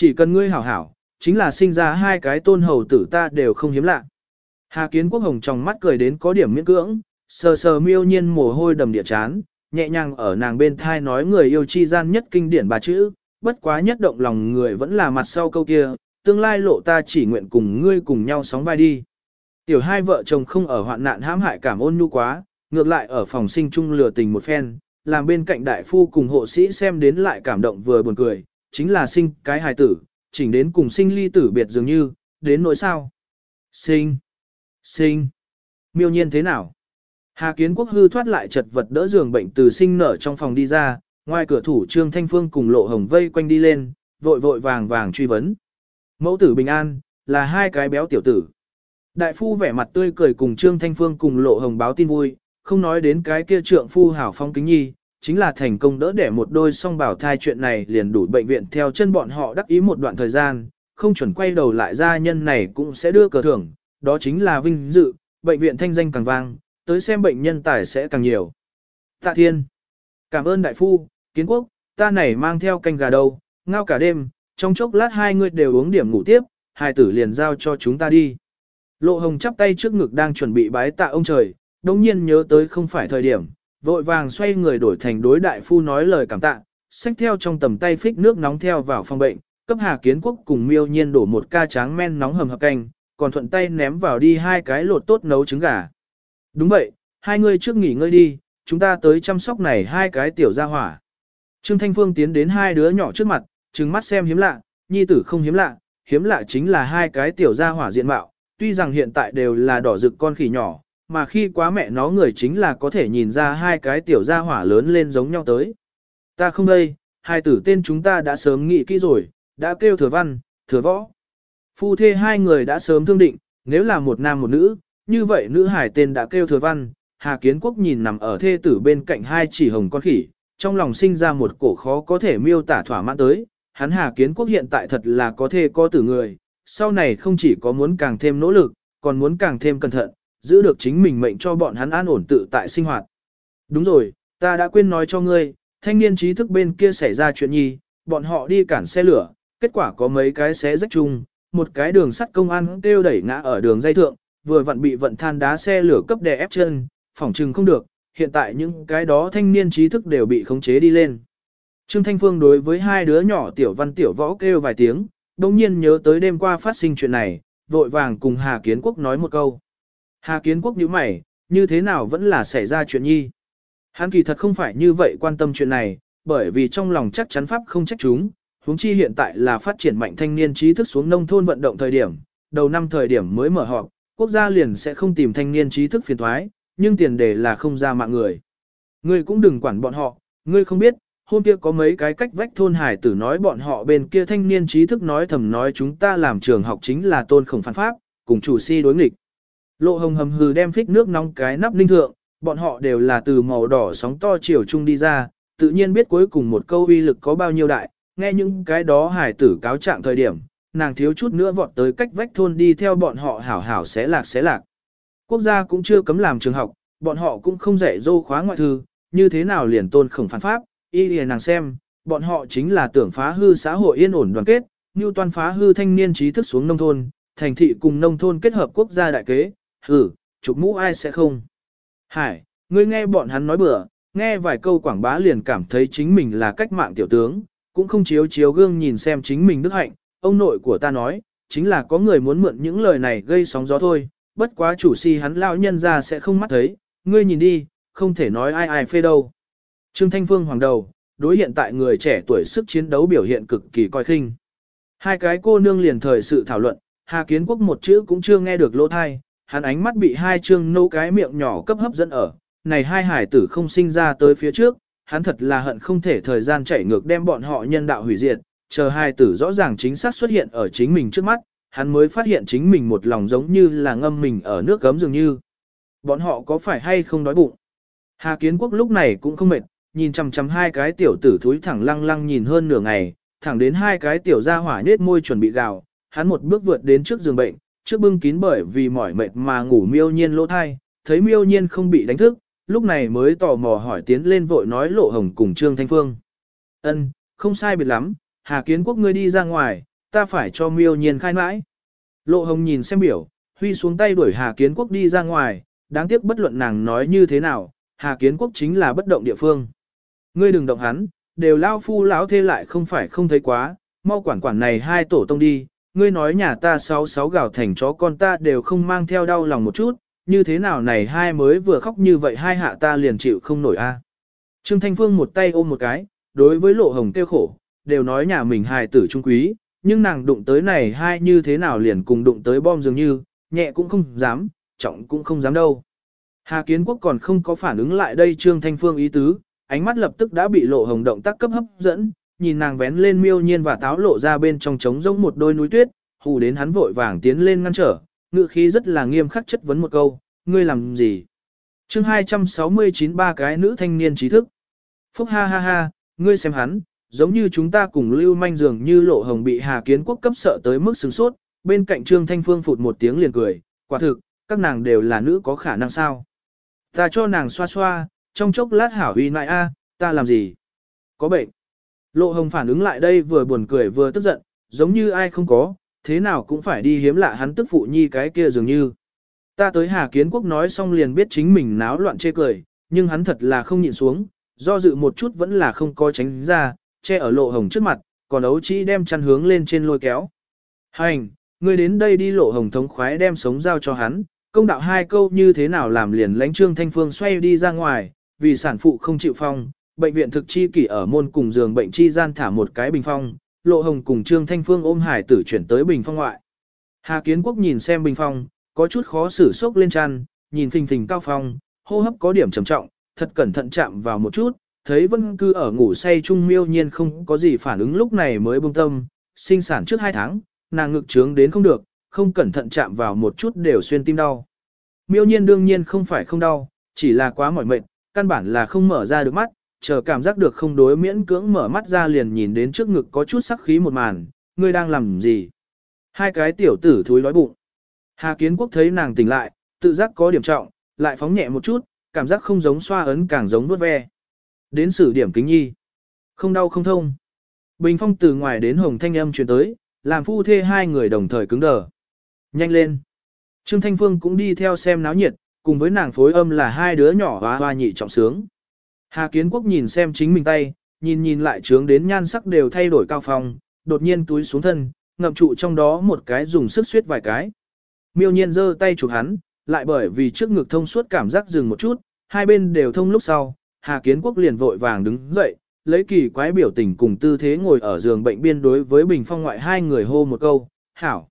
Chỉ cần ngươi hảo hảo, chính là sinh ra hai cái tôn hầu tử ta đều không hiếm lạ. Hà Kiến Quốc Hồng trong mắt cười đến có điểm miễn cưỡng, sờ sờ miêu nhiên mồ hôi đầm địa chán, nhẹ nhàng ở nàng bên thai nói người yêu chi gian nhất kinh điển bà chữ, bất quá nhất động lòng người vẫn là mặt sau câu kia, tương lai lộ ta chỉ nguyện cùng ngươi cùng nhau sóng vai đi. Tiểu hai vợ chồng không ở hoạn nạn hãm hại cảm ôn nhu quá, ngược lại ở phòng sinh chung lừa tình một phen, làm bên cạnh đại phu cùng hộ sĩ xem đến lại cảm động vừa buồn cười, chính là sinh cái hài tử, chỉnh đến cùng sinh ly tử biệt dường như, đến nỗi sao. Sinh, sinh, miêu nhiên thế nào? Hà Kiến Quốc hư thoát lại chật vật đỡ giường bệnh từ sinh nở trong phòng đi ra, ngoài cửa thủ Trương Thanh Phương cùng Lộ Hồng vây quanh đi lên, vội vội vàng vàng truy vấn. Mẫu tử bình an, là hai cái béo tiểu tử. Đại phu vẻ mặt tươi cười cùng Trương Thanh Phương cùng Lộ Hồng báo tin vui, không nói đến cái kia trượng phu hảo phong kính nhi, chính là thành công đỡ đẻ một đôi song bảo thai chuyện này liền đủ bệnh viện theo chân bọn họ đắc ý một đoạn thời gian, không chuẩn quay đầu lại gia nhân này cũng sẽ đưa cờ thưởng, đó chính là vinh dự, bệnh viện thanh danh càng vang, tới xem bệnh nhân tài sẽ càng nhiều. Tạ Thiên, cảm ơn đại phu, kiến quốc, ta này mang theo canh gà đâu, ngao cả đêm, trong chốc lát hai người đều uống điểm ngủ tiếp, hai tử liền giao cho chúng ta đi. Lộ hồng chắp tay trước ngực đang chuẩn bị bái tạ ông trời, đồng nhiên nhớ tới không phải thời điểm, vội vàng xoay người đổi thành đối đại phu nói lời cảm tạ, xách theo trong tầm tay phích nước nóng theo vào phòng bệnh, cấp Hà Kiến Quốc cùng miêu nhiên đổ một ca tráng men nóng hầm hập canh, còn thuận tay ném vào đi hai cái lột tốt nấu trứng gà. Đúng vậy, hai người trước nghỉ ngơi đi, chúng ta tới chăm sóc này hai cái tiểu gia hỏa. Trương Thanh Phương tiến đến hai đứa nhỏ trước mặt, trừng mắt xem hiếm lạ, nhi tử không hiếm lạ, hiếm lạ chính là hai cái tiểu gia hỏa diện mạo, tuy rằng hiện tại đều là đỏ rực con khỉ nhỏ, mà khi quá mẹ nó người chính là có thể nhìn ra hai cái tiểu gia hỏa lớn lên giống nhau tới. Ta không đây, hai tử tên chúng ta đã sớm nghĩ kỹ rồi, đã kêu thừa văn, thừa võ. Phu thê hai người đã sớm thương định, nếu là một nam một nữ, như vậy nữ hải tên đã kêu thừa văn. Hà Kiến Quốc nhìn nằm ở thê tử bên cạnh hai chỉ hồng con khỉ, trong lòng sinh ra một cổ khó có thể miêu tả thỏa mãn tới. Hắn Hà Kiến Quốc hiện tại thật là có thê có tử người, sau này không chỉ có muốn càng thêm nỗ lực, còn muốn càng thêm cẩn thận, giữ được chính mình mệnh cho bọn hắn an ổn tự tại sinh hoạt. Đúng rồi, ta đã quên nói cho ngươi, thanh niên trí thức bên kia xảy ra chuyện nhi, bọn họ đi cản xe lửa, kết quả có mấy cái xé rách chung, một cái đường sắt công an kêu đẩy ngã ở đường dây thượng, vừa vặn bị vận than đá xe lửa cấp đè ép chân, phỏng trừng không được, hiện tại những cái đó thanh niên trí thức đều bị khống chế đi lên. Trương Thanh Phương đối với hai đứa nhỏ tiểu văn tiểu võ kêu vài tiếng, đồng nhiên nhớ tới đêm qua phát sinh chuyện này, vội vàng cùng Hà Kiến Quốc nói một câu. Hà Kiến Quốc nhíu mày, như thế nào vẫn là xảy ra chuyện nhi. Hắn kỳ thật không phải như vậy quan tâm chuyện này, bởi vì trong lòng chắc chắn Pháp không trách chúng, huống chi hiện tại là phát triển mạnh thanh niên trí thức xuống nông thôn vận động thời điểm, đầu năm thời điểm mới mở họp, quốc gia liền sẽ không tìm thanh niên trí thức phiền thoái, nhưng tiền đề là không ra mạng người. Ngươi cũng đừng quản bọn họ, ngươi không biết, hôm kia có mấy cái cách vách thôn hải tử nói bọn họ bên kia thanh niên trí thức nói thầm nói chúng ta làm trường học chính là tôn khổng phản pháp, cùng chủ si đối nghịch. Lộ hồng hầm hừ đem phích nước nóng cái nắp linh thượng, bọn họ đều là từ màu đỏ sóng to chiều chung đi ra, tự nhiên biết cuối cùng một câu uy lực có bao nhiêu đại, nghe những cái đó hải tử cáo trạng thời điểm, nàng thiếu chút nữa vọt tới cách vách thôn đi theo bọn họ hảo hảo xé lạc xé lạc. Quốc gia cũng chưa cấm làm trường học, bọn họ cũng không dạy dô khóa ngoại thư, như thế nào liền tôn khổng phản pháp, y liền nàng xem, bọn họ chính là tưởng phá hư xã hội yên ổn đoàn kết, như toàn phá hư thanh niên trí thức xuống nông thôn, thành thị cùng nông thôn kết hợp quốc gia đại kế, hử, chụp mũ ai sẽ không. Hải, ngươi nghe bọn hắn nói bừa, nghe vài câu quảng bá liền cảm thấy chính mình là cách mạng tiểu tướng, cũng không chiếu chiếu gương nhìn xem chính mình đức hạnh, ông nội của ta nói, chính là có người muốn mượn những lời này gây sóng gió thôi, bất quá chủ si hắn lão nhân ra sẽ không mắt thấy, ngươi nhìn đi, không thể nói ai ai phê đâu. Trương Thanh Phương hoàng đầu, đối hiện tại người trẻ tuổi sức chiến đấu biểu hiện cực kỳ coi khinh. Hai cái cô nương liền thời sự thảo luận, Hà Kiến Quốc một chữ cũng chưa nghe được lỗ thai, hắn ánh mắt bị hai trương nấu cái miệng nhỏ cấp hấp dẫn ở, này hai hải tử không sinh ra tới phía trước, hắn thật là hận không thể thời gian chạy ngược đem bọn họ nhân đạo hủy diệt, chờ hai tử rõ ràng chính xác xuất hiện ở chính mình trước mắt, hắn mới phát hiện chính mình một lòng giống như là ngâm mình ở nước gấm dường như. Bọn họ có phải hay không đói bụng? Hà Kiến Quốc lúc này cũng không mệt, nhìn chằm chằm hai cái tiểu tử thúi thẳng lăng lăng nhìn hơn nửa ngày, thẳng đến hai cái tiểu ra hỏa nết môi chuẩn bị gào, hắn một bước vượt đến trước giường bệnh, trước bưng kín bởi vì mỏi mệt mà ngủ miêu nhiên lỗ thai, thấy miêu nhiên không bị đánh thức, lúc này mới tò mò hỏi tiến lên vội nói lộ hồng cùng Trương Thanh Phương. ân không sai biệt lắm, Hà Kiến Quốc ngươi đi ra ngoài, ta phải cho miêu nhiên khai mãi. Lộ hồng nhìn xem biểu, huy xuống tay đuổi Hà Kiến Quốc đi ra ngoài, đáng tiếc bất luận nàng nói như thế nào, Hà Kiến Quốc chính là bất động địa phương. Ngươi đừng động hắn, đều lao phu lão thê lại không phải không thấy quá, mau quản quản này hai tổ tông đi, ngươi nói nhà ta sáu sáu gào thành chó con ta đều không mang theo đau lòng một chút, như thế nào này hai mới vừa khóc như vậy hai hạ ta liền chịu không nổi a. Trương Thanh Phương một tay ôm một cái, đối với lộ hồng tiêu khổ, đều nói nhà mình hài tử trung quý, nhưng nàng đụng tới này hai như thế nào liền cùng đụng tới bom dường như, nhẹ cũng không dám, trọng cũng không dám đâu. Hà Kiến Quốc còn không có phản ứng lại đây Trương Thanh Phương ý tứ, ánh mắt lập tức đã bị lộ hồng động tác cấp hấp dẫn, nhìn nàng vén lên miêu nhiên và táo lộ ra bên trong trống rỗng một đôi núi tuyết, hù đến hắn vội vàng tiến lên ngăn trở, ngự khí rất là nghiêm khắc chất vấn một câu, ngươi làm gì? chương 269 ba cái nữ thanh niên trí thức. Phúc ha ha ha, ngươi xem hắn, giống như chúng ta cùng lưu manh dường như lộ hồng bị Hà Kiến Quốc cấp sợ tới mức sừng sốt, bên cạnh Trương Thanh Phương phụt một tiếng liền cười, quả thực, các nàng đều là nữ có khả năng sao. Ta cho nàng xoa xoa, trong chốc lát hảo uy nại a, ta làm gì? Có bệnh. Lộ hồng phản ứng lại đây vừa buồn cười vừa tức giận, giống như ai không có, thế nào cũng phải đi hiếm lạ hắn tức phụ nhi cái kia dường như. Ta tới Hà Kiến Quốc nói xong liền biết chính mình náo loạn chê cười, nhưng hắn thật là không nhịn xuống, do dự một chút vẫn là không có tránh ra, che ở lộ hồng trước mặt, còn ấu chỉ đem chăn hướng lên trên lôi kéo. Hành, ngươi đến đây đi lộ hồng thống khoái đem sống giao cho hắn, công đạo hai câu như thế nào làm liền lãnh trương thanh phương xoay đi ra ngoài, vì sản phụ không chịu phong, bệnh viện thực chi kỷ ở môn cùng giường bệnh chi gian thả một cái bình phong, lộ hồng cùng trương thanh phương ôm hải tử chuyển tới bình phong ngoại. Hà Kiến Quốc nhìn xem bình phong, có chút khó xử sốc lên chăn, nhìn phình phình cao phong, hô hấp có điểm trầm trọng, thật cẩn thận chạm vào một chút, thấy vân cư ở ngủ say trung miêu nhiên không có gì phản ứng lúc này mới buông tâm, sinh sản trước hai tháng, nàng ngực trướng đến không được, không cẩn thận chạm vào một chút đều xuyên tim đau. Miêu nhiên đương nhiên không phải không đau, chỉ là quá mỏi mệt, căn bản là không mở ra được mắt, chờ cảm giác được không đối miễn cưỡng mở mắt ra liền nhìn đến trước ngực có chút sắc khí một màn, ngươi đang làm gì? Hai cái tiểu tử thúi đói bụng. Hà Kiến Quốc thấy nàng tỉnh lại, tự giác có điểm trọng, lại phóng nhẹ một chút, cảm giác không giống xoa ấn càng giống vuốt ve. Đến sử điểm kính nhi. Không đau không thông. Bình phong từ ngoài đến hồng thanh âm truyền tới, làm phu thê hai người đồng thời cứng đờ. Nhanh lên. Trương Thanh Phương cũng đi theo xem náo nhiệt, cùng với nàng phối âm là hai đứa nhỏ hoa hoa nhị trọng sướng. Hà Kiến Quốc nhìn xem chính mình tay, nhìn nhìn lại trướng đến nhan sắc đều thay đổi cao phong, đột nhiên túi xuống thân, ngậm trụ trong đó một cái dùng sức suyết vài cái. Miêu nhiên giơ tay chụp hắn, lại bởi vì trước ngực thông suốt cảm giác dừng một chút, hai bên đều thông lúc sau, Hà Kiến Quốc liền vội vàng đứng dậy, lấy kỳ quái biểu tình cùng tư thế ngồi ở giường bệnh biên đối với bình phong ngoại hai người hô một câu, hảo.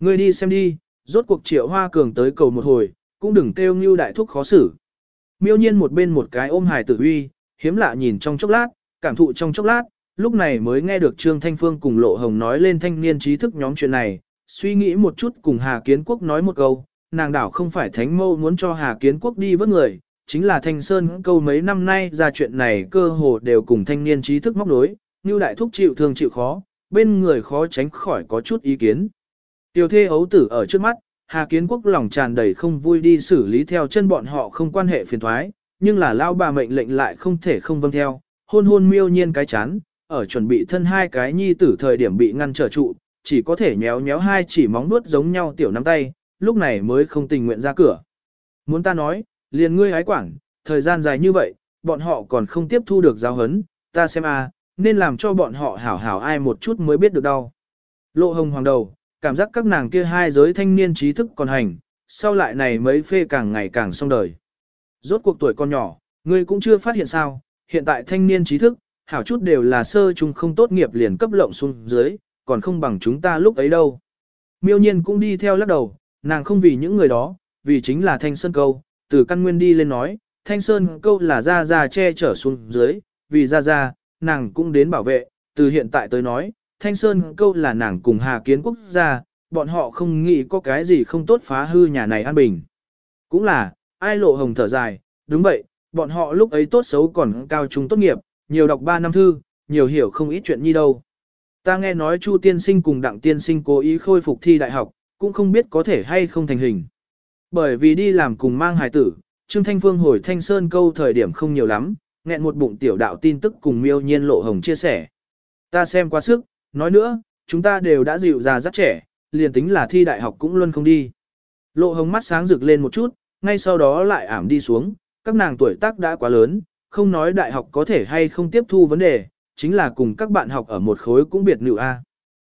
Ngươi đi xem đi, rốt cuộc triệu hoa cường tới cầu một hồi, cũng đừng kêu như đại thúc khó xử. Miêu nhiên một bên một cái ôm hài tử uy, hiếm lạ nhìn trong chốc lát, cảm thụ trong chốc lát, lúc này mới nghe được Trương Thanh Phương cùng Lộ Hồng nói lên thanh niên trí thức nhóm chuyện này, suy nghĩ một chút cùng Hà Kiến Quốc nói một câu, nàng đảo không phải thánh mâu muốn cho Hà Kiến Quốc đi vớt người, chính là Thanh Sơn câu mấy năm nay ra chuyện này cơ hồ đều cùng thanh niên trí thức móc nối, như đại thúc chịu thương chịu khó, bên người khó tránh khỏi có chút ý kiến. Tiểu thê ấu tử ở trước mắt, Hà Kiến Quốc lòng tràn đầy không vui đi xử lý theo chân bọn họ không quan hệ phiền thoái, nhưng là lao bà mệnh lệnh lại không thể không vâng theo, hôn hôn miêu nhiên cái chán, ở chuẩn bị thân hai cái nhi tử thời điểm bị ngăn trở trụ, chỉ có thể nhéo nhéo hai chỉ móng nuốt giống nhau tiểu nắm tay, lúc này mới không tình nguyện ra cửa. Muốn ta nói, liền ngươi hái quảng, thời gian dài như vậy, bọn họ còn không tiếp thu được giáo hấn, ta xem a, nên làm cho bọn họ hảo hảo ai một chút mới biết được đâu. Lộ hồng hoàng đầu, cảm giác các nàng kia hai giới thanh niên trí thức còn hành, sau lại này mấy phê càng ngày càng xong đời. Rốt cuộc tuổi con nhỏ, ngươi cũng chưa phát hiện sao, hiện tại thanh niên trí thức, hảo chút đều là sơ trung không tốt nghiệp liền cấp lộng xuống dưới, còn không bằng chúng ta lúc ấy đâu. Miêu nhiên cũng đi theo lắc đầu, nàng không vì những người đó, vì chính là thanh sơn câu, từ căn nguyên đi lên nói, thanh sơn câu là ra ra che chở xuống dưới, vì ra ra, nàng cũng đến bảo vệ, từ hiện tại tới nói, thanh sơn câu là nàng cùng hà kiến quốc gia, bọn họ không nghĩ có cái gì không tốt phá hư nhà này an bình. Cũng là, ai lộ hồng thở dài, đúng vậy, bọn họ lúc ấy tốt xấu còn cao trung tốt nghiệp, nhiều đọc 3 năm thư, nhiều hiểu không ít chuyện như đâu. Ta nghe nói Chu tiên sinh cùng Đặng tiên sinh cố ý khôi phục thi đại học, cũng không biết có thể hay không thành hình. Bởi vì đi làm cùng mang hài tử, Trương Thanh Phương hồi Thanh Sơn câu thời điểm không nhiều lắm, nghẹn một bụng tiểu đạo tin tức cùng miêu nhiên lộ hồng chia sẻ. Ta xem quá sức, nói nữa, chúng ta đều đã dịu già rất trẻ, liền tính là thi đại học cũng luôn không đi. Lộ hồng mắt sáng rực lên một chút, ngay sau đó lại ảm đi xuống, các nàng tuổi tác đã quá lớn, không nói đại học có thể hay không tiếp thu vấn đề, chính là cùng các bạn học ở một khối cũng biệt nữ A.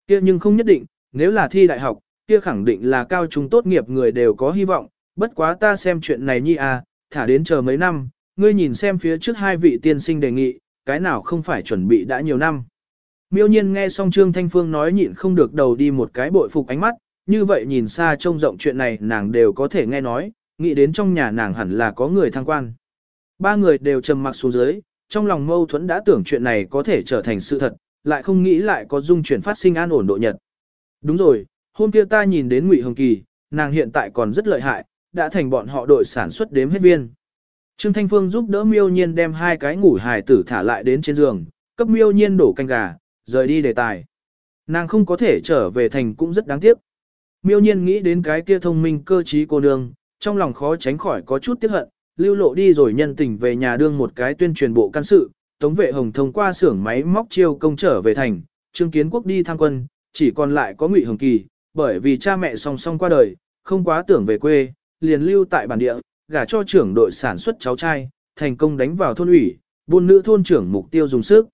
Kia nhưng không nhất định, nếu là thi đại học, kia khẳng định là cao trung tốt nghiệp người đều có hy vọng, bất quá ta xem chuyện này nhi A, thả đến chờ mấy năm, ngươi nhìn xem phía trước hai vị tiên sinh đề nghị, cái nào không phải chuẩn bị đã nhiều năm. Miêu nhiên nghe xong Trương Thanh Phương nói nhịn không được đầu đi một cái bội phục ánh mắt, như vậy nhìn xa trông rộng chuyện này nàng đều có thể nghe nói, nghĩ đến trong nhà nàng hẳn là có người thăng quan. Ba người đều trầm mặc xuống dưới, trong lòng mâu thuẫn đã tưởng chuyện này có thể trở thành sự thật, lại không nghĩ lại có dung chuyển phát sinh an ổn độ nhật. Đúng rồi, hôm kia ta nhìn đến Ngụy Hồng Kỳ, nàng hiện tại còn rất lợi hại, đã thành bọn họ đội sản xuất đếm hết viên. Trương Thanh Phương giúp đỡ miêu nhiên đem hai cái ngủ hài tử thả lại đến trên giường, cấp miêu nhiên đổ canh gà, rời đi đề tài. Nàng không có thể trở về thành cũng rất đáng tiếc. Miêu nhiên nghĩ đến cái kia thông minh cơ trí cô nương, trong lòng khó tránh khỏi có chút tiếc hận, lưu lộ đi rồi nhân tình về nhà đương một cái tuyên truyền bộ can sự, Tống Vệ Hồng thông qua xưởng máy móc chiêu công trở về thành, Trương Kiến Quốc đi tham quân, chỉ còn lại có Ngụy Hồng Kỳ, bởi vì cha mẹ song song qua đời, không quá tưởng về quê, liền lưu tại bản địa, gả cho trưởng đội sản xuất cháu trai, thành công đánh vào thôn ủy, buôn nữ thôn trưởng mục tiêu dùng sức.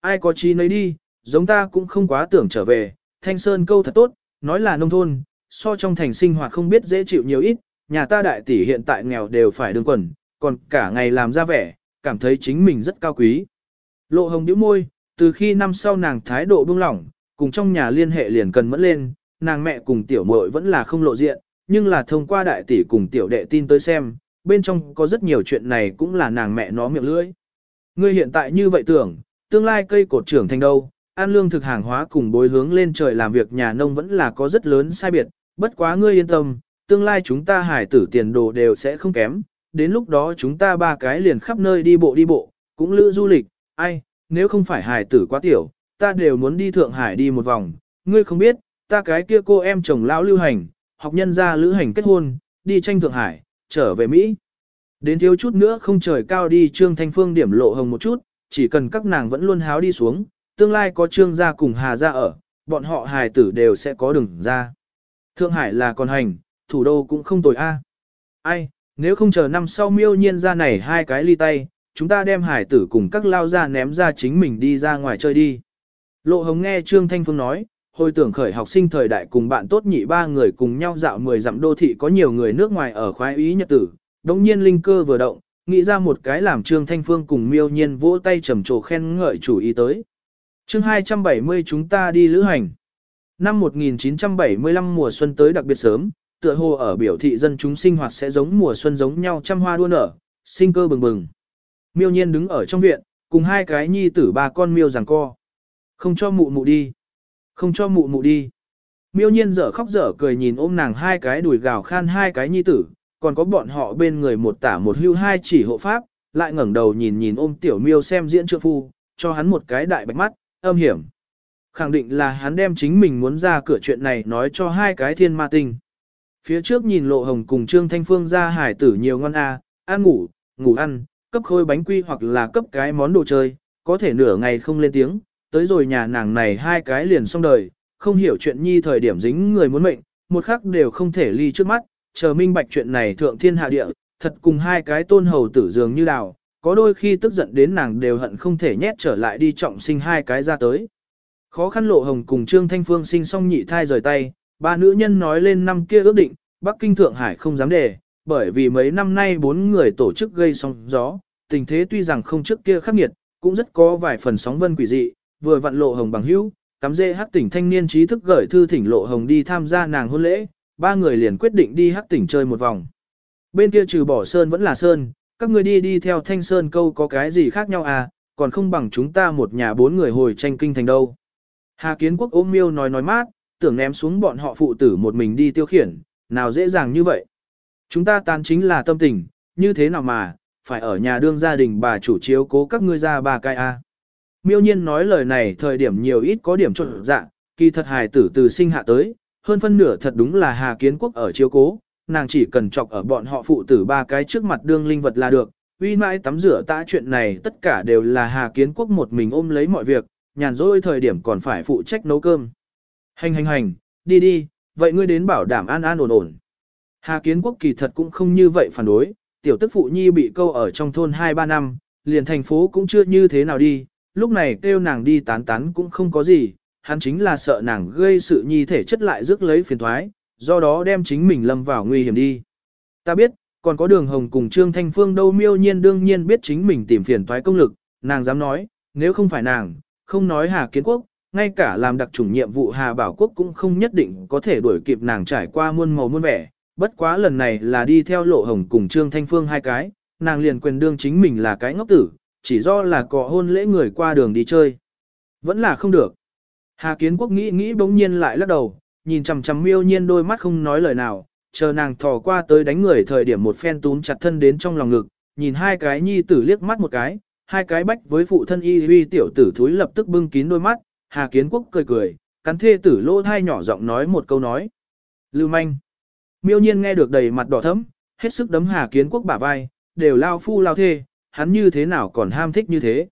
Ai có chi nấy đi, giống ta cũng không quá tưởng trở về, Thanh Sơn câu thật tốt, nói là nông thôn, so trong thành sinh hoạt không biết dễ chịu nhiều ít, nhà ta đại tỷ hiện tại nghèo đều phải đương quần, còn cả ngày làm ra vẻ, cảm thấy chính mình rất cao quý. Lộ hồng nhíu môi, từ khi năm sau nàng thái độ buông lỏng, cùng trong nhà liên hệ liền cần mẫn lên, nàng mẹ cùng tiểu muội vẫn là không lộ diện, nhưng là thông qua đại tỷ cùng tiểu đệ tin tới xem, bên trong có rất nhiều chuyện này cũng là nàng mẹ nó miệng lưỡi. Ngươi hiện tại như vậy tưởng, tương lai cây cột trưởng thành đâu, an lương thực hàng hóa cùng bối hướng lên trời làm việc nhà nông vẫn là có rất lớn sai biệt, bất quá ngươi yên tâm, tương lai chúng ta hải tử tiền đồ đều sẽ không kém, đến lúc đó chúng ta ba cái liền khắp nơi đi bộ đi bộ, cũng lữ du lịch, ai, nếu không phải hải tử quá tiểu, ta đều muốn đi Thượng Hải đi một vòng, ngươi không biết, ta cái kia cô em chồng lão lưu hành, học nhân gia lữ hành kết hôn, đi tranh Thượng Hải, trở về Mỹ. Đến thiếu chút nữa không trời cao đi Trương Thanh Phương điểm lộ hồng một chút, chỉ cần các nàng vẫn luôn háo đi xuống, tương lai có Trương gia cùng Hà gia ở, bọn họ hài tử đều sẽ có đường ra. Thượng Hải là con hành, thủ đô cũng không tồi a. Ai, nếu không chờ năm sau miêu nhiên ra này hai cái ly tay, chúng ta đem hải tử cùng các lao ra ném ra chính mình đi ra ngoài chơi đi. Lộ hồng nghe Trương Thanh Phương nói, hồi tưởng khởi học sinh thời đại cùng bạn tốt nhị ba người cùng nhau dạo 10 dặm đô thị có nhiều người nước ngoài ở khoái ý nhật tử, đồng nhiên linh cơ vừa động, nghĩ ra một cái làm Trương Thanh Phương cùng miêu nhiên vỗ tay trầm trồ khen ngợi chủ ý tới chương 270 chúng ta đi lữ hành. Năm 1975 mùa xuân tới đặc biệt sớm, tựa hồ ở biểu thị dân chúng sinh hoạt sẽ giống mùa xuân giống nhau trăm hoa đua nở, sinh cơ bừng bừng. Miêu nhiên đứng ở trong viện, cùng hai cái nhi tử ba con miêu giằng co. Không cho mụ mụ đi. Không cho mụ mụ đi. Miêu nhiên dở khóc dở cười nhìn ôm nàng hai cái đùi gào khan hai cái nhi tử, còn có bọn họ bên người một tả một hưu hai chỉ hộ pháp, lại ngẩng đầu nhìn nhìn ôm tiểu miêu xem diễn trượng phu, cho hắn một cái đại bạch mắt, âm hiểm. Khẳng định là hắn đem chính mình muốn ra cửa chuyện này nói cho hai cái thiên ma tinh. Phía trước nhìn lộ hồng cùng Trương Thanh Phương ra hải tử nhiều ngon a, à, ăn ngủ, ngủ ăn, cấp khôi bánh quy hoặc là cấp cái món đồ chơi, có thể nửa ngày không lên tiếng, tới rồi nhà nàng này hai cái liền xong đời, không hiểu chuyện nhi thời điểm dính người muốn mệnh, một khắc đều không thể ly trước mắt, chờ minh bạch chuyện này thượng thiên hạ địa, thật cùng hai cái tôn hầu tử dường như đào, có đôi khi tức giận đến nàng đều hận không thể nhét trở lại đi trọng sinh hai cái ra tới. Khó khăn lộ hồng cùng Trương Thanh Phương sinh xong nhị thai rời tay, ba nữ nhân nói lên năm kia ước định, Bắc Kinh Thượng Hải không dám đề, bởi vì mấy năm nay bốn người tổ chức gây sóng gió, tình thế tuy rằng không trước kia khắc nghiệt, cũng rất có vài phần sóng vân quỷ dị, vừa vặn lộ hồng bằng hữu, cắm dê hắc tỉnh thanh niên trí thức gửi thư thỉnh lộ hồng đi tham gia nàng hôn lễ, ba người liền quyết định đi hắc tỉnh chơi một vòng. Bên kia trừ bỏ sơn vẫn là sơn, các người đi đi theo thanh sơn câu có cái gì khác nhau à, còn không bằng chúng ta một nhà bốn người hồi tranh kinh thành đâu. Hà Kiến Quốc ôm miêu nói nói mát, tưởng ném xuống bọn họ phụ tử một mình đi tiêu khiển, nào dễ dàng như vậy. Chúng ta tán chính là tâm tình, như thế nào mà, phải ở nhà đương gia đình bà chủ chiếu cố các ngươi ra bà cai a. Miêu nhiên nói lời này thời điểm nhiều ít có điểm trộn dạng, kỳ thật hài tử từ sinh hạ tới, hơn phân nửa thật đúng là Hà Kiến Quốc ở chiếu cố, nàng chỉ cần chọc ở bọn họ phụ tử ba cái trước mặt đương linh vật là được, uy mãi tắm rửa tạ chuyện này tất cả đều là Hà Kiến Quốc một mình ôm lấy mọi việc, nhàn rỗi thời điểm còn phải phụ trách nấu cơm. Hành hành hành, đi đi, vậy ngươi đến bảo đảm an an ổn ổn. Hà Kiến Quốc kỳ thật cũng không như vậy phản đối, tiểu tức phụ nhi bị câu ở trong thôn 2-3 năm, liền thành phố cũng chưa như thế nào đi, lúc này kêu nàng đi tán tán cũng không có gì, hắn chính là sợ nàng gây sự nhi thể chất lại rước lấy phiền thoái, do đó đem chính mình lâm vào nguy hiểm đi. Ta biết, còn có đường hồng cùng Trương Thanh Phương đâu miêu nhiên đương nhiên biết chính mình tìm phiền thoái công lực, nàng dám nói, nếu không phải nàng, không nói Hà Kiến Quốc, ngay cả làm đặc chủng nhiệm vụ Hà Bảo Quốc cũng không nhất định có thể đuổi kịp nàng trải qua muôn màu muôn vẻ, bất quá lần này là đi theo lộ hồng cùng Trương Thanh Phương hai cái, nàng liền quyền đương chính mình là cái ngốc tử, chỉ do là cọ hôn lễ người qua đường đi chơi. Vẫn là không được. Hà Kiến Quốc nghĩ nghĩ bỗng nhiên lại lắc đầu, nhìn chằm chằm miêu nhiên đôi mắt không nói lời nào, chờ nàng thò qua tới đánh người thời điểm một phen túm chặt thân đến trong lòng ngực, nhìn hai cái nhi tử liếc mắt một cái, hai cái bách với phụ thân y huy tiểu tử thúi lập tức bưng kín đôi mắt, Hà Kiến Quốc cười cười, cắn thê tử lỗ thai nhỏ giọng nói một câu nói. Lưu manh. Miêu nhiên nghe được đầy mặt đỏ thấm, hết sức đấm Hà Kiến Quốc bả vai, đều lao phu lao thê, hắn như thế nào còn ham thích như thế.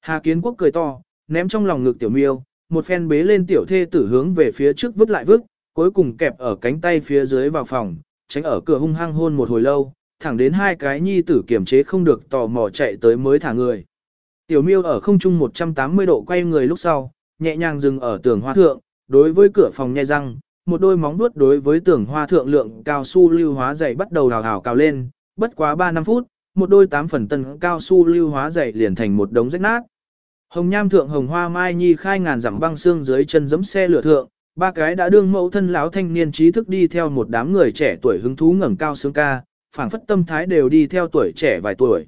Hà Kiến Quốc cười to, ném trong lòng ngực tiểu miêu, một phen bế lên tiểu thê tử hướng về phía trước vứt lại vứt, cuối cùng kẹp ở cánh tay phía dưới vào phòng, tránh ở cửa hung hăng hôn một hồi lâu, thẳng đến hai cái nhi tử kiểm chế không được tò mò chạy tới mới thả người. Tiểu miêu ở không trung 180 độ quay người lúc sau, nhẹ nhàng dừng ở tường hoa thượng, đối với cửa phòng nhai răng, một đôi móng vuốt đối với tường hoa thượng lượng cao su lưu hóa dày bắt đầu hào hào cào lên, bất quá 3 năm phút, một đôi tám phần tân cao su lưu hóa dày liền thành một đống rách nát. Hồng nham thượng hồng hoa mai nhi khai ngàn dặm băng xương dưới chân giẫm xe lửa thượng, ba cái đã đương mẫu thân lão thanh niên trí thức đi theo một đám người trẻ tuổi hứng thú ngẩng cao sướng ca, phảng phất tâm thái đều đi theo tuổi trẻ vài tuổi.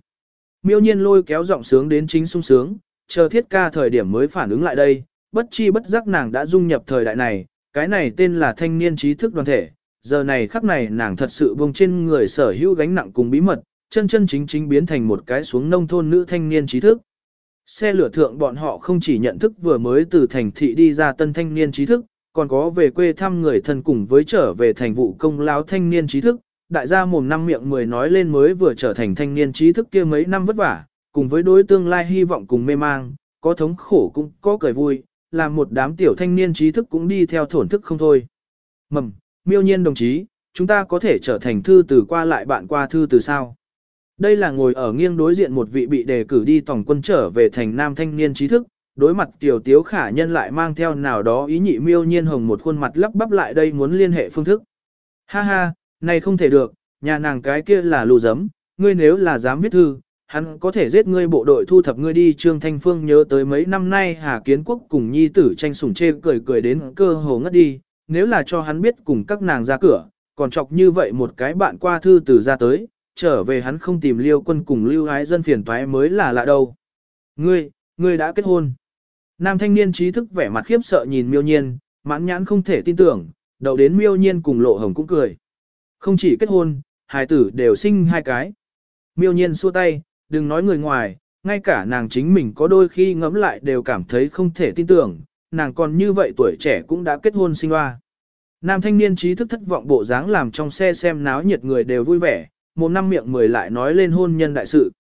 Miêu nhiên lôi kéo giọng sướng đến chính sung sướng, chờ thiết ca thời điểm mới phản ứng lại đây, bất chi bất giác nàng đã dung nhập thời đại này, cái này tên là thanh niên trí thức đoàn thể, giờ này khắc này nàng thật sự buông trên người sở hữu gánh nặng cùng bí mật, chân chân chính chính biến thành một cái xuống nông thôn nữ thanh niên trí thức. Xe lửa thượng bọn họ không chỉ nhận thức vừa mới từ thành thị đi ra tân thanh niên trí thức, còn có về quê thăm người thân cùng với trở về thành vụ công lao thanh niên trí thức, đại gia mồm năm miệng mười nói lên mới vừa trở thành thanh niên trí thức kia mấy năm vất vả, cùng với đối tương lai hy vọng cùng mê mang, có thống khổ cũng có cười vui, làm một đám tiểu thanh niên trí thức cũng đi theo thổn thức không thôi. Mầm, miêu nhiên đồng chí, chúng ta có thể trở thành thư từ qua lại bạn qua thư từ sao? Đây là ngồi ở nghiêng đối diện một vị bị đề cử đi tổng quân trở về thành nam thanh niên trí thức, đối mặt tiểu tiếu khả nhân lại mang theo nào đó ý nhị miêu nhiên hồng một khuôn mặt lắp bắp lại đây muốn liên hệ phương thức. Ha ha, này không thể được, nhà nàng cái kia là lù giấm, ngươi nếu là dám viết thư, hắn có thể giết ngươi bộ đội thu thập ngươi đi Trương Thanh Phương nhớ tới mấy năm nay Hà Kiến Quốc cùng nhi tử tranh sủng chê cười cười đến cơ hồ ngất đi, nếu là cho hắn biết cùng các nàng ra cửa, còn chọc như vậy một cái bạn qua thư từ ra tới, trở về hắn không tìm liêu quân cùng lưu ái dân phiền toái mới là lạ đâu. Ngươi, ngươi đã kết hôn. Nam thanh niên trí thức vẻ mặt khiếp sợ nhìn miêu nhiên, mãn nhãn không thể tin tưởng, đầu đến miêu nhiên cùng lộ hồng cũng cười. Không chỉ kết hôn, hài tử đều sinh hai cái. Miêu nhiên xua tay, đừng nói người ngoài, ngay cả nàng chính mình có đôi khi ngẫm lại đều cảm thấy không thể tin tưởng, nàng còn như vậy tuổi trẻ cũng đã kết hôn sinh hoa. Nam thanh niên trí thức thất vọng bộ dáng làm trong xe xem náo nhiệt người đều vui vẻ, một năm miệng mười lại nói lên hôn nhân đại sự.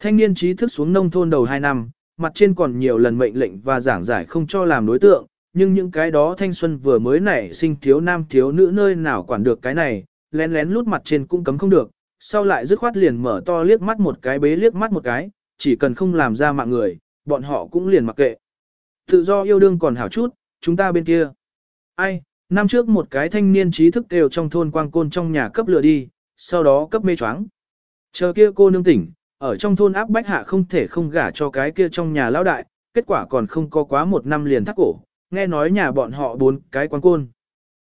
Thanh niên trí thức xuống nông thôn đầu 2 năm, mặt trên còn nhiều lần mệnh lệnh và giảng giải không cho làm đối tượng, nhưng những cái đó thanh xuân vừa mới nảy sinh thiếu nam thiếu nữ nơi nào quản được cái này, lén lén lút mặt trên cũng cấm không được, sau lại dứt khoát liền mở to liếc mắt một cái bế liếc mắt một cái, chỉ cần không làm ra mạng người, bọn họ cũng liền mặc kệ. Tự do yêu đương còn hảo chút, chúng ta bên kia. Ai, năm trước một cái thanh niên trí thức đều trong thôn quang côn trong nhà cấp lừa đi, sau đó cấp mê choáng. Chờ kia cô nương tỉnh, ở trong thôn áp bách hạ không thể không gả cho cái kia trong nhà lão đại, kết quả còn không có quá một năm liền thắt cổ, nghe nói nhà bọn họ bốn cái quan côn.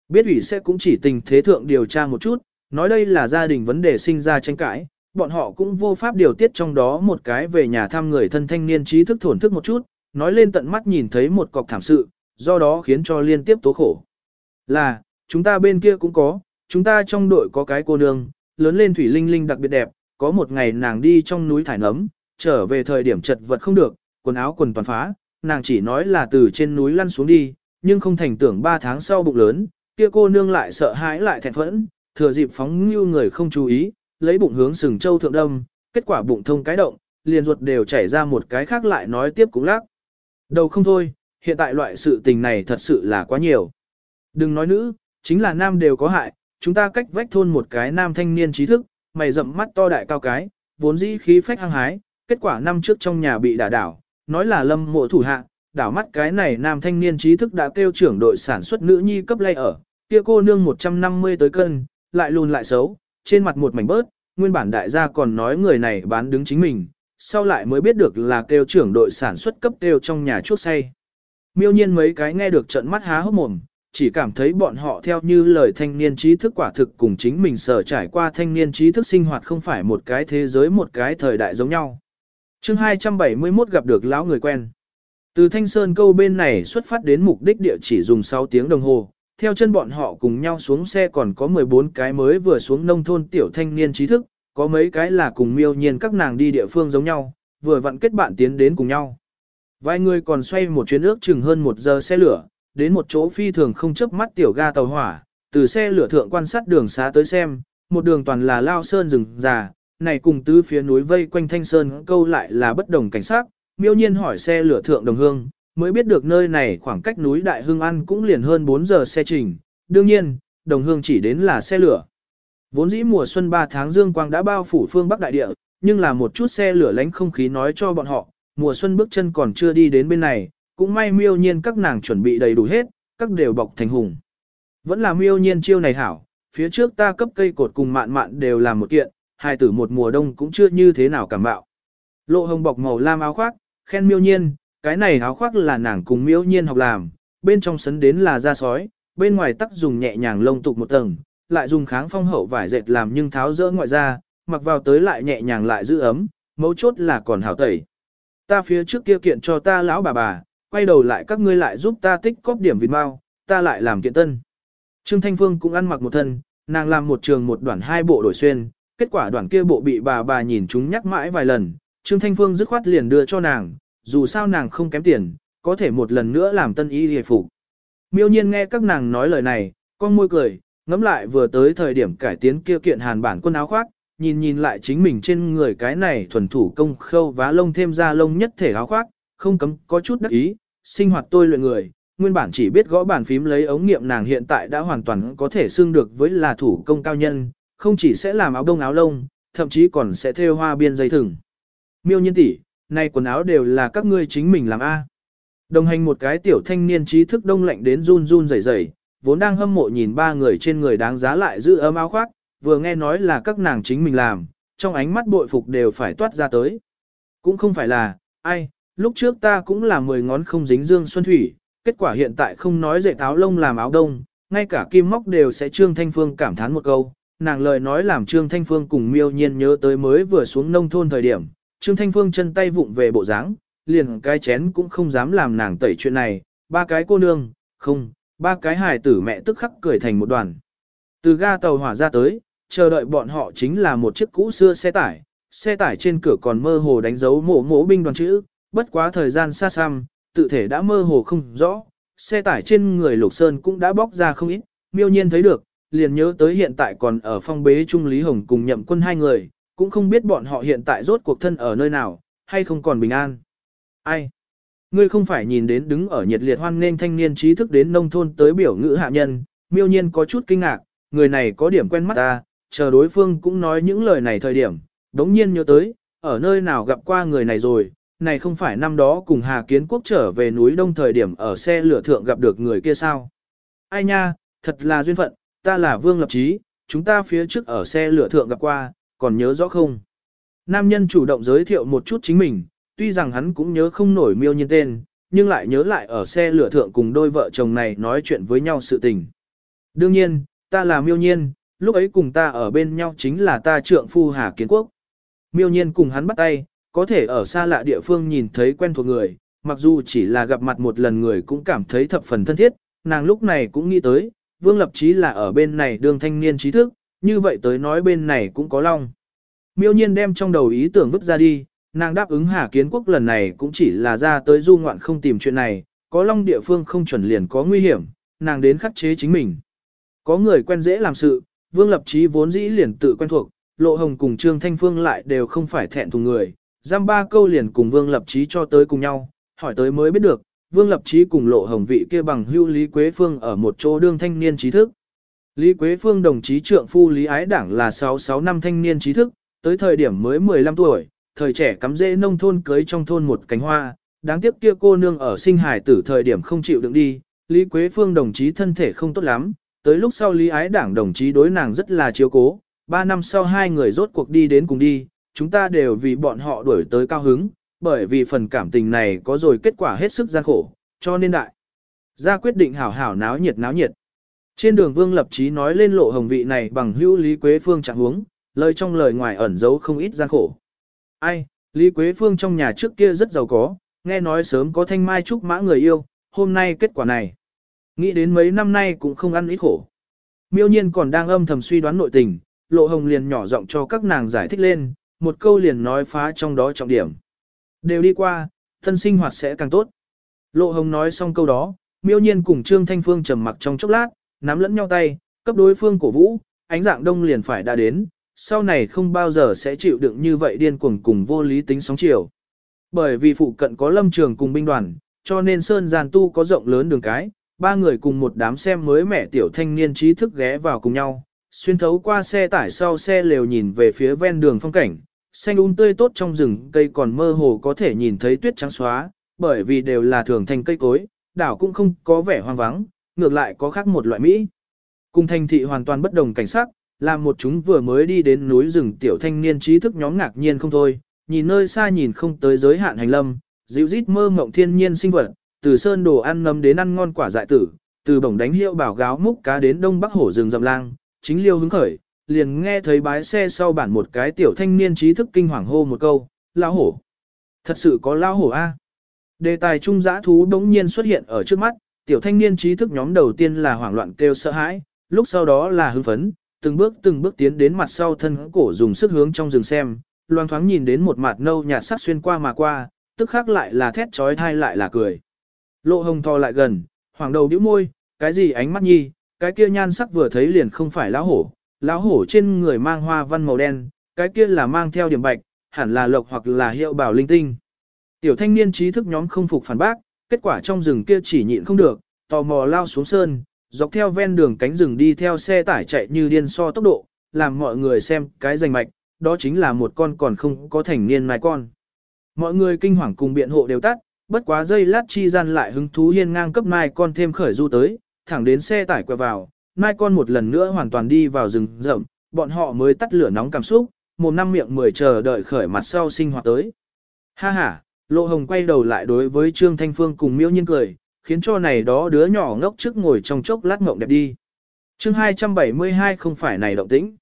Biết ủy sẽ cũng chỉ tình thế thượng điều tra một chút, nói đây là gia đình vấn đề sinh ra tranh cãi, bọn họ cũng vô pháp điều tiết trong đó một cái về nhà thăm người thân thanh niên trí thức thổn thức một chút, nói lên tận mắt nhìn thấy một cọc thảm sự, do đó khiến cho liên tiếp tố khổ. Là, chúng ta bên kia cũng có, chúng ta trong đội có cái cô nương, lớn lên thủy linh linh đặc biệt đẹp, có một ngày nàng đi trong núi thải nấm, trở về thời điểm chật vật không được, quần áo quần toàn phá, nàng chỉ nói là từ trên núi lăn xuống đi, nhưng không thành tưởng 3 tháng sau bụng lớn, kia cô nương lại sợ hãi lại thẹn phẫn, thừa dịp phóng như người không chú ý, lấy bụng hướng sừng châu thượng đâm, kết quả bụng thông cái động, liền ruột đều chảy ra một cái khác lại nói tiếp cũng lắc. Đầu không thôi, hiện tại loại sự tình này thật sự là quá nhiều. Đừng nói nữ, chính là nam đều có hại, chúng ta cách vách thôn một cái nam thanh niên trí thức, mày rậm mắt to đại cao cái, vốn dĩ khí phách hăng hái, kết quả năm trước trong nhà bị đả đảo, nói là lâm mộ thủ hạ, đảo mắt cái này nam thanh niên trí thức đã kêu trưởng đội sản xuất nữ nhi cấp lay ở, kia cô nương 150 tới cân, lại lùn lại xấu, trên mặt một mảnh bớt, nguyên bản đại gia còn nói người này bán đứng chính mình, sau lại mới biết được là kêu trưởng đội sản xuất cấp kêu trong nhà chuốc say. Miêu nhiên mấy cái nghe được trận mắt há hốc mồm, chỉ cảm thấy bọn họ theo như lời thanh niên trí thức quả thực cùng chính mình sở trải qua thanh niên trí thức sinh hoạt không phải một cái thế giới một cái thời đại giống nhau. chương 271 gặp được lão người quen. Từ Thanh Sơn câu bên này xuất phát đến mục đích địa chỉ dùng 6 tiếng đồng hồ, theo chân bọn họ cùng nhau xuống xe còn có 14 cái mới vừa xuống nông thôn tiểu thanh niên trí thức, có mấy cái là cùng miêu nhiên các nàng đi địa phương giống nhau, vừa vặn kết bạn tiến đến cùng nhau. Vài người còn xoay một chuyến ước chừng hơn một giờ xe lửa, đến một chỗ phi thường không chớp mắt tiểu ga tàu hỏa, từ xe lửa thượng quan sát đường xá tới xem, một đường toàn là lao sơn rừng già, này cùng tứ phía núi vây quanh thanh sơn câu lại là bất đồng cảnh sát, miêu nhiên hỏi xe lửa thượng đồng hương, mới biết được nơi này khoảng cách núi Đại Hưng An cũng liền hơn 4 giờ xe trình, đương nhiên, đồng hương chỉ đến là xe lửa. Vốn dĩ mùa xuân 3 tháng dương quang đã bao phủ phương Bắc đại địa, nhưng là một chút xe lửa lánh không khí nói cho bọn họ, mùa xuân bước chân còn chưa đi đến bên này, cũng may miêu nhiên các nàng chuẩn bị đầy đủ hết, các đều bọc thành hùng. Vẫn là miêu nhiên chiêu này hảo, phía trước ta cấp cây cột cùng mạn mạn đều làm một kiện, hai tử một mùa đông cũng chưa như thế nào cảm bạo. Lộ hồng bọc màu lam áo khoác, khen miêu nhiên, cái này áo khoác là nàng cùng miêu nhiên học làm, bên trong sấn đến là da sói, bên ngoài tắc dùng nhẹ nhàng lông tục một tầng, lại dùng kháng phong hậu vải dệt làm nhưng tháo rỡ ngoại ra, mặc vào tới lại nhẹ nhàng lại giữ ấm, mấu chốt là còn hảo tẩy. Ta phía trước kia kiện cho ta lão bà bà, quay đầu lại các ngươi lại giúp ta tích cóp điểm vịt mao, ta lại làm kiện tân. Trương Thanh Phương cũng ăn mặc một thân, nàng làm một trường một đoạn hai bộ đổi xuyên, kết quả đoạn kia bộ bị bà bà nhìn chúng nhắc mãi vài lần, Trương Thanh Phương dứt khoát liền đưa cho nàng, dù sao nàng không kém tiền, có thể một lần nữa làm tân y hề phục. Miêu nhiên nghe các nàng nói lời này, con môi cười, ngẫm lại vừa tới thời điểm cải tiến kia kiện hàn bản quân áo khoác, nhìn nhìn lại chính mình trên người cái này thuần thủ công khâu vá lông thêm ra lông nhất thể áo khoác, không cấm có chút đắc ý, sinh hoạt tôi luyện người, nguyên bản chỉ biết gõ bàn phím lấy ống nghiệm nàng hiện tại đã hoàn toàn có thể xưng được với là thủ công cao nhân, không chỉ sẽ làm áo đông áo lông, thậm chí còn sẽ thêu hoa biên dây thừng. Miêu nhiên tỷ, nay quần áo đều là các ngươi chính mình làm a. Đồng hành một cái tiểu thanh niên trí thức đông lạnh đến run run rẩy rẩy, vốn đang hâm mộ nhìn ba người trên người đáng giá lại giữ ấm áo khoác, vừa nghe nói là các nàng chính mình làm, trong ánh mắt bội phục đều phải toát ra tới. Cũng không phải là, ai, lúc trước ta cũng là mười ngón không dính dương xuân thủy, kết quả hiện tại không nói dạy táo lông làm áo đông, ngay cả kim móc đều sẽ Trương Thanh Phương cảm thán một câu, nàng lời nói làm Trương Thanh Phương cùng miêu nhiên nhớ tới mới vừa xuống nông thôn thời điểm, Trương Thanh Phương chân tay vụng về bộ dáng, liền cái chén cũng không dám làm nàng tẩy chuyện này, ba cái cô nương, không, ba cái hài tử mẹ tức khắc cười thành một đoàn. Từ ga tàu hỏa ra tới, chờ đợi bọn họ chính là một chiếc cũ xưa xe tải, xe tải trên cửa còn mơ hồ đánh dấu mổ mổ binh đoàn chữ, bất quá thời gian xa xăm, tự thể đã mơ hồ không rõ, xe tải trên người Lục Sơn cũng đã bóc ra không ít, miêu nhiên thấy được, liền nhớ tới hiện tại còn ở phong bế Trung Lý Hồng cùng nhậm quân hai người, cũng không biết bọn họ hiện tại rốt cuộc thân ở nơi nào, hay không còn bình an. Ai? Ngươi không phải nhìn đến đứng ở nhiệt liệt hoan nghênh thanh niên trí thức đến nông thôn tới biểu ngữ hạ nhân, miêu nhiên có chút kinh ngạc, người này có điểm quen mắt ta, chờ đối phương cũng nói những lời này thời điểm, đống nhiên nhớ tới, ở nơi nào gặp qua người này rồi, này không phải năm đó cùng Hà Kiến Quốc trở về núi đông thời điểm ở xe lửa thượng gặp được người kia sao. Ai nha, thật là duyên phận, ta là Vương Lập Trí, chúng ta phía trước ở xe lửa thượng gặp qua, còn nhớ rõ không? Nam nhân chủ động giới thiệu một chút chính mình, tuy rằng hắn cũng nhớ không nổi miêu nhiên tên, nhưng lại nhớ lại ở xe lửa thượng cùng đôi vợ chồng này nói chuyện với nhau sự tình. Đương nhiên, ta là miêu nhiên, lúc ấy cùng ta ở bên nhau chính là ta trượng phu Hà Kiến Quốc. Miêu nhiên cùng hắn bắt tay, có thể ở xa lạ địa phương nhìn thấy quen thuộc người, mặc dù chỉ là gặp mặt một lần người cũng cảm thấy thập phần thân thiết, nàng lúc này cũng nghĩ tới, Vương Lập Chí là ở bên này đường thanh niên trí thức, như vậy tới nói bên này cũng có long. Miêu nhiên đem trong đầu ý tưởng vứt ra đi, nàng đáp ứng Hà Kiến Quốc lần này cũng chỉ là ra tới du ngoạn không tìm chuyện này, có long địa phương không chuẩn liền có nguy hiểm, nàng đến khắc chế chính mình. Có người quen dễ làm sự, Vương Lập Chí vốn dĩ liền tự quen thuộc, Lộ Hồng cùng Trương Thanh Phương lại đều không phải thẹn thùng người, giam ba câu liền cùng Vương Lập Chí cho tới cùng nhau, hỏi tới mới biết được, Vương Lập Chí cùng Lộ Hồng vị kia bằng hưu Lý Quế Phương ở một chỗ đương thanh niên trí thức. Lý Quế Phương đồng chí trượng phu Lý Ái Đảng là 66 năm thanh niên trí thức, tới thời điểm mới 15 tuổi, thời trẻ cắm rễ nông thôn cưới trong thôn một cánh hoa, đáng tiếc kia cô nương ở sinh hải tử thời điểm không chịu đựng đi, Lý Quế Phương đồng chí thân thể không tốt lắm, tới lúc sau Lý Ái Đảng đồng chí đối nàng rất là chiếu cố, ba năm sau hai người rốt cuộc đi đến cùng đi, chúng ta đều vì bọn họ đuổi tới cao hứng, bởi vì phần cảm tình này có rồi kết quả hết sức gian khổ, cho nên đại. Ra quyết định hảo hảo náo nhiệt náo nhiệt. Trên đường Vương Lập Chí nói lên lộ hồng vị này bằng hữu Lý Quế Phương trạng huống, lời trong lời ngoài ẩn giấu không ít gian khổ. Ai, Lý Quế Phương trong nhà trước kia rất giàu có, nghe nói sớm có thanh mai trúc mã người yêu, hôm nay kết quả này. Nghĩ đến mấy năm nay cũng không ăn ít khổ. Miêu nhiên còn đang âm thầm suy đoán nội tình, lộ hồng liền nhỏ giọng cho các nàng giải thích lên, một câu liền nói phá trong đó trọng điểm. Đều đi qua, thân sinh hoạt sẽ càng tốt. Lộ hồng nói xong câu đó, miêu nhiên cùng Trương Thanh Phương trầm mặc trong chốc lát, nắm lẫn nhau tay, cấp đối phương cổ vũ, ánh dạng đông liền phải đã đến, sau này không bao giờ sẽ chịu đựng như vậy điên cuồng cùng vô lý tính sóng chiều. Bởi vì phụ cận có lâm trường cùng binh đoàn, cho nên Sơn Giàn Tu có rộng lớn đường cái, ba người cùng một đám xem mới mẹ tiểu thanh niên trí thức ghé vào cùng nhau, xuyên thấu qua xe tải sau xe lều nhìn về phía ven đường phong cảnh, xanh um tươi tốt trong rừng cây còn mơ hồ có thể nhìn thấy tuyết trắng xóa, bởi vì đều là thường thành cây cối, đảo cũng không có vẻ hoang vắng, ngược lại có khác một loại Mỹ. Cùng thành thị hoàn toàn bất đồng cảnh sắc, làm một chúng vừa mới đi đến núi rừng tiểu thanh niên trí thức nhóm ngạc nhiên không thôi, nhìn nơi xa nhìn không tới giới hạn hành lâm, dịu rít mơ mộng thiên nhiên sinh vật, từ sơn đồ ăn nấm đến ăn ngon quả dại tử, từ bổng đánh hiệu bảo gáo múc cá đến đông bắc hổ rừng rậm lang, chính liêu hứng khởi, liền nghe thấy bái xe sau bản một cái tiểu thanh niên trí thức kinh hoàng hô một câu, lao hổ. Thật sự có lao hổ a Đề tài trung giã thú đống nhiên xuất hiện ở trước mắt, tiểu thanh niên trí thức nhóm đầu tiên là hoảng loạn kêu sợ hãi, lúc sau đó là hưng phấn, từng bước từng bước tiến đến mặt sau thân cổ dùng sức hướng trong rừng xem, loang thoáng nhìn đến một mặt nâu nhạt sắc xuyên qua mà qua, tức khác lại là thét trói thai lại là cười. Lộ hồng thò lại gần, hoàng đầu bĩu môi, cái gì ánh mắt nhi, cái kia nhan sắc vừa thấy liền không phải lão hổ, lão hổ trên người mang hoa văn màu đen, cái kia là mang theo điểm bạch, hẳn là lộc hoặc là hiệu bảo linh tinh. Tiểu thanh niên trí thức nhóm không phục phản bác, kết quả trong rừng kia chỉ nhịn không được, tò mò lao xuống sơn, dọc theo ven đường cánh rừng đi theo xe tải chạy như điên so tốc độ, làm mọi người xem cái rành mạch, đó chính là một con còn không có thành niên mai con. Mọi người kinh hoàng cùng biện hộ đều tắt, bất quá dây lát chi gian lại hứng thú hiên ngang cấp mai con thêm khởi du tới, thẳng đến xe tải quẹo vào, mai con một lần nữa hoàn toàn đi vào rừng rậm, bọn họ mới tắt lửa nóng cảm xúc, một năm miệng mười chờ đợi khởi mặt sau sinh hoạt tới. Ha ha, Lộ Hồng quay đầu lại đối với Trương Thanh Phương cùng miêu nhiên cười, khiến cho này đó đứa nhỏ ngốc trước ngồi trong chốc lát ngộng đẹp đi. chương 272 không phải này động tĩnh.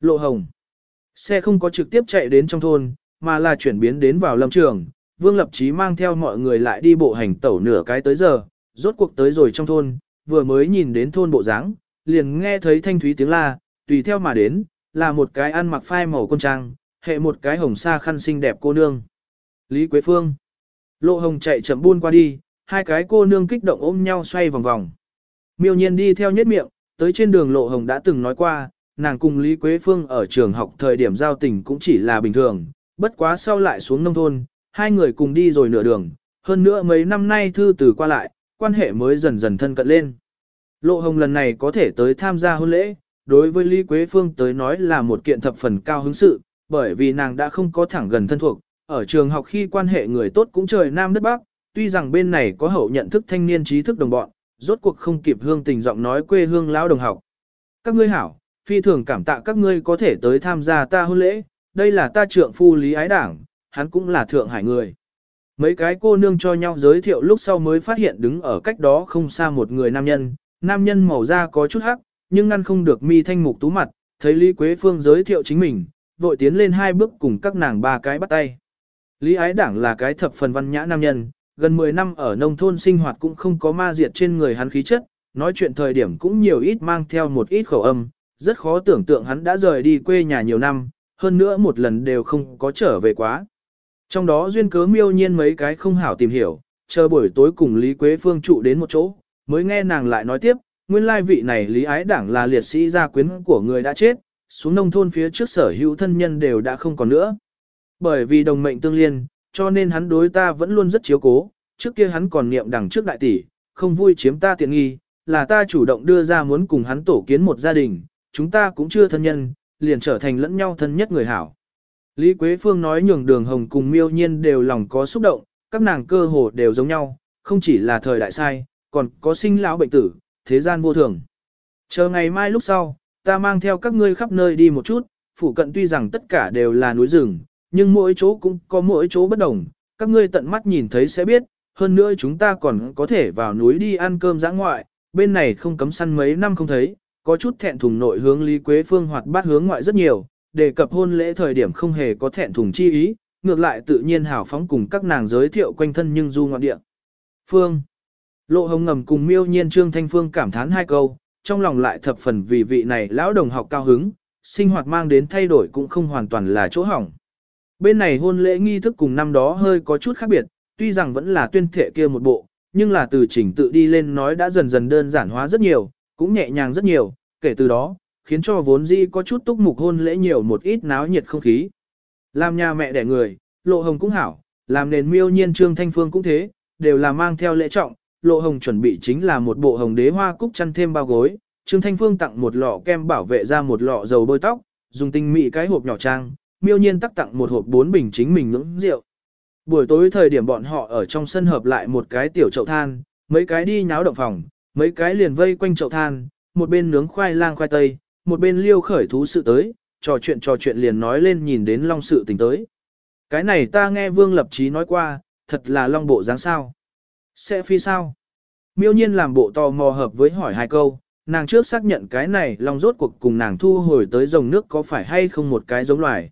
Lộ Hồng. Xe không có trực tiếp chạy đến trong thôn, mà là chuyển biến đến vào lâm trường. Vương Lập Chí mang theo mọi người lại đi bộ hành tẩu nửa cái tới giờ, rốt cuộc tới rồi trong thôn, vừa mới nhìn đến thôn bộ dáng, liền nghe thấy thanh thúy tiếng la, tùy theo mà đến, là một cái ăn mặc phai màu con trang, hệ một cái hồng sa khăn xinh đẹp cô nương. Lý Quế Phương. Lộ hồng chạy chậm buôn qua đi, hai cái cô nương kích động ôm nhau xoay vòng vòng. Miêu nhiên đi theo nhất miệng, tới trên đường lộ hồng đã từng nói qua, nàng cùng Lý Quế Phương ở trường học thời điểm giao tình cũng chỉ là bình thường, bất quá sau lại xuống nông thôn, hai người cùng đi rồi nửa đường, hơn nữa mấy năm nay thư từ qua lại, quan hệ mới dần dần thân cận lên. Lộ Hồng lần này có thể tới tham gia hôn lễ, đối với Lý Quế Phương tới nói là một kiện thập phần cao hứng sự, bởi vì nàng đã không có thẳng gần thân thuộc, ở trường học khi quan hệ người tốt cũng trời nam đất bắc, tuy rằng bên này có hậu nhận thức thanh niên trí thức đồng bọn, rốt cuộc không kịp hương tình giọng nói quê hương lão đồng học. Các ngươi hảo, phi thường cảm tạ các ngươi có thể tới tham gia ta hôn lễ, đây là ta trượng phu Lý Ái Đảng, hắn cũng là thượng hải người. Mấy cái cô nương cho nhau giới thiệu lúc sau mới phát hiện đứng ở cách đó không xa một người nam nhân, nam nhân màu da có chút hắc, nhưng ngăn không được mi thanh mục tú mặt, thấy Lý Quế Phương giới thiệu chính mình, vội tiến lên hai bước cùng các nàng ba cái bắt tay. Lý Ái Đảng là cái thập phần văn nhã nam nhân, gần 10 năm ở nông thôn sinh hoạt cũng không có ma diệt trên người hắn khí chất, nói chuyện thời điểm cũng nhiều ít mang theo một ít khẩu âm, rất khó tưởng tượng hắn đã rời đi quê nhà nhiều năm, hơn nữa một lần đều không có trở về quá. Trong đó duyên cớ miêu nhiên mấy cái không hảo tìm hiểu, chờ buổi tối cùng Lý Quế Phương trụ đến một chỗ, mới nghe nàng lại nói tiếp, nguyên lai vị này Lý Ái Đảng là liệt sĩ gia quyến của người đã chết, xuống nông thôn phía trước sở hữu thân nhân đều đã không còn nữa. Bởi vì đồng mệnh tương liên, cho nên hắn đối ta vẫn luôn rất chiếu cố, trước kia hắn còn niệm đằng trước đại tỷ, không vui chiếm ta tiện nghi, là ta chủ động đưa ra muốn cùng hắn tổ kiến một gia đình, chúng ta cũng chưa thân nhân, liền trở thành lẫn nhau thân nhất người hảo. Lý Quế Phương nói nhường đường hồng cùng miêu nhiên đều lòng có xúc động, các nàng cơ hồ đều giống nhau, không chỉ là thời đại sai, còn có sinh lão bệnh tử, thế gian vô thường. Chờ ngày mai lúc sau, ta mang theo các ngươi khắp nơi đi một chút, phủ cận tuy rằng tất cả đều là núi rừng, nhưng mỗi chỗ cũng có mỗi chỗ bất đồng, các ngươi tận mắt nhìn thấy sẽ biết, hơn nữa chúng ta còn có thể vào núi đi ăn cơm giã ngoại, bên này không cấm săn mấy năm không thấy, có chút thẹn thùng nội hướng Lý Quế Phương hoạt bát hướng ngoại rất nhiều, đề cập hôn lễ thời điểm không hề có thẹn thùng chi ý, ngược lại tự nhiên hào phóng cùng các nàng giới thiệu quanh thân nhưng du ngoạn địa. Phương Lộ hồng ngầm cùng miêu nhiên Trương Thanh Phương cảm thán hai câu, trong lòng lại thập phần vì vị này lão đồng học cao hứng, sinh hoạt mang đến thay đổi cũng không hoàn toàn là chỗ hỏng. Bên này hôn lễ nghi thức cùng năm đó hơi có chút khác biệt, tuy rằng vẫn là tuyên thệ kia một bộ, nhưng là từ chỉnh tự đi lên nói đã dần dần đơn giản hóa rất nhiều, cũng nhẹ nhàng rất nhiều, kể từ đó, khiến cho vốn dĩ có chút túc mục hôn lễ nhiều một ít náo nhiệt không khí. Làm nhà mẹ đẻ người, lộ hồng cũng hảo, làm nền miêu nhiên trương thanh phương cũng thế, đều là mang theo lễ trọng, lộ hồng chuẩn bị chính là một bộ hồng đế hoa cúc chăn thêm bao gối, trương thanh phương tặng một lọ kem bảo vệ ra một lọ dầu bôi tóc, dùng tinh mỹ cái hộp nhỏ trang, miêu nhiên tắc tặng một hộp bốn bình chính mình ngưỡng rượu. Buổi tối thời điểm bọn họ ở trong sân hợp lại một cái tiểu chậu than, mấy cái đi nháo động phòng, mấy cái liền vây quanh chậu than, một bên nướng khoai lang khoai tây, một bên liêu khởi thú sự tới, trò chuyện trò chuyện liền nói lên nhìn đến long sự tình tới. Cái này ta nghe Vương Lập Chí nói qua, thật là long bộ dáng sao. Sẽ phi sao? Miêu nhiên làm bộ tò mò hợp với hỏi hai câu, nàng trước xác nhận cái này long rốt cuộc cùng nàng thu hồi tới dòng nước có phải hay không một cái giống loài.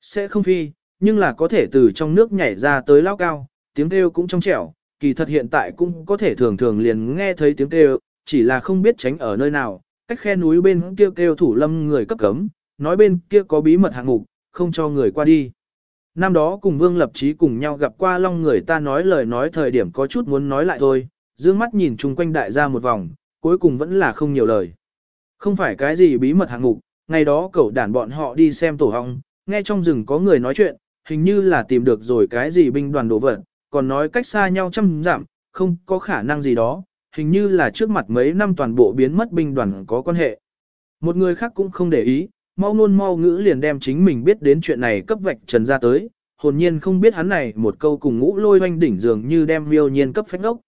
Sẽ không phi, nhưng là có thể từ trong nước nhảy ra tới lao cao, tiếng kêu cũng trong trẻo, kỳ thật hiện tại cũng có thể thường thường liền nghe thấy tiếng kêu, chỉ là không biết tránh ở nơi nào, cách khe núi bên kia kêu thủ lâm người cấp cấm, nói bên kia có bí mật hạng mục, không cho người qua đi. Năm đó cùng Vương Lập Chí cùng nhau gặp qua Long người ta nói lời nói thời điểm có chút muốn nói lại thôi, dương mắt nhìn chung quanh đại gia một vòng, cuối cùng vẫn là không nhiều lời. Không phải cái gì bí mật hạng mục, ngày đó cậu đàn bọn họ đi xem tổ hong, nghe trong rừng có người nói chuyện, hình như là tìm được rồi cái gì binh đoàn đồ vật, còn nói cách xa nhau trăm giảm, không có khả năng gì đó, hình như là trước mặt mấy năm toàn bộ biến mất binh đoàn có quan hệ. Một người khác cũng không để ý, mau ngôn mau ngữ liền đem chính mình biết đến chuyện này cấp vạch trần ra tới, hồn nhiên không biết hắn này một câu cùng ngũ lôi hoanh đỉnh dường như đem miêu nhiên cấp phách ốc.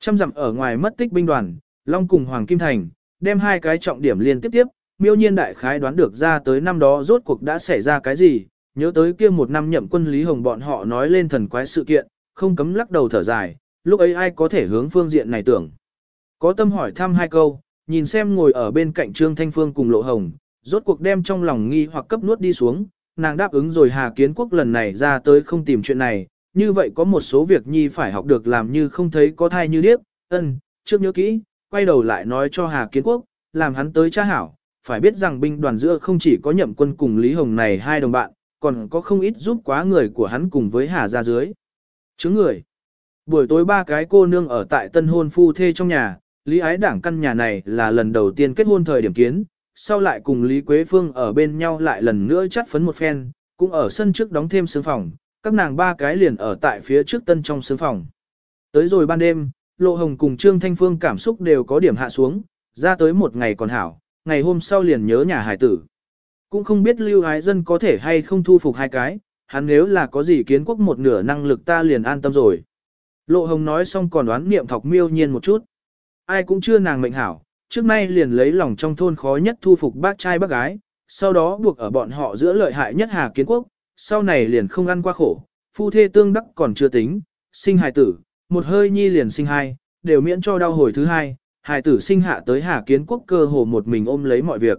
Trăm dặm ở ngoài mất tích binh đoàn, Long cùng Hoàng Kim Thành, đem hai cái trọng điểm liên tiếp tiếp, miêu nhiên đại khái đoán được ra tới năm đó rốt cuộc đã xảy ra cái gì, nhớ tới kia một năm nhậm quân Lý Hồng bọn họ nói lên thần quái sự kiện, không cấm lắc đầu thở dài, lúc ấy ai có thể hướng phương diện này tưởng. Có tâm hỏi thăm hai câu, nhìn xem ngồi ở bên cạnh Trương Thanh Phương cùng Lộ Hồng, rốt cuộc đem trong lòng nghi hoặc cấp nuốt đi xuống, nàng đáp ứng rồi Hà Kiến Quốc lần này ra tới không tìm chuyện này, như vậy có một số việc nhi phải học được làm như không thấy có thai như điếc, ân, trước nhớ kỹ, quay đầu lại nói cho Hà Kiến Quốc, làm hắn tới cha hảo, phải biết rằng binh đoàn giữa không chỉ có nhậm quân cùng Lý Hồng này hai đồng bạn, còn có không ít giúp quá người của hắn cùng với Hà ra dưới. Chứng người. Buổi tối ba cái cô nương ở tại tân hôn phu thê trong nhà, Lý Ái Đảng căn nhà này là lần đầu tiên kết hôn thời điểm kiến, sau lại cùng Lý Quế Phương ở bên nhau lại lần nữa chắt phấn một phen, cũng ở sân trước đóng thêm sướng phòng, các nàng ba cái liền ở tại phía trước tân trong sướng phòng. Tới rồi ban đêm, Lộ Hồng cùng Trương Thanh Phương cảm xúc đều có điểm hạ xuống, ra tới một ngày còn hảo, ngày hôm sau liền nhớ nhà hải tử. Cũng không biết lưu ái dân có thể hay không thu phục hai cái, hắn nếu là có gì kiến quốc một nửa năng lực ta liền an tâm rồi. Lộ Hồng nói xong còn đoán niệm thọc miêu nhiên một chút. Ai cũng chưa nàng mệnh hảo, trước nay liền lấy lòng trong thôn khó nhất thu phục bác trai bác gái, sau đó buộc ở bọn họ giữa lợi hại nhất Hà Kiến Quốc, sau này liền không ăn qua khổ, phu thê tương đắc còn chưa tính, sinh hài tử, một hơi nhi liền sinh hai, đều miễn cho đau hồi thứ hai, hài tử sinh hạ tới Hà Kiến Quốc cơ hồ một mình ôm lấy mọi việc.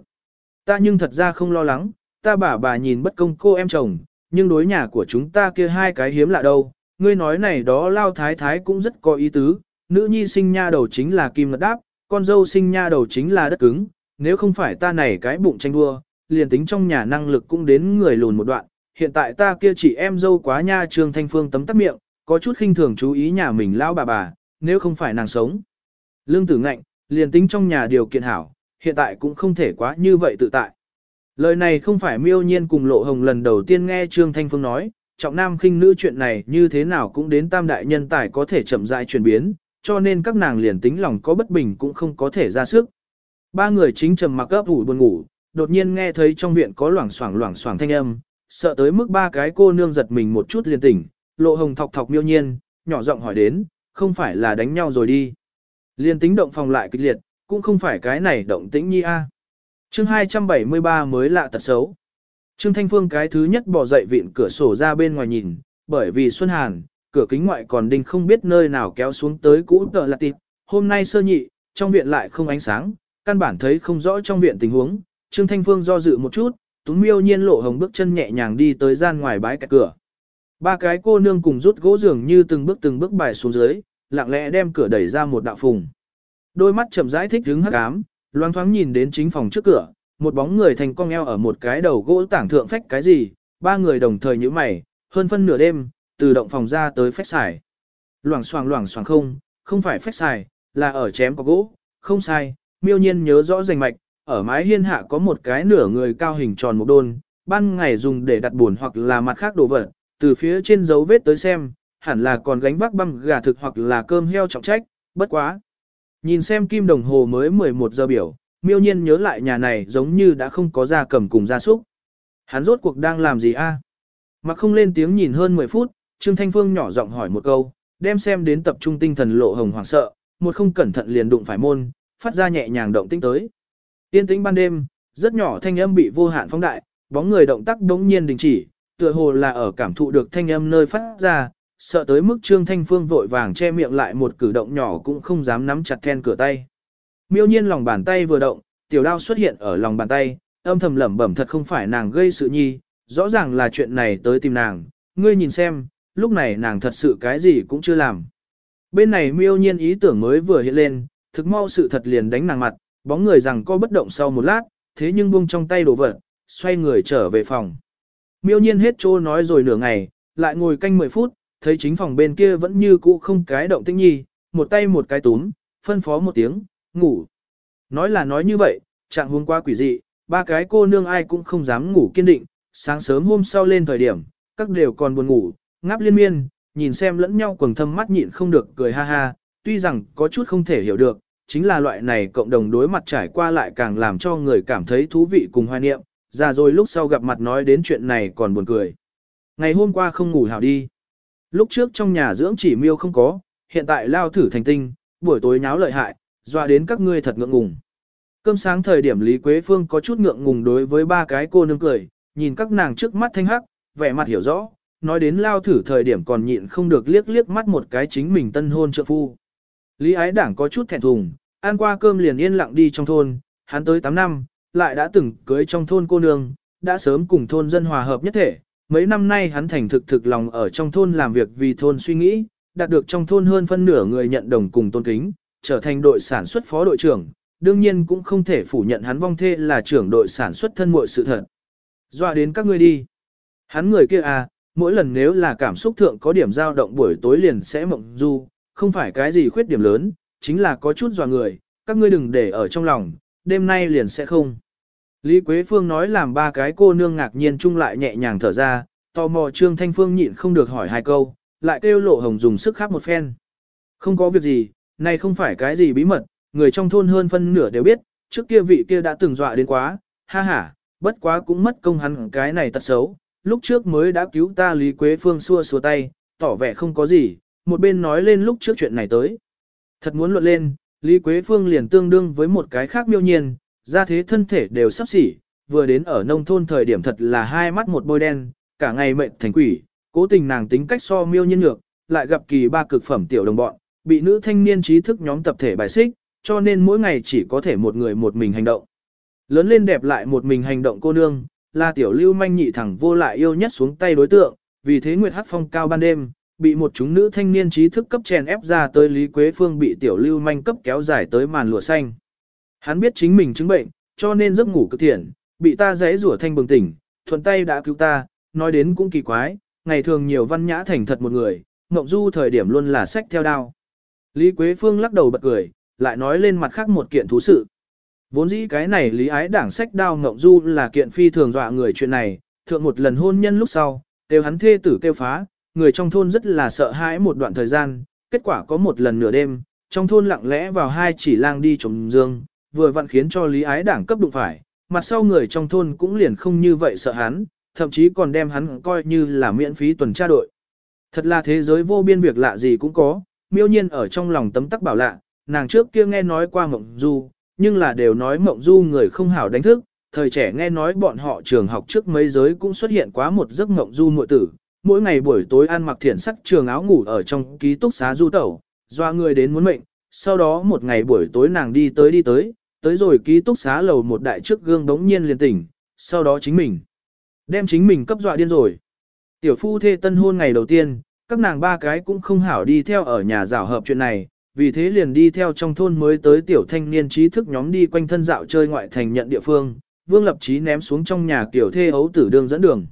Ta nhưng thật ra không lo lắng, ta bà bà nhìn bất công cô em chồng, nhưng đối nhà của chúng ta kia hai cái hiếm lạ đâu, ngươi nói này đó lao thái thái cũng rất có ý tứ, nữ nhi sinh nha đầu chính là kim ngật đáp, con dâu sinh nha đầu chính là đất cứng, nếu không phải ta này cái bụng tranh đua, liền tính trong nhà năng lực cũng đến người lùn một đoạn, hiện tại ta kia chỉ em dâu quá nha trương thanh phương tấm tắt miệng, có chút khinh thường chú ý nhà mình lao bà bà, nếu không phải nàng sống. Lương tử ngạnh, liền tính trong nhà điều kiện hảo, hiện tại cũng không thể quá như vậy tự tại. Lời này không phải miêu nhiên cùng lộ hồng lần đầu tiên nghe Trương Thanh Phương nói, trọng nam khinh nữ chuyện này như thế nào cũng đến tam đại nhân tài có thể chậm rãi chuyển biến, cho nên các nàng liền tính lòng có bất bình cũng không có thể ra sức. Ba người chính trầm mặc ấp ủ buồn ngủ, đột nhiên nghe thấy trong viện có loảng xoảng loảng xoảng thanh âm, sợ tới mức ba cái cô nương giật mình một chút liền tỉnh, lộ hồng thọc thọc miêu nhiên, nhỏ giọng hỏi đến, không phải là đánh nhau rồi đi. Liên tính động phòng lại kịch liệt, cũng không phải cái này động tĩnh nhi a. Chương 273 mới lạ tật xấu. Trương Thanh Phương cái thứ nhất bỏ dậy vịn cửa sổ ra bên ngoài nhìn, bởi vì Xuân Hàn, cửa kính ngoại còn đinh không biết nơi nào kéo xuống tới cũ tờ là tịt, Hôm nay sơ nhị, trong viện lại không ánh sáng, căn bản thấy không rõ trong viện tình huống. Trương Thanh Phương do dự một chút, Tuấn Miêu nhiên lộ hồng bước chân nhẹ nhàng đi tới gian ngoài bãi cạnh cửa. Ba cái cô nương cùng rút gỗ giường như từng bước từng bước bài xuống dưới, lặng lẽ đem cửa đẩy ra một đạo phùng. Đôi mắt chậm rãi thích hứng hắc ám, loang thoáng nhìn đến chính phòng trước cửa, một bóng người thành cong eo ở một cái đầu gỗ tảng thượng phách cái gì, ba người đồng thời như mày, hơn phân nửa đêm, từ động phòng ra tới phách xài. Loảng xoảng loảng xoảng không, không phải phách xài, là ở chém có gỗ, không sai, miêu nhiên nhớ rõ rành mạch, ở mái hiên hạ có một cái nửa người cao hình tròn một đôn, ban ngày dùng để đặt buồn hoặc là mặt khác đồ vật, từ phía trên dấu vết tới xem, hẳn là còn gánh vác băm gà thực hoặc là cơm heo trọng trách, bất quá. Nhìn xem kim đồng hồ mới 11 giờ biểu, miêu nhiên nhớ lại nhà này giống như đã không có gia cầm cùng gia súc. Hắn rốt cuộc đang làm gì a? À? Mà không lên tiếng nhìn hơn 10 phút, Trương Thanh Phương nhỏ giọng hỏi một câu, đem xem đến tập trung tinh thần lộ hồng hoảng sợ, một không cẩn thận liền đụng phải môn, phát ra nhẹ nhàng động tĩnh tới. Tiên tĩnh ban đêm, rất nhỏ thanh âm bị vô hạn phóng đại, bóng người động tác đống nhiên đình chỉ, tựa hồ là ở cảm thụ được thanh âm nơi phát ra, sợ tới mức Trương Thanh Phương vội vàng che miệng lại một cử động nhỏ cũng không dám nắm chặt then cửa tay. Miêu nhiên lòng bàn tay vừa động, tiểu đao xuất hiện ở lòng bàn tay, âm thầm lẩm bẩm thật không phải nàng gây sự nhi, rõ ràng là chuyện này tới tìm nàng, ngươi nhìn xem, lúc này nàng thật sự cái gì cũng chưa làm. Bên này miêu nhiên ý tưởng mới vừa hiện lên, thực mau sự thật liền đánh nàng mặt, bóng người rằng có bất động sau một lát, thế nhưng buông trong tay đồ vật, xoay người trở về phòng. Miêu nhiên hết trô nói rồi nửa ngày, lại ngồi canh 10 phút, thấy chính phòng bên kia vẫn như cũ không cái động tĩnh nhi, một tay một cái túm, phân phó một tiếng, ngủ. Nói là nói như vậy, trạng huống qua quỷ dị, ba cái cô nương ai cũng không dám ngủ kiên định, sáng sớm hôm sau lên thời điểm, các đều còn buồn ngủ, ngáp liên miên, nhìn xem lẫn nhau quầng thâm mắt nhịn không được cười ha ha, tuy rằng có chút không thể hiểu được, chính là loại này cộng đồng đối mặt trải qua lại càng làm cho người cảm thấy thú vị cùng hoài niệm, ra rồi lúc sau gặp mặt nói đến chuyện này còn buồn cười. Ngày hôm qua không ngủ hảo đi. Lúc trước trong nhà dưỡng chỉ miêu không có, hiện tại lao thử thành tinh, buổi tối nháo lợi hại, dọa đến các ngươi thật ngượng ngùng. Cơm sáng thời điểm Lý Quế Phương có chút ngượng ngùng đối với ba cái cô nương cười, nhìn các nàng trước mắt thanh hắc, vẻ mặt hiểu rõ, nói đến lao thử thời điểm còn nhịn không được liếc liếc mắt một cái chính mình tân hôn trợ phu. Lý ái đảng có chút thẹn thùng, ăn qua cơm liền yên lặng đi trong thôn, hắn tới 8 năm, lại đã từng cưới trong thôn cô nương, đã sớm cùng thôn dân hòa hợp nhất thể. Mấy năm nay hắn thành thực thực lòng ở trong thôn làm việc vì thôn suy nghĩ, đạt được trong thôn hơn phân nửa người nhận đồng cùng tôn kính, trở thành đội sản xuất phó đội trưởng, đương nhiên cũng không thể phủ nhận hắn vong thê là trưởng đội sản xuất thân muội sự thật. Dọa đến các ngươi đi. Hắn người kia à, mỗi lần nếu là cảm xúc thượng có điểm dao động buổi tối liền sẽ mộng du, không phải cái gì khuyết điểm lớn, chính là có chút dọa người, các ngươi đừng để ở trong lòng, đêm nay liền sẽ không. Lý Quế Phương nói làm ba cái cô nương ngạc nhiên chung lại nhẹ nhàng thở ra, tò mò Trương Thanh Phương nhịn không được hỏi hai câu, lại kêu lộ hồng dùng sức khắp một phen. Không có việc gì, này không phải cái gì bí mật, người trong thôn hơn phân nửa đều biết, trước kia vị kia đã từng dọa đến quá, ha ha, bất quá cũng mất công hắn cái này tật xấu, lúc trước mới đã cứu ta Lý Quế Phương xua xua tay, tỏ vẻ không có gì, một bên nói lên lúc trước chuyện này tới. Thật muốn luận lên, Lý Quế Phương liền tương đương với một cái khác miêu nhiên, ra thế thân thể đều sắp xỉ, vừa đến ở nông thôn thời điểm thật là hai mắt một bôi đen, cả ngày mệnh thành quỷ, cố tình nàng tính cách so miêu nhiên ngược, lại gặp kỳ ba cực phẩm tiểu đồng bọn, bị nữ thanh niên trí thức nhóm tập thể bài xích, cho nên mỗi ngày chỉ có thể một người một mình hành động. Lớn lên đẹp lại một mình hành động cô nương, là tiểu lưu manh nhị thẳng vô lại yêu nhất xuống tay đối tượng, vì thế Nguyệt Hắc Phong cao ban đêm, bị một chúng nữ thanh niên trí thức cấp chèn ép ra tới Lý Quế Phương bị tiểu lưu manh cấp kéo dài tới màn lụa xanh. Hắn biết chính mình chứng bệnh, cho nên giấc ngủ cực thiện, bị ta giấy rủa thanh bừng tỉnh, thuận tay đã cứu ta, nói đến cũng kỳ quái, ngày thường nhiều văn nhã thành thật một người, Ngộng Du thời điểm luôn là sách theo đao. Lý Quế Phương lắc đầu bật cười, lại nói lên mặt khác một kiện thú sự. Vốn dĩ cái này Lý Ái đảng sách đao Ngộng Du là kiện phi thường dọa người chuyện này, thượng một lần hôn nhân lúc sau, đều hắn thê tử kêu phá, người trong thôn rất là sợ hãi một đoạn thời gian, kết quả có một lần nửa đêm, trong thôn lặng lẽ vào hai chỉ lang đi trồng dương, vừa vặn khiến cho Lý Ái đảng cấp đụng phải, mặt sau người trong thôn cũng liền không như vậy sợ hắn, thậm chí còn đem hắn coi như là miễn phí tuần tra đội. Thật là thế giới vô biên việc lạ gì cũng có, miêu nhiên ở trong lòng tấm tắc bảo lạ, nàng trước kia nghe nói qua mộng du, nhưng là đều nói mộng du người không hảo đánh thức, thời trẻ nghe nói bọn họ trường học trước mấy giới cũng xuất hiện quá một giấc mộng du muội tử, mỗi ngày buổi tối ăn mặc thiển sắc trường áo ngủ ở trong ký túc xá du tẩu, doa người đến muốn mệnh, sau đó một ngày buổi tối nàng đi tới đi tới, tới rồi ký túc xá lầu một đại trước gương đống nhiên liền tỉnh, sau đó chính mình đem chính mình cấp dọa điên rồi. Tiểu phu thê tân hôn ngày đầu tiên, các nàng ba cái cũng không hảo đi theo ở nhà rào hợp chuyện này, vì thế liền đi theo trong thôn mới tới tiểu thanh niên trí thức nhóm đi quanh thân dạo chơi ngoại thành nhận địa phương, Vương Lập Chí ném xuống trong nhà tiểu thê ấu tử đường dẫn đường.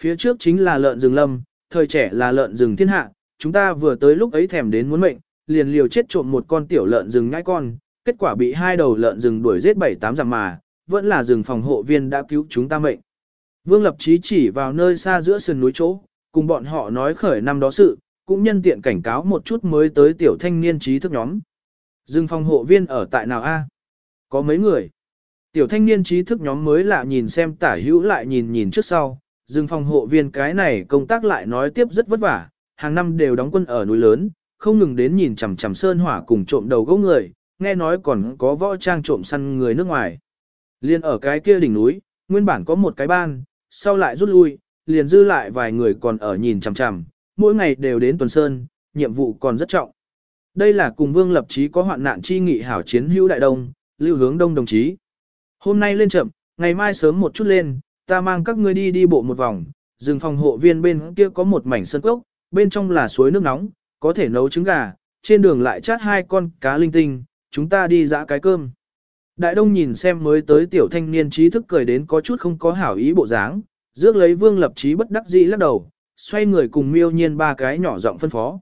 Phía trước chính là lợn rừng lâm, thời trẻ là lợn rừng thiên hạ, chúng ta vừa tới lúc ấy thèm đến muốn mệnh, liền liều chết trộm một con tiểu lợn rừng ngãi con, kết quả bị hai đầu lợn rừng đuổi giết bảy tám dặm mà, vẫn là rừng phòng hộ viên đã cứu chúng ta mệnh. Vương Lập Chí chỉ vào nơi xa giữa sườn núi chỗ, cùng bọn họ nói khởi năm đó sự, cũng nhân tiện cảnh cáo một chút mới tới tiểu thanh niên trí thức nhóm. Dương phòng hộ viên ở tại nào a? Có mấy người? Tiểu thanh niên trí thức nhóm mới lạ nhìn xem tả hữu lại nhìn nhìn trước sau, Dương phòng hộ viên cái này công tác lại nói tiếp rất vất vả, hàng năm đều đóng quân ở núi lớn, không ngừng đến nhìn chằm chằm sơn hỏa cùng trộm đầu gấu người, nghe nói còn có võ trang trộm săn người nước ngoài. Liên ở cái kia đỉnh núi, nguyên bản có một cái ban, sau lại rút lui, liền dư lại vài người còn ở nhìn chằm chằm, mỗi ngày đều đến tuần sơn, nhiệm vụ còn rất trọng. Đây là cùng Vương Lập Chí có hoạn nạn chi nghị hảo chiến hữu đại đông, lưu hướng đông đồng chí. Hôm nay lên chậm, ngày mai sớm một chút lên, ta mang các ngươi đi đi bộ một vòng, rừng phòng hộ viên bên kia có một mảnh sân cốc, bên trong là suối nước nóng, có thể nấu trứng gà, trên đường lại chát hai con cá linh tinh, chúng ta đi dã cái cơm. Đại đông nhìn xem mới tới tiểu thanh niên trí thức cười đến có chút không có hảo ý bộ dáng, rước lấy vương lập trí bất đắc dĩ lắc đầu, xoay người cùng miêu nhiên ba cái nhỏ giọng phân phó.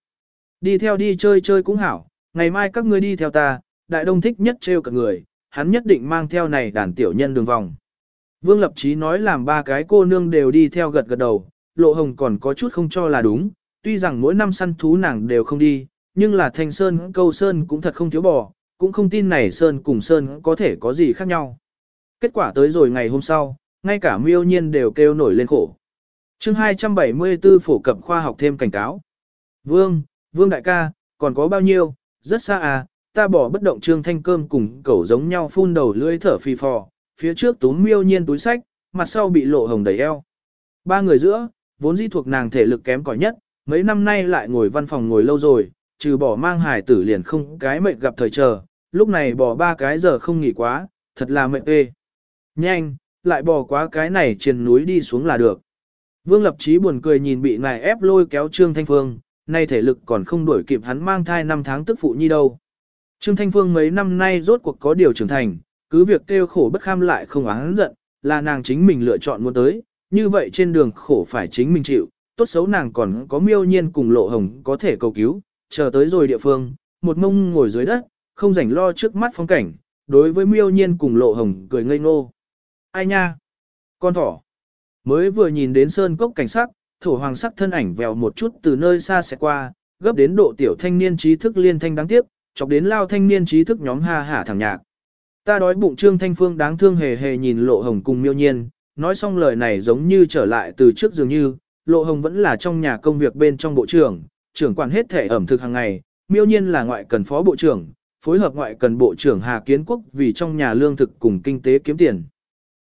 Đi theo đi chơi chơi cũng hảo, ngày mai các ngươi đi theo ta, đại đông thích nhất trêu cả người, hắn nhất định mang theo này đàn tiểu nhân đường vòng. Vương Lập Chí nói làm ba cái cô nương đều đi theo gật gật đầu, lộ hồng còn có chút không cho là đúng, tuy rằng mỗi năm săn thú nàng đều không đi, nhưng là thanh sơn câu sơn cũng thật không thiếu bò, cũng không tin này sơn cùng sơn có thể có gì khác nhau. Kết quả tới rồi ngày hôm sau, ngay cả miêu nhiên đều kêu nổi lên khổ chương 274 phổ cập khoa học thêm cảnh cáo. Vương, Vương đại ca, còn có bao nhiêu, rất xa à, ta bỏ bất động trương thanh cơm cùng cẩu giống nhau phun đầu lưỡi thở phì phò, phía trước túm miêu nhiên túi sách, mặt sau bị lộ hồng đầy eo. Ba người giữa, vốn dĩ thuộc nàng thể lực kém cỏi nhất, mấy năm nay lại ngồi văn phòng ngồi lâu rồi, trừ bỏ mang hải tử liền không cái mệnh gặp thời chờ, lúc này bỏ ba cái giờ không nghỉ quá, thật là mệnh ê. Nhanh, lại bỏ quá cái này trên núi đi xuống là được. Vương Lập Chí buồn cười nhìn bị ngài ép lôi kéo Trương Thanh Phương, nay thể lực còn không đuổi kịp hắn mang thai 5 tháng tức phụ nhi đâu. Trương Thanh Phương mấy năm nay rốt cuộc có điều trưởng thành, cứ việc kêu khổ bất kham lại không oán giận, là nàng chính mình lựa chọn muốn tới, như vậy trên đường khổ phải chính mình chịu, tốt xấu nàng còn có miêu nhiên cùng lộ hồng có thể cầu cứu, chờ tới rồi địa phương, một mông ngồi dưới đất, không rảnh lo trước mắt phong cảnh, đối với miêu nhiên cùng lộ hồng cười ngây ngô. Ai nha? Con thỏ. Mới vừa nhìn đến sơn cốc cảnh sắc, thổ hoàng sắc thân ảnh vèo một chút từ nơi xa sẽ qua, gấp đến độ tiểu thanh niên trí thức liên thanh đáng tiếc, chọc đến lao thanh niên trí thức nhóm ha hả thẳng nhạc. Ta đói bụng Trương Thanh Phương đáng thương hề hề nhìn Lộ Hồng cùng Miêu Nhiên, nói xong lời này giống như trở lại từ trước dường như, Lộ Hồng vẫn là trong nhà công việc bên trong bộ trưởng, trưởng quản hết thể ẩm thực hàng ngày, Miêu Nhiên là ngoại cần phó bộ trưởng, phối hợp ngoại cần bộ trưởng Hà Kiến Quốc vì trong nhà lương thực cùng kinh tế kiếm tiền.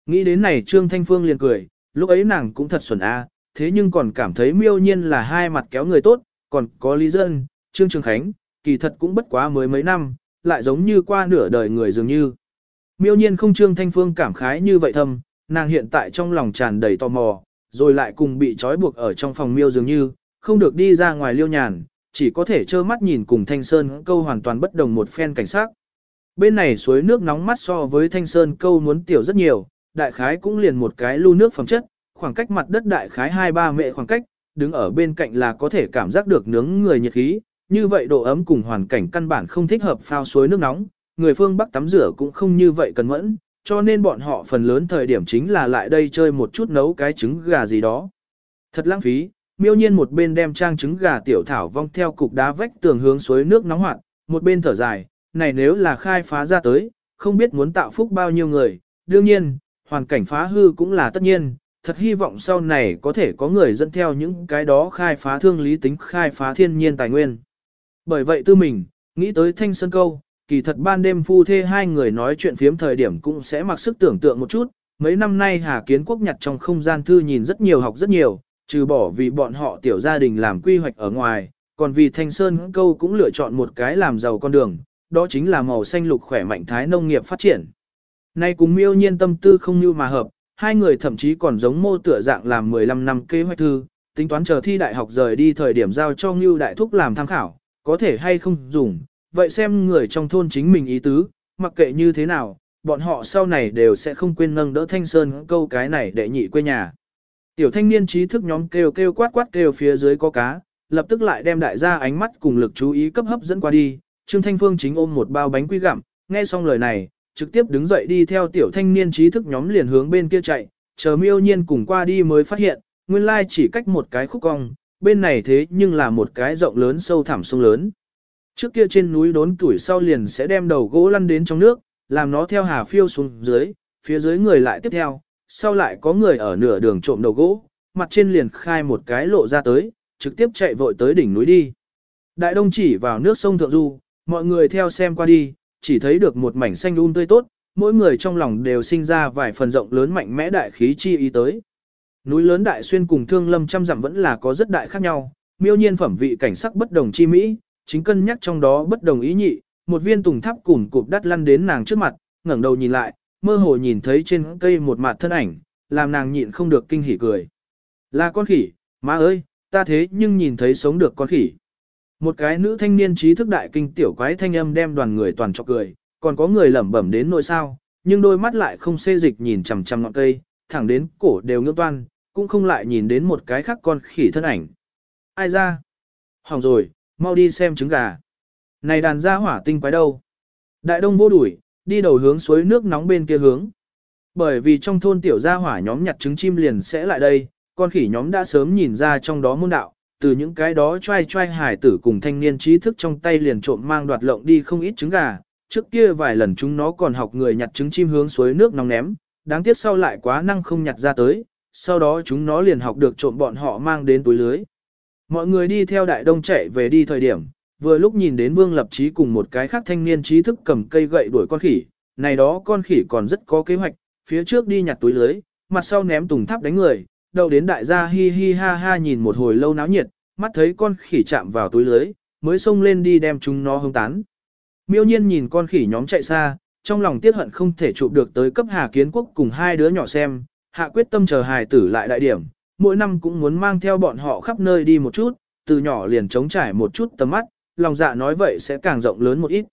Nghĩ đến này Trương Thanh Phương liền cười, lúc ấy nàng cũng thật xuẩn a, thế nhưng còn cảm thấy Miêu Nhiên là hai mặt kéo người tốt, còn có Lý Dân, Trương Trường Khánh, kỳ thật cũng bất quá mới mấy năm, lại giống như qua nửa đời người dường như. Miêu nhiên không Trương Thanh Phương cảm khái như vậy thầm, nàng hiện tại trong lòng tràn đầy tò mò, rồi lại cùng bị trói buộc ở trong phòng miêu dường như, không được đi ra ngoài liêu nhàn, chỉ có thể trơ mắt nhìn cùng Thanh Sơn câu hoàn toàn bất đồng một phen cảnh sát. Bên này suối nước nóng mắt so với Thanh Sơn câu muốn tiểu rất nhiều, đại khái cũng liền một cái lưu nước phẩm chất, khoảng cách mặt đất đại khái 2-3 mệ khoảng cách, đứng ở bên cạnh là có thể cảm giác được nướng người nhiệt khí, như vậy độ ấm cùng hoàn cảnh căn bản không thích hợp phao suối nước nóng, người phương Bắc tắm rửa cũng không như vậy cần mẫn, cho nên bọn họ phần lớn thời điểm chính là lại đây chơi một chút nấu cái trứng gà gì đó. Thật lãng phí, miêu nhiên một bên đem trang trứng gà tiểu thảo vong theo cục đá vách tường hướng suối nước nóng hoạt, một bên thở dài, này nếu là khai phá ra tới, không biết muốn tạo phúc bao nhiêu người, đương nhiên, hoàn cảnh phá hư cũng là tất nhiên, thật hy vọng sau này có thể có người dẫn theo những cái đó khai phá thương lý tính khai phá thiên nhiên tài nguyên. Bởi vậy tư mình, nghĩ tới thanh sơn câu, kỳ thật ban đêm phu thê hai người nói chuyện phiếm thời điểm cũng sẽ mặc sức tưởng tượng một chút. Mấy năm nay Hà Kiến Quốc nhặt trong không gian thư nhìn rất nhiều học rất nhiều, trừ bỏ vì bọn họ tiểu gia đình làm quy hoạch ở ngoài, còn vì Thanh Sơn câu cũng lựa chọn một cái làm giàu con đường, đó chính là màu xanh lục khỏe mạnh thái nông nghiệp phát triển. Nay cùng miêu nhiên tâm tư không như mà hợp, hai người thậm chí còn giống mô tựa dạng làm 15 năm kế hoạch thư, tính toán chờ thi đại học rời đi thời điểm giao cho Ngưu Đại Thúc làm tham khảo, có thể hay không dùng, vậy xem người trong thôn chính mình ý tứ, mặc kệ như thế nào, bọn họ sau này đều sẽ không quên nâng đỡ Thanh Sơn câu cái này để nhị quê nhà. Tiểu thanh niên trí thức nhóm kêu kêu quát quát kêu phía dưới có cá, lập tức lại đem đại gia ánh mắt cùng lực chú ý cấp hấp dẫn qua đi, Trương Thanh Phương chính ôm một bao bánh quy gặm, nghe xong lời này, trực tiếp đứng dậy đi theo tiểu thanh niên trí thức nhóm liền hướng bên kia chạy, chờ miêu nhiên cùng qua đi mới phát hiện, nguyên lai chỉ cách một cái khúc cong, bên này thế nhưng là một cái rộng lớn sâu thẳm sông lớn. Trước kia trên núi đốn tuổi sau liền sẽ đem đầu gỗ lăn đến trong nước, làm nó theo hà phiêu xuống dưới, phía dưới người lại tiếp theo, sau lại có người ở nửa đường trộm đầu gỗ, mặt trên liền khai một cái lộ ra tới, trực tiếp chạy vội tới đỉnh núi đi. Đại đông chỉ vào nước sông Thượng Du, mọi người theo xem qua đi, chỉ thấy được một mảnh xanh um tươi tốt, mỗi người trong lòng đều sinh ra vài phần rộng lớn mạnh mẽ đại khí chi ý tới. Núi lớn đại xuyên cùng thương lâm trăm dặm vẫn là có rất đại khác nhau, miêu nhiên phẩm vị cảnh sắc bất đồng chi mỹ, chính cân nhắc trong đó bất đồng ý nhị, một viên tùng tháp cùng cụp đắt lăn đến nàng trước mặt, ngẩng đầu nhìn lại, mơ hồ nhìn thấy trên cây một mặt thân ảnh, làm nàng nhịn không được kinh hỉ cười. Là con khỉ, má ơi, ta thế nhưng nhìn thấy sống được con khỉ. Một cái nữ thanh niên trí thức đại kinh tiểu quái thanh âm đem đoàn người toàn cho cười, còn có người lẩm bẩm đến nỗi sao, nhưng đôi mắt lại không xê dịch nhìn chằm chằm ngọn cây, thẳng đến cổ đều ngưỡng toan, cũng không lại nhìn đến một cái khác con khỉ thân ảnh. Ai ra? Hỏng rồi, mau đi xem trứng gà. Này đàn gia hỏa tinh quái đâu? Đại đông vô đuổi, đi đầu hướng suối nước nóng bên kia hướng. Bởi vì trong thôn tiểu gia hỏa nhóm nhặt trứng chim liền sẽ lại đây, con khỉ nhóm đã sớm nhìn ra trong đó môn đạo, từ những cái đó trai trai hải tử cùng thanh niên trí thức trong tay liền trộm mang đoạt lộng đi không ít trứng gà. Trước kia vài lần chúng nó còn học người nhặt trứng chim hướng suối nước nóng ném, đáng tiếc sau lại quá năng không nhặt ra tới, sau đó chúng nó liền học được trộm bọn họ mang đến túi lưới. Mọi người đi theo đại đông chạy về đi thời điểm, vừa lúc nhìn đến Vương Lập Trí cùng một cái khác thanh niên trí thức cầm cây gậy đuổi con khỉ, này đó con khỉ còn rất có kế hoạch, phía trước đi nhặt túi lưới, mặt sau ném tùng tháp đánh người, đầu đến đại gia hi hi ha ha nhìn một hồi lâu náo nhiệt, mắt thấy con khỉ chạm vào túi lưới, mới xông lên đi đem chúng nó hông tán. Miêu nhiên nhìn con khỉ nhóm chạy xa, trong lòng tiếc hận không thể chụp được tới cấp Hà Kiến Quốc cùng hai đứa nhỏ xem, hạ quyết tâm chờ hài tử lại đại điểm, mỗi năm cũng muốn mang theo bọn họ khắp nơi đi một chút, từ nhỏ liền chống trải một chút tầm mắt, lòng dạ nói vậy sẽ càng rộng lớn một ít.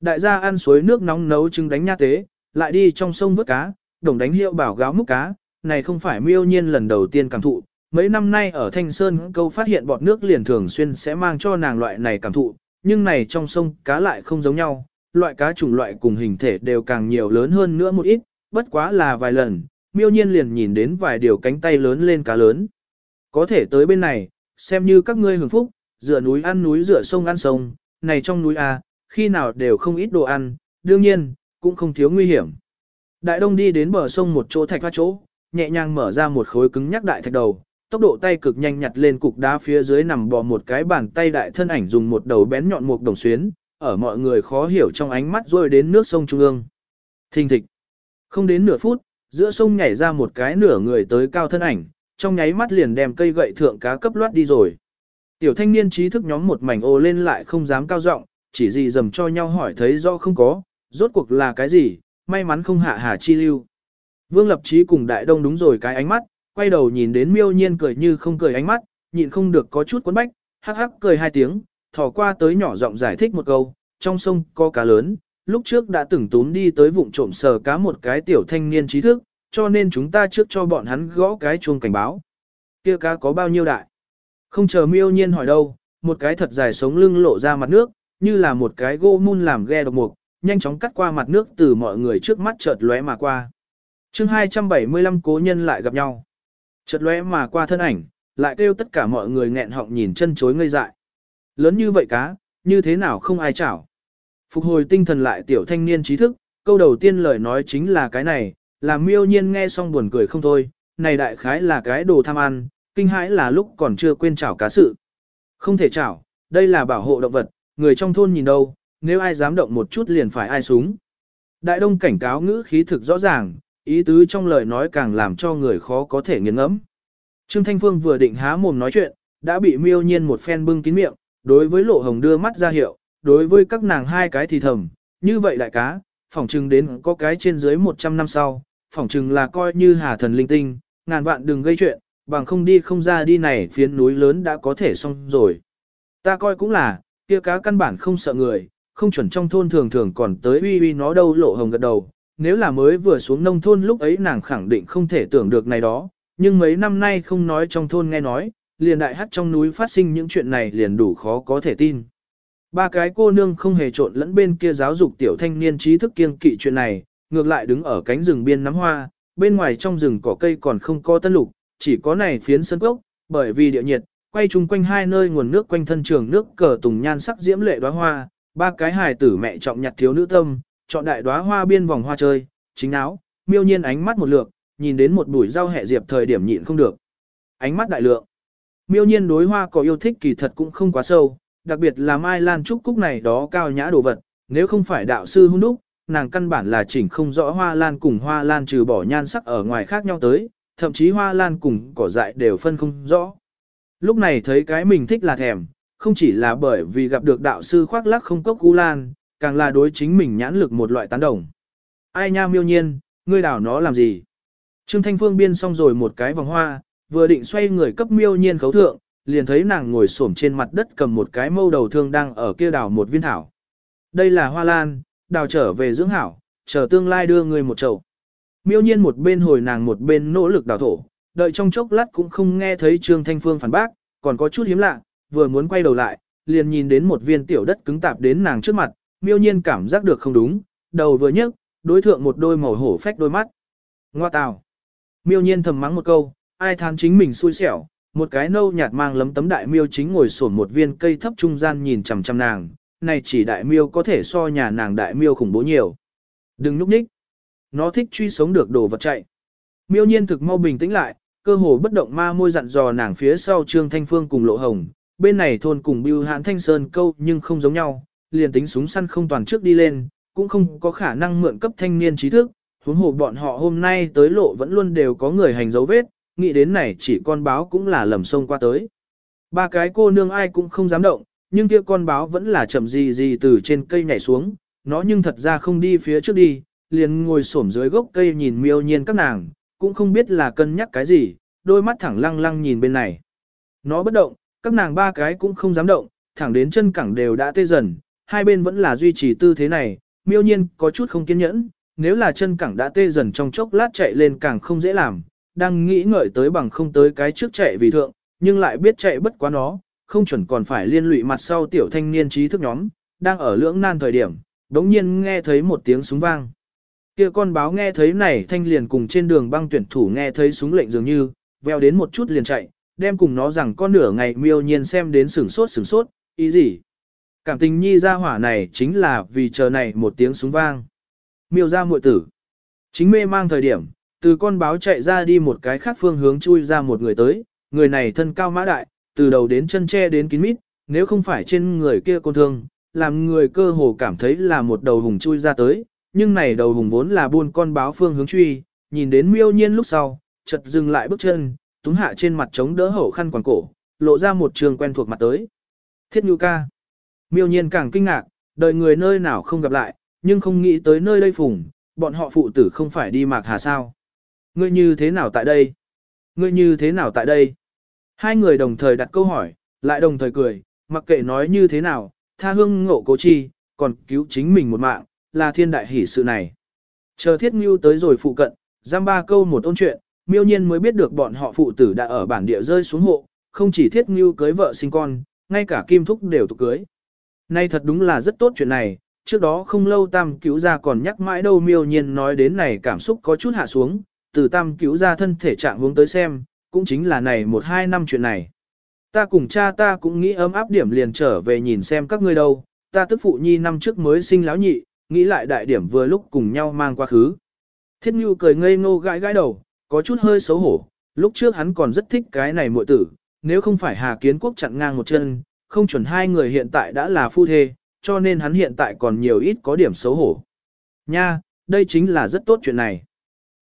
Đại gia ăn suối nước nóng nấu trứng đánh nha tế, lại đi trong sông vớt cá, đồng đánh hiệu bảo gáo múc cá, này không phải miêu nhiên lần đầu tiên cảm thụ. Mấy năm nay ở Thanh Sơn câu phát hiện bọt nước liền thường xuyên sẽ mang cho nàng loại này cảm thụ, nhưng này trong sông cá lại không giống nhau, loại cá chủng loại cùng hình thể đều càng nhiều lớn hơn nữa một ít, bất quá là vài lần, miêu nhiên liền nhìn đến vài điều cánh tay lớn lên cá lớn. Có thể tới bên này, xem như các ngươi hưởng phúc, dựa núi ăn núi dựa sông ăn sông, này trong núi A, khi nào đều không ít đồ ăn, đương nhiên, cũng không thiếu nguy hiểm. Đại đông đi đến bờ sông một chỗ thạch hoa chỗ, nhẹ nhàng mở ra một khối cứng nhắc đại thạch đầu, tốc độ tay cực nhanh nhặt lên cục đá phía dưới nằm bò một cái bàn tay đại thân ảnh dùng một đầu bén nhọn một đồng xuyến, ở mọi người khó hiểu trong ánh mắt rồi đến nước sông trung ương. Thình thịch. Không đến nửa phút, giữa sông nhảy ra một cái nửa người tới cao thân ảnh, trong nháy mắt liền đem cây gậy thượng cá cấp loát đi rồi. Tiểu thanh niên trí thức nhóm một mảnh ô lên lại không dám cao giọng, chỉ gì dầm cho nhau hỏi thấy do không có, rốt cuộc là cái gì, may mắn không hạ hà chi lưu. Vương lập trí cùng đại đông đúng rồi cái ánh mắt, quay đầu nhìn đến miêu nhiên cười như không cười ánh mắt, nhịn không được có chút quấn bách, hắc hắc cười hai tiếng, thò qua tới nhỏ giọng giải thích một câu, trong sông có cá lớn, lúc trước đã từng tốn đi tới vụng trộm sờ cá một cái tiểu thanh niên trí thức, cho nên chúng ta trước cho bọn hắn gõ cái chuông cảnh báo. Kia cá có bao nhiêu đại? Không chờ miêu nhiên hỏi đâu, một cái thật dài sống lưng lộ ra mặt nước, như là một cái gỗ mun làm ghe độc mục, nhanh chóng cắt qua mặt nước từ mọi người trước mắt chợt lóe mà qua chương 275 cố nhân lại gặp nhau. Chợt lóe mà qua thân ảnh, lại kêu tất cả mọi người nghẹn họng nhìn chân chối ngây dại. Lớn như vậy cá, như thế nào không ai chảo. Phục hồi tinh thần lại tiểu thanh niên trí thức, câu đầu tiên lời nói chính là cái này, làm miêu nhiên nghe xong buồn cười không thôi, này đại khái là cái đồ tham ăn, kinh hãi là lúc còn chưa quên chảo cá sự. Không thể chảo, đây là bảo hộ động vật, người trong thôn nhìn đâu, nếu ai dám động một chút liền phải ai súng. Đại đông cảnh cáo ngữ khí thực rõ ràng, ý tứ trong lời nói càng làm cho người khó có thể nghiền ngẫm. Trương Thanh Phương vừa định há mồm nói chuyện, đã bị miêu nhiên một phen bưng kín miệng, đối với lộ hồng đưa mắt ra hiệu, đối với các nàng hai cái thì thầm, như vậy đại cá, phỏng chừng đến có cái trên dưới 100 năm sau, phỏng chừng là coi như hà thần linh tinh, ngàn vạn đừng gây chuyện, bằng không đi không ra đi này phiến núi lớn đã có thể xong rồi. Ta coi cũng là, kia cá căn bản không sợ người, không chuẩn trong thôn thường thường còn tới uy uy nó đâu lộ hồng gật đầu. Nếu là mới vừa xuống nông thôn lúc ấy nàng khẳng định không thể tưởng được này đó, nhưng mấy năm nay không nói trong thôn nghe nói, liền đại hát trong núi phát sinh những chuyện này liền đủ khó có thể tin. Ba cái cô nương không hề trộn lẫn bên kia giáo dục tiểu thanh niên trí thức kiêng kỵ chuyện này, ngược lại đứng ở cánh rừng biên nắm hoa, bên ngoài trong rừng cỏ cây còn không có tân lục, chỉ có này phiến sân cốc, bởi vì địa nhiệt, quay chung quanh hai nơi nguồn nước quanh thân trường nước cờ tùng nhan sắc diễm lệ đóa hoa, ba cái hài tử mẹ trọng nhặt thiếu nữ tâm, chọn đại đóa hoa biên vòng hoa chơi, chính áo, miêu nhiên ánh mắt một lượt, nhìn đến một bụi rau hẹ diệp thời điểm nhịn không được. Ánh mắt đại lượng. Miêu nhiên đối hoa có yêu thích kỳ thật cũng không quá sâu, đặc biệt là mai lan trúc cúc này đó cao nhã đồ vật, nếu không phải đạo sư hung đúc, nàng căn bản là chỉnh không rõ hoa lan cùng hoa lan trừ bỏ nhan sắc ở ngoài khác nhau tới, thậm chí hoa lan cùng cỏ dại đều phân không rõ. Lúc này thấy cái mình thích là thèm, không chỉ là bởi vì gặp được đạo sư khoác lác không cốc cú lan, càng là đối chính mình nhãn lực một loại tán đồng. Ai nha miêu nhiên, ngươi đảo nó làm gì? Trương Thanh Phương biên xong rồi một cái vòng hoa, vừa định xoay người cấp miêu nhiên khấu thượng, liền thấy nàng ngồi xổm trên mặt đất cầm một cái mâu đầu thương đang ở kia đảo một viên thảo. Đây là hoa lan, đào trở về dưỡng hảo, chờ tương lai đưa người một chậu. Miêu nhiên một bên hồi nàng một bên nỗ lực đào thổ, đợi trong chốc lát cũng không nghe thấy Trương Thanh Phương phản bác, còn có chút hiếm lạ, vừa muốn quay đầu lại, liền nhìn đến một viên tiểu đất cứng tạp đến nàng trước mặt, miêu nhiên cảm giác được không đúng, đầu vừa nhấc, đối thượng một đôi màu hổ phách đôi mắt. Ngoa tào. Miêu nhiên thầm mắng một câu, ai than chính mình xui xẻo, một cái nâu nhạt mang lấm tấm đại miêu chính ngồi sổn một viên cây thấp trung gian nhìn chằm chằm nàng, này chỉ đại miêu có thể so nhà nàng đại miêu khủng bố nhiều. Đừng núp nhích. Nó thích truy sống được đồ vật chạy. Miêu nhiên thực mau bình tĩnh lại, cơ hồ bất động ma môi dặn dò nàng phía sau Trương Thanh Phương cùng Lộ Hồng, bên này thôn cùng Bưu Hãn Thanh Sơn câu nhưng không giống nhau, liền tính súng săn không toàn trước đi lên, cũng không có khả năng mượn cấp thanh niên trí thức, huống hồ bọn họ hôm nay tới lộ vẫn luôn đều có người hành dấu vết, nghĩ đến này chỉ con báo cũng là lầm sông qua tới. Ba cái cô nương ai cũng không dám động, nhưng kia con báo vẫn là chậm gì gì từ trên cây nhảy xuống, nó nhưng thật ra không đi phía trước đi, liền ngồi xổm dưới gốc cây nhìn miêu nhiên các nàng, cũng không biết là cân nhắc cái gì, đôi mắt thẳng lăng lăng nhìn bên này. Nó bất động, các nàng ba cái cũng không dám động, thẳng đến chân cẳng đều đã tê dần, hai bên vẫn là duy trì tư thế này, miêu nhiên có chút không kiên nhẫn, nếu là chân cẳng đã tê dần trong chốc lát chạy lên càng không dễ làm, đang nghĩ ngợi tới bằng không tới cái trước chạy vì thượng, nhưng lại biết chạy bất quá nó, không chuẩn còn phải liên lụy mặt sau tiểu thanh niên trí thức nhóm, đang ở lưỡng nan thời điểm, đống nhiên nghe thấy một tiếng súng vang. Kia con báo nghe thấy này thanh liền cùng trên đường băng tuyển thủ nghe thấy súng lệnh dường như, veo đến một chút liền chạy, đem cùng nó rằng con nửa ngày miêu nhiên xem đến sửng sốt sửng sốt, ý gì? Cảm tình nhi ra hỏa này chính là vì chờ này một tiếng súng vang. Miêu ra muội tử. Chính mê mang thời điểm, từ con báo chạy ra đi một cái khác phương hướng chui ra một người tới, người này thân cao mã đại, từ đầu đến chân che đến kín mít, nếu không phải trên người kia côn thương, làm người cơ hồ cảm thấy là một đầu hùng chui ra tới, nhưng này đầu hùng vốn là buôn con báo phương hướng truy, nhìn đến miêu nhiên lúc sau, chợt dừng lại bước chân, túng hạ trên mặt chống đỡ hậu khăn quàng cổ, lộ ra một trường quen thuộc mặt tới. Thiết Nhu ca. Miêu nhiên càng kinh ngạc, đời người nơi nào không gặp lại, nhưng không nghĩ tới nơi đây phùng, bọn họ phụ tử không phải đi mạc hà sao. Ngươi như thế nào tại đây? Ngươi như thế nào tại đây? Hai người đồng thời đặt câu hỏi, lại đồng thời cười, mặc kệ nói như thế nào, tha hương ngộ cố chi, còn cứu chính mình một mạng, là thiên đại hỷ sự này. Chờ thiết Ngưu tới rồi phụ cận, giam ba câu một ôn chuyện, miêu nhiên mới biết được bọn họ phụ tử đã ở bản địa rơi xuống hộ, không chỉ thiết Ngưu cưới vợ sinh con, ngay cả kim thúc đều tục cưới. Nay thật đúng là rất tốt chuyện này, trước đó không lâu tam cứu gia còn nhắc mãi đâu miêu nhiên nói đến này cảm xúc có chút hạ xuống, từ tam cứu gia thân thể trạng hướng tới xem, cũng chính là này một hai năm chuyện này. Ta cùng cha ta cũng nghĩ ấm áp điểm liền trở về nhìn xem các ngươi đâu, ta tức phụ nhi năm trước mới sinh láo nhị, nghĩ lại đại điểm vừa lúc cùng nhau mang qua khứ. Thiết Nhu cười ngây ngô gãi gãi đầu, có chút hơi xấu hổ, lúc trước hắn còn rất thích cái này muội tử, nếu không phải Hà Kiến Quốc chặn ngang một chân, không chuẩn hai người hiện tại đã là phu thê, cho nên hắn hiện tại còn nhiều ít có điểm xấu hổ. Nha, đây chính là rất tốt chuyện này.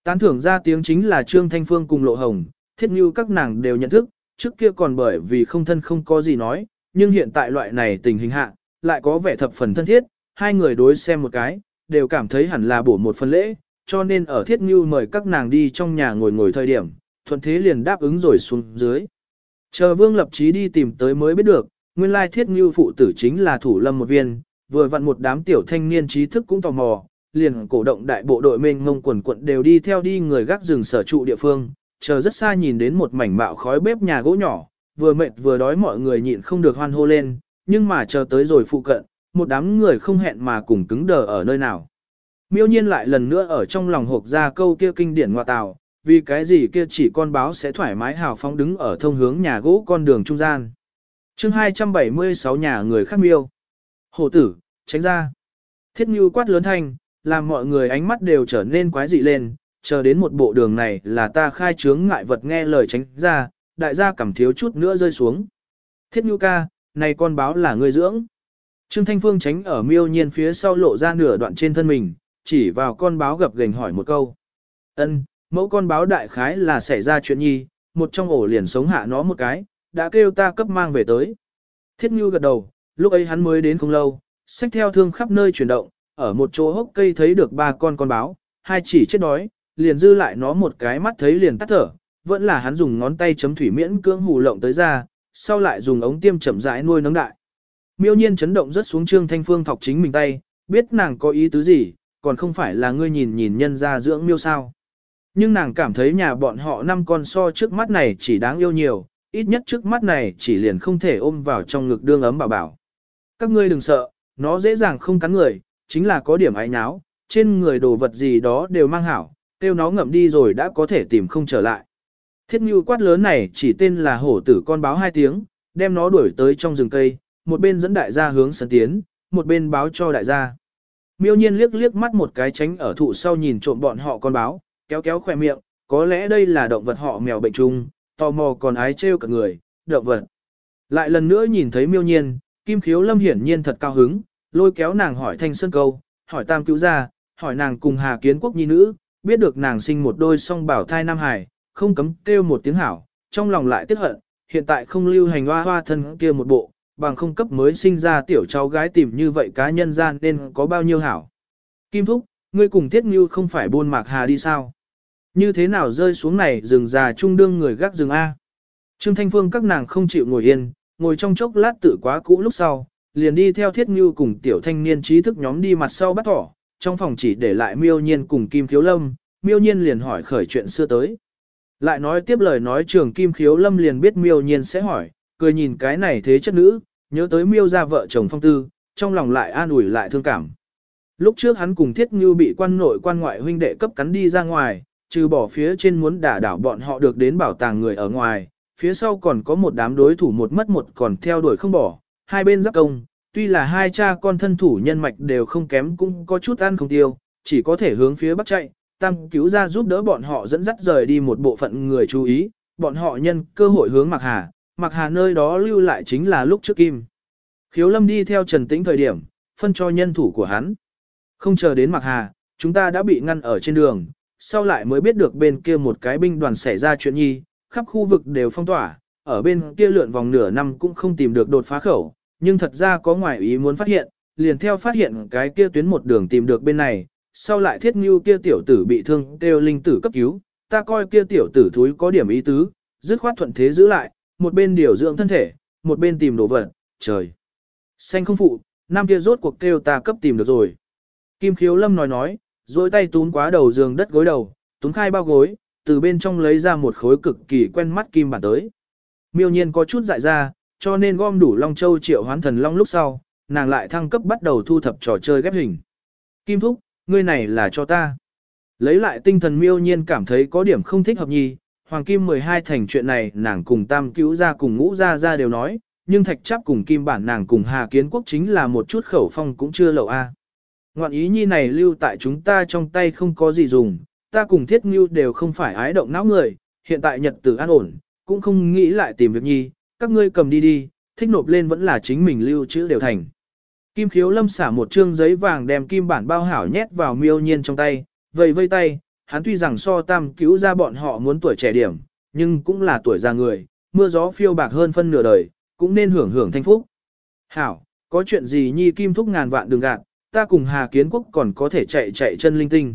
Tán thưởng ra tiếng chính là Trương Thanh Phương cùng Lộ Hồng, thiết như các nàng đều nhận thức, trước kia còn bởi vì không thân không có gì nói, nhưng hiện tại loại này tình hình hạ, lại có vẻ thập phần thân thiết, hai người đối xem một cái, đều cảm thấy hẳn là bổ một phần lễ, cho nên ở thiết như mời các nàng đi trong nhà ngồi ngồi thời điểm, thuận thế liền đáp ứng rồi xuống dưới. Chờ vương lập trí đi tìm tới mới biết được, nguyên lai thiết như phụ tử chính là thủ lâm một viên, vừa vặn một đám tiểu thanh niên trí thức cũng tò mò, liền cổ động đại bộ đội mênh ngông quần quận đều đi theo đi người gác rừng sở trụ địa phương, chờ rất xa nhìn đến một mảnh mạo khói bếp nhà gỗ nhỏ, vừa mệt vừa đói mọi người nhịn không được hoan hô lên, nhưng mà chờ tới rồi phụ cận, một đám người không hẹn mà cùng cứng đờ ở nơi nào. Miêu nhiên lại lần nữa ở trong lòng hộp ra câu kia kinh điển ngoại tào, vì cái gì kia chỉ con báo sẽ thoải mái hào phóng đứng ở thông hướng nhà gỗ con đường trung gian chương 276 nhà người khác miêu. Hổ tử, tránh ra. Thiết như quát lớn thanh, làm mọi người ánh mắt đều trở nên quái dị lên, chờ đến một bộ đường này là ta khai chướng ngại vật nghe lời tránh ra, đại gia cảm thiếu chút nữa rơi xuống. Thiết Nhu ca, này con báo là người dưỡng. Trương Thanh Phương tránh ở miêu nhiên phía sau lộ ra nửa đoạn trên thân mình, chỉ vào con báo gập gềnh hỏi một câu. Ân, mẫu con báo đại khái là xảy ra chuyện nhi, một trong ổ liền sống hạ nó một cái, đã kêu ta cấp mang về tới. Thiết Ngưu gật đầu, lúc ấy hắn mới đến không lâu, xách theo thương khắp nơi chuyển động, ở một chỗ hốc cây thấy được ba con con báo, hai chỉ chết đói, liền dư lại nó một cái mắt thấy liền tắt thở, vẫn là hắn dùng ngón tay chấm thủy miễn cưỡng hù lộng tới ra, sau lại dùng ống tiêm chậm rãi nuôi nấng đại. Miêu nhiên chấn động rất xuống Trương Thanh Phương thọc chính mình tay, biết nàng có ý tứ gì, còn không phải là ngươi nhìn nhìn nhân ra dưỡng miêu sao. Nhưng nàng cảm thấy nhà bọn họ năm con so trước mắt này chỉ đáng yêu nhiều, ít nhất trước mắt này chỉ liền không thể ôm vào trong ngực đương ấm bảo bảo. Các ngươi đừng sợ, nó dễ dàng không cắn người, chính là có điểm ái nháo, trên người đồ vật gì đó đều mang hảo, tiêu nó ngậm đi rồi đã có thể tìm không trở lại. Thiết như quát lớn này chỉ tên là hổ tử con báo hai tiếng, đem nó đuổi tới trong rừng cây, một bên dẫn đại gia hướng sân tiến, một bên báo cho đại gia. Miêu nhiên liếc liếc mắt một cái tránh ở thụ sau nhìn trộm bọn họ con báo, kéo kéo khỏe miệng, có lẽ đây là động vật họ mèo bệnh chung, tò mò còn ái trêu cả người, động vật. Lại lần nữa nhìn thấy miêu nhiên, kim khiếu lâm hiển nhiên thật cao hứng, lôi kéo nàng hỏi thanh sơn câu, hỏi tam cứu gia, hỏi nàng cùng hà kiến quốc nhi nữ, biết được nàng sinh một đôi song bảo thai nam hải, không cấm kêu một tiếng hảo, trong lòng lại tiếc hận, hiện tại không lưu hành hoa hoa thân kia một bộ, bằng không cấp mới sinh ra tiểu cháu gái tìm như vậy cá nhân gian nên có bao nhiêu hảo. Kim Thúc, ngươi cùng Thiết Như không phải buôn mạc hà đi sao? Như thế nào rơi xuống này rừng già trung đương người gác rừng A? Trương Thanh Phương các nàng không chịu ngồi yên, ngồi trong chốc lát tự quá cũ lúc sau, liền đi theo Thiết Như cùng tiểu thanh niên trí thức nhóm đi mặt sau bắt thỏ, trong phòng chỉ để lại miêu nhiên cùng Kim Khiếu Lâm, miêu nhiên liền hỏi khởi chuyện xưa tới. Lại nói tiếp lời nói trường Kim Khiếu Lâm liền biết miêu nhiên sẽ hỏi, cười nhìn cái này thế chất nữ, nhớ tới miêu ra vợ chồng phong tư, trong lòng lại an ủi lại thương cảm. Lúc trước hắn cùng Thiết Như bị quan nội quan ngoại huynh đệ cấp cắn đi ra ngoài, trừ bỏ phía trên muốn đả đảo bọn họ được đến bảo tàng người ở ngoài, phía sau còn có một đám đối thủ một mất một còn theo đuổi không bỏ, hai bên giáp công, tuy là hai cha con thân thủ nhân mạch đều không kém cũng có chút ăn không tiêu, chỉ có thể hướng phía bắc chạy, tam cứu ra giúp đỡ bọn họ dẫn dắt rời đi một bộ phận người chú ý, bọn họ nhân cơ hội hướng Mạc Hà, Mạc Hà nơi đó lưu lại chính là lúc trước kim. Khiếu lâm đi theo Trần Tĩnh thời điểm, phân cho nhân thủ của hắn. Không chờ đến Mạc Hà, chúng ta đã bị ngăn ở trên đường, sau lại mới biết được bên kia một cái binh đoàn xảy ra chuyện nhi, khắp khu vực đều phong tỏa, ở bên kia lượn vòng nửa năm cũng không tìm được đột phá khẩu, nhưng thật ra có ngoại ý muốn phát hiện, liền theo phát hiện cái kia tuyến một đường tìm được bên này, sau lại thiết ngưu kia tiểu tử bị thương kêu linh tử cấp cứu, ta coi kia tiểu tử thúi có điểm ý tứ, dứt khoát thuận thế giữ lại, một bên điều dưỡng thân thể, một bên tìm đồ vật, trời. Xanh không phụ, nam kia rốt cuộc kêu ta cấp tìm được rồi. Kim khiếu lâm nói nói, dối tay túm quá đầu giường đất gối đầu, túm khai bao gối, từ bên trong lấy ra một khối cực kỳ quen mắt kim bản tới. Miêu nhiên có chút dại ra, cho nên gom đủ Long Châu triệu hoán thần Long lúc sau, nàng lại thăng cấp bắt đầu thu thập trò chơi ghép hình. Kim Thúc, ngươi này là cho ta. Lấy lại tinh thần miêu nhiên cảm thấy có điểm không thích hợp nhì, Hoàng Kim 12 thành chuyện này nàng cùng tam cứu ra cùng ngũ ra ra đều nói, nhưng thạch chắp cùng kim bản nàng cùng Hà Kiến Quốc chính là một chút khẩu phong cũng chưa lậu a. Ngoạn ý nhi này lưu tại chúng ta trong tay không có gì dùng, ta cùng thiết ngưu đều không phải ái động não người, hiện tại nhật tử an ổn, cũng không nghĩ lại tìm việc nhi, các ngươi cầm đi đi, thích nộp lên vẫn là chính mình lưu trữ đều thành. Kim khiếu lâm xả một trương giấy vàng đem kim bản bao hảo nhét vào miêu nhiên trong tay, vây vây tay, hắn tuy rằng so tam cứu ra bọn họ muốn tuổi trẻ điểm, nhưng cũng là tuổi già người, mưa gió phiêu bạc hơn phân nửa đời, cũng nên hưởng hưởng thanh phúc. Hảo, có chuyện gì nhi kim thúc ngàn vạn đường gạt, ta cùng Hà Kiến Quốc còn có thể chạy chạy chân linh tinh.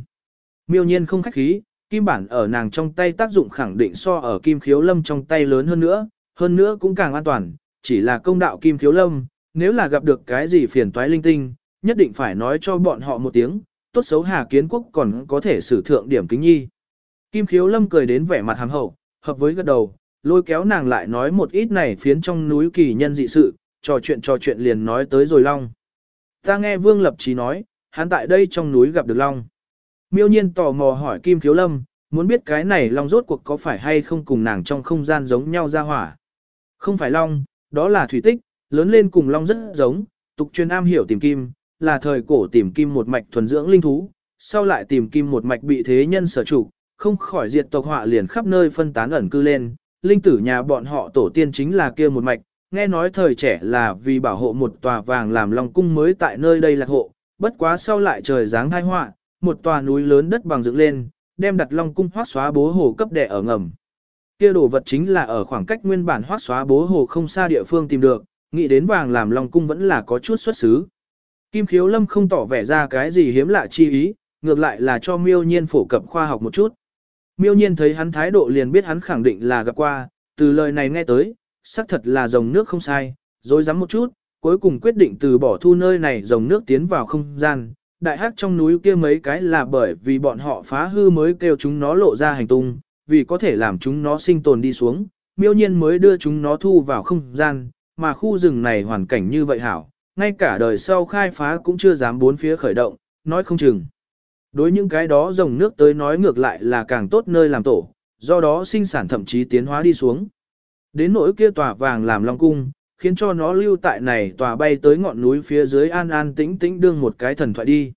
Miêu nhiên không khách khí, kim bản ở nàng trong tay tác dụng khẳng định so ở kim khiếu lâm trong tay lớn hơn nữa, hơn nữa cũng càng an toàn, chỉ là công đạo kim khiếu lâm, nếu là gặp được cái gì phiền toái linh tinh, nhất định phải nói cho bọn họ một tiếng, tốt xấu Hà Kiến Quốc còn có thể sử thượng điểm kính nhi. Kim khiếu lâm cười đến vẻ mặt hàm hậu, hợp với gật đầu, lôi kéo nàng lại nói một ít này phiến trong núi kỳ nhân dị sự, trò chuyện trò chuyện liền nói tới rồi long. Ta nghe Vương Lập Trí nói, hắn tại đây trong núi gặp được long. Miêu nhiên tò mò hỏi Kim thiếu Lâm, muốn biết cái này long rốt cuộc có phải hay không cùng nàng trong không gian giống nhau ra hỏa. Không phải long, đó là thủy tích, lớn lên cùng long rất giống, tục truyền am hiểu tìm kim, là thời cổ tìm kim một mạch thuần dưỡng linh thú, sau lại tìm kim một mạch bị thế nhân sở chủ, không khỏi diệt tộc họa liền khắp nơi phân tán ẩn cư lên, linh tử nhà bọn họ tổ tiên chính là kia một mạch, nghe nói thời trẻ là vì bảo hộ một tòa vàng làm long cung mới tại nơi đây lạc hộ, bất quá sau lại trời giáng thai họa, một tòa núi lớn đất bằng dựng lên, đem đặt long cung hoác xóa bố hồ cấp đệ ở ngầm. Kia đồ vật chính là ở khoảng cách nguyên bản hoác xóa bố hồ không xa địa phương tìm được, nghĩ đến vàng làm long cung vẫn là có chút xuất xứ. Kim khiếu lâm không tỏ vẻ ra cái gì hiếm lạ chi ý, ngược lại là cho miêu nhiên phổ cập khoa học một chút. Miêu nhiên thấy hắn thái độ liền biết hắn khẳng định là gặp qua, từ lời này nghe tới, xác thật là dòng nước không sai, dối rắm một chút, cuối cùng quyết định từ bỏ thu nơi này dòng nước tiến vào không gian. Đại hắc trong núi kia mấy cái là bởi vì bọn họ phá hư mới kêu chúng nó lộ ra hành tung, vì có thể làm chúng nó sinh tồn đi xuống, miêu nhiên mới đưa chúng nó thu vào không gian, mà khu rừng này hoàn cảnh như vậy hảo, ngay cả đời sau khai phá cũng chưa dám bốn phía khởi động, nói không chừng. Đối những cái đó dòng nước tới nói ngược lại là càng tốt nơi làm tổ, do đó sinh sản thậm chí tiến hóa đi xuống. Đến nỗi kia tòa vàng làm long cung, khiến cho nó lưu tại này tòa bay tới ngọn núi phía dưới an an tĩnh tĩnh đương một cái thần thoại đi.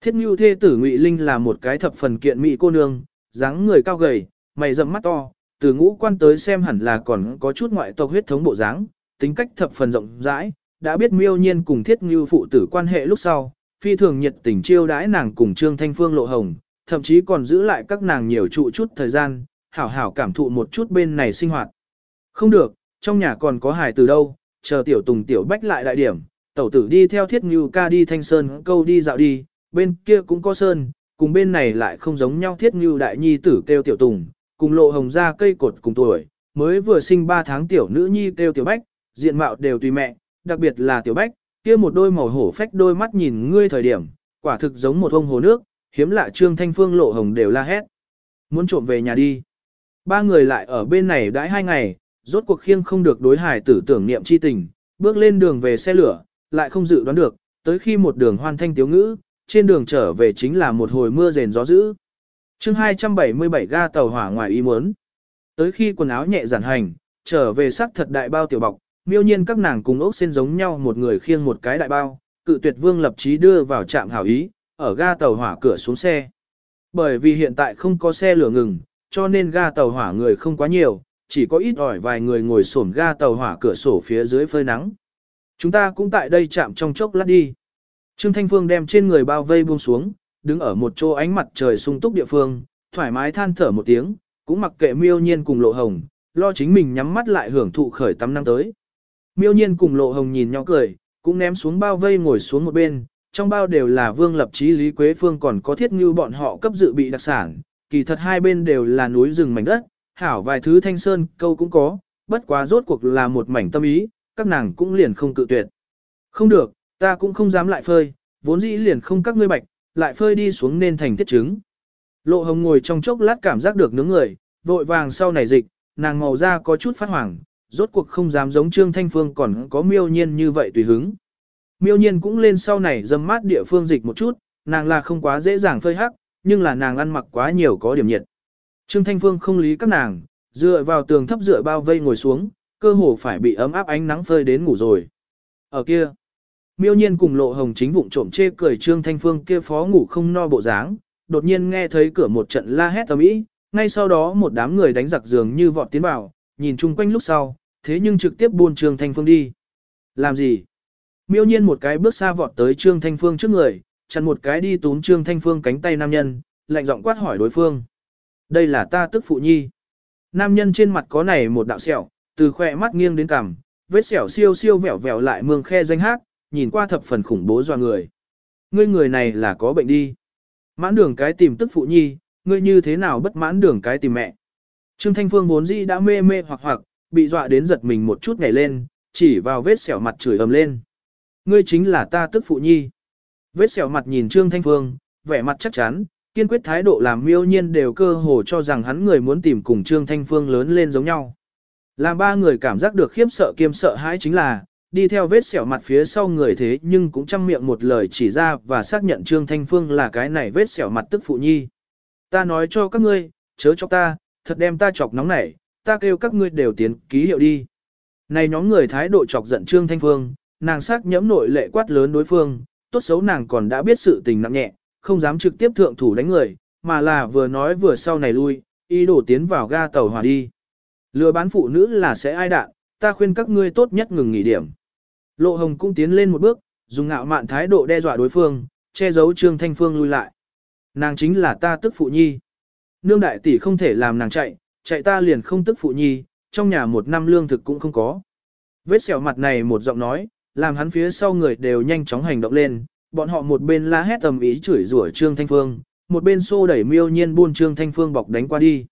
Thiết Nhu thê tử Ngụy Linh là một cái thập phần kiện mỹ cô nương, dáng người cao gầy, mày rậm mắt to, từ ngũ quan tới xem hẳn là còn có chút ngoại tộc huyết thống bộ dáng, tính cách thập phần rộng rãi, đã biết miêu nhiên cùng Thiết Nhu phụ tử quan hệ lúc sau, phi thường nhiệt tình chiêu đãi nàng cùng Trương Thanh Phương lộ hồng, thậm chí còn giữ lại các nàng nhiều trụ chút thời gian, hảo hảo cảm thụ một chút bên này sinh hoạt. Không được, trong nhà còn có hài từ đâu, chờ tiểu tùng tiểu bách lại đại điểm, tẩu tử đi theo thiết ngưu ca đi thanh sơn câu đi dạo đi, bên kia cũng có sơn, cùng bên này lại không giống nhau thiết ngưu đại nhi tử kêu tiểu tùng, cùng lộ hồng ra cây cột cùng tuổi, mới vừa sinh 3 tháng tiểu nữ nhi kêu tiểu bách, diện mạo đều tùy mẹ, đặc biệt là tiểu bách, kia một đôi màu hổ phách đôi mắt nhìn ngươi thời điểm, quả thực giống một ông hồ nước, hiếm lạ trương thanh phương lộ hồng đều la hét. Muốn trộm về nhà đi. Ba người lại ở bên này đãi hai ngày, rốt cuộc khiêng không được đối hải tử tưởng niệm chi tình, bước lên đường về xe lửa, lại không dự đoán được, tới khi một đường hoan thanh tiếu ngữ, trên đường trở về chính là một hồi mưa rền gió dữ. chương 277 ga tàu hỏa ngoài ý muốn. Tới khi quần áo nhẹ giản hành, trở về sắc thật đại bao tiểu bọc, miêu nhiên các nàng cùng ốc xên giống nhau một người khiêng một cái đại bao, cự tuyệt vương lập trí đưa vào trạm hảo ý, ở ga tàu hỏa cửa xuống xe. Bởi vì hiện tại không có xe lửa ngừng, cho nên ga tàu hỏa người không quá nhiều, chỉ có ít ỏi vài người ngồi xổm ga tàu hỏa cửa sổ phía dưới phơi nắng. Chúng ta cũng tại đây chạm trong chốc lát đi. Trương Thanh Phương đem trên người bao vây buông xuống, đứng ở một chỗ ánh mặt trời sung túc địa phương, thoải mái than thở một tiếng, cũng mặc kệ miêu nhiên cùng lộ hồng, lo chính mình nhắm mắt lại hưởng thụ khởi tắm năng tới. Miêu nhiên cùng lộ hồng nhìn nhau cười, cũng ném xuống bao vây ngồi xuống một bên, trong bao đều là vương lập trí Lý Quế Phương còn có thiết như bọn họ cấp dự bị đặc sản, kỳ thật hai bên đều là núi rừng mảnh đất, hảo vài thứ thanh sơn câu cũng có, bất quá rốt cuộc là một mảnh tâm ý, các nàng cũng liền không cự tuyệt. Không được, ta cũng không dám lại phơi, vốn dĩ liền không các ngươi bạch, lại phơi đi xuống nên thành tiết trứng. Lộ hồng ngồi trong chốc lát cảm giác được nướng người, vội vàng sau này dịch, nàng màu da có chút phát hoảng, rốt cuộc không dám giống Trương Thanh Phương còn có miêu nhiên như vậy tùy hứng. Miêu nhiên cũng lên sau này dâm mát địa phương dịch một chút, nàng là không quá dễ dàng phơi hắc, nhưng là nàng ăn mặc quá nhiều có điểm nhiệt. Trương Thanh Phương không lý các nàng, dựa vào tường thấp dựa bao vây ngồi xuống, cơ hồ phải bị ấm áp ánh nắng phơi đến ngủ rồi. Ở kia, miêu nhiên cùng lộ hồng chính vụng trộm chê cười Trương Thanh Phương kia phó ngủ không no bộ dáng, đột nhiên nghe thấy cửa một trận la hét ầm ĩ, ngay sau đó một đám người đánh giặc giường như vọt tiến vào, nhìn chung quanh lúc sau, thế nhưng trực tiếp buôn Trương Thanh Phương đi. Làm gì? Miêu nhiên một cái bước xa vọt tới Trương Thanh Phương trước người, chặn một cái đi túm Trương Thanh Phương cánh tay nam nhân, lạnh giọng quát hỏi đối phương. Đây là ta tức phụ nhi. Nam nhân trên mặt có này một đạo sẹo, từ khỏe mắt nghiêng đến cằm, vết sẹo siêu siêu vẹo vẹo lại mương khe danh hát, nhìn qua thập phần khủng bố doa người. Ngươi người này là có bệnh đi. Mãn đường cái tìm tức phụ nhi, ngươi như thế nào bất mãn đường cái tìm mẹ. Trương Thanh Phương vốn dĩ đã mê mê hoặc hoặc, bị dọa đến giật mình một chút nhảy lên, chỉ vào vết sẹo mặt chửi ầm lên. Ngươi chính là ta tức phụ nhi. Vết sẹo mặt nhìn Trương Thanh Phương, vẻ mặt chắc chắn, kiên quyết thái độ làm miêu nhiên đều cơ hồ cho rằng hắn người muốn tìm cùng Trương Thanh Phương lớn lên giống nhau. Làm ba người cảm giác được khiếp sợ kiêm sợ hãi chính là, đi theo vết sẹo mặt phía sau người thế nhưng cũng chăm miệng một lời chỉ ra và xác nhận Trương Thanh Phương là cái này vết sẹo mặt tức phụ nhi. Ta nói cho các ngươi, chớ cho ta, thật đem ta chọc nóng nảy, ta kêu các ngươi đều tiến ký hiệu đi. Này nhóm người thái độ chọc giận Trương Thanh Phương, nàng sắc nhẫm nội lệ quát lớn đối phương, tốt xấu nàng còn đã biết sự tình nặng nhẹ, không dám trực tiếp thượng thủ đánh người, mà là vừa nói vừa sau này lui, ý đồ tiến vào ga tàu hỏa đi. Lừa bán phụ nữ là sẽ ai đạn, ta khuyên các ngươi tốt nhất ngừng nghỉ điểm. Lộ Hồng cũng tiến lên một bước, dùng ngạo mạn thái độ đe dọa đối phương, che giấu Trương Thanh Phương lui lại. Nàng chính là ta tức phụ nhi. Nương đại tỷ không thể làm nàng chạy, chạy ta liền không tức phụ nhi, trong nhà một năm lương thực cũng không có. Vết sẹo mặt này một giọng nói, làm hắn phía sau người đều nhanh chóng hành động lên, bọn họ một bên la hét tầm ý chửi rủa Trương Thanh Phương, một bên xô đẩy miêu nhiên buôn Trương Thanh Phương bọc đánh qua đi.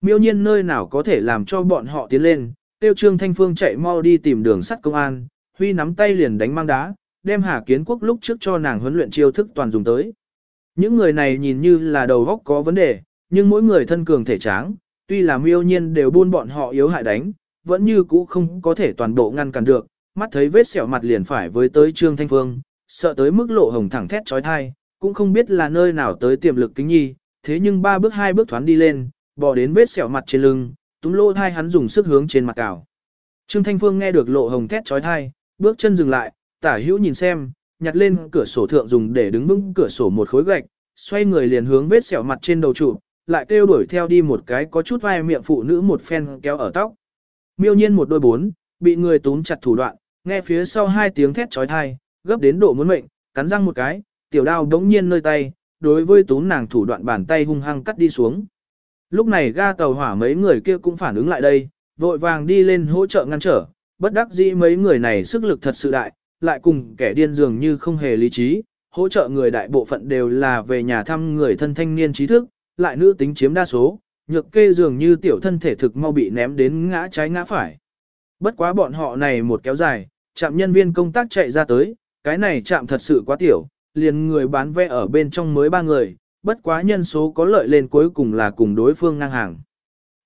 Miêu nhiên nơi nào có thể làm cho bọn họ tiến lên, tiêu Trương Thanh Phương chạy mau đi tìm đường sắt công an, huy nắm tay liền đánh mang đá, đem Hà Kiến Quốc lúc trước cho nàng huấn luyện chiêu thức toàn dùng tới. Những người này nhìn như là đầu góc có vấn đề, nhưng mỗi người thân cường thể tráng, tuy là miêu nhiên đều buôn bọn họ yếu hại đánh, vẫn như cũ không có thể toàn bộ ngăn cản được, mắt thấy vết sẹo mặt liền phải với tới Trương Thanh Phương, sợ tới mức lộ hồng thẳng thét trói thai, cũng không biết là nơi nào tới tiềm lực kính nhi, thế nhưng ba bước hai bước thoáng đi lên, bò đến vết sẹo mặt trên lưng, túm lô thai hắn dùng sức hướng trên mặt cào. Trương Thanh Phương nghe được lộ hồng thét trói thai, bước chân dừng lại, tả hữu nhìn xem, nhặt lên cửa sổ thượng dùng để đứng vững cửa sổ một khối gạch, xoay người liền hướng vết sẹo mặt trên đầu trụ, lại kêu đuổi theo đi một cái có chút vai miệng phụ nữ một phen kéo ở tóc. Miêu nhiên một đôi bốn, bị người túm chặt thủ đoạn, nghe phía sau hai tiếng thét trói thai, gấp đến độ muốn mệnh, cắn răng một cái, tiểu đao đống nhiên nơi tay, đối với túm nàng thủ đoạn bàn tay hung hăng cắt đi xuống. Lúc này ga tàu hỏa mấy người kia cũng phản ứng lại đây, vội vàng đi lên hỗ trợ ngăn trở, bất đắc dĩ mấy người này sức lực thật sự đại, lại cùng kẻ điên dường như không hề lý trí, hỗ trợ người đại bộ phận đều là về nhà thăm người thân thanh niên trí thức, lại nữ tính chiếm đa số, nhược kê dường như tiểu thân thể thực mau bị ném đến ngã trái ngã phải. Bất quá bọn họ này một kéo dài, chạm nhân viên công tác chạy ra tới, cái này chạm thật sự quá tiểu, liền người bán vé ở bên trong mới ba người, bất quá nhân số có lợi lên cuối cùng là cùng đối phương ngang hàng.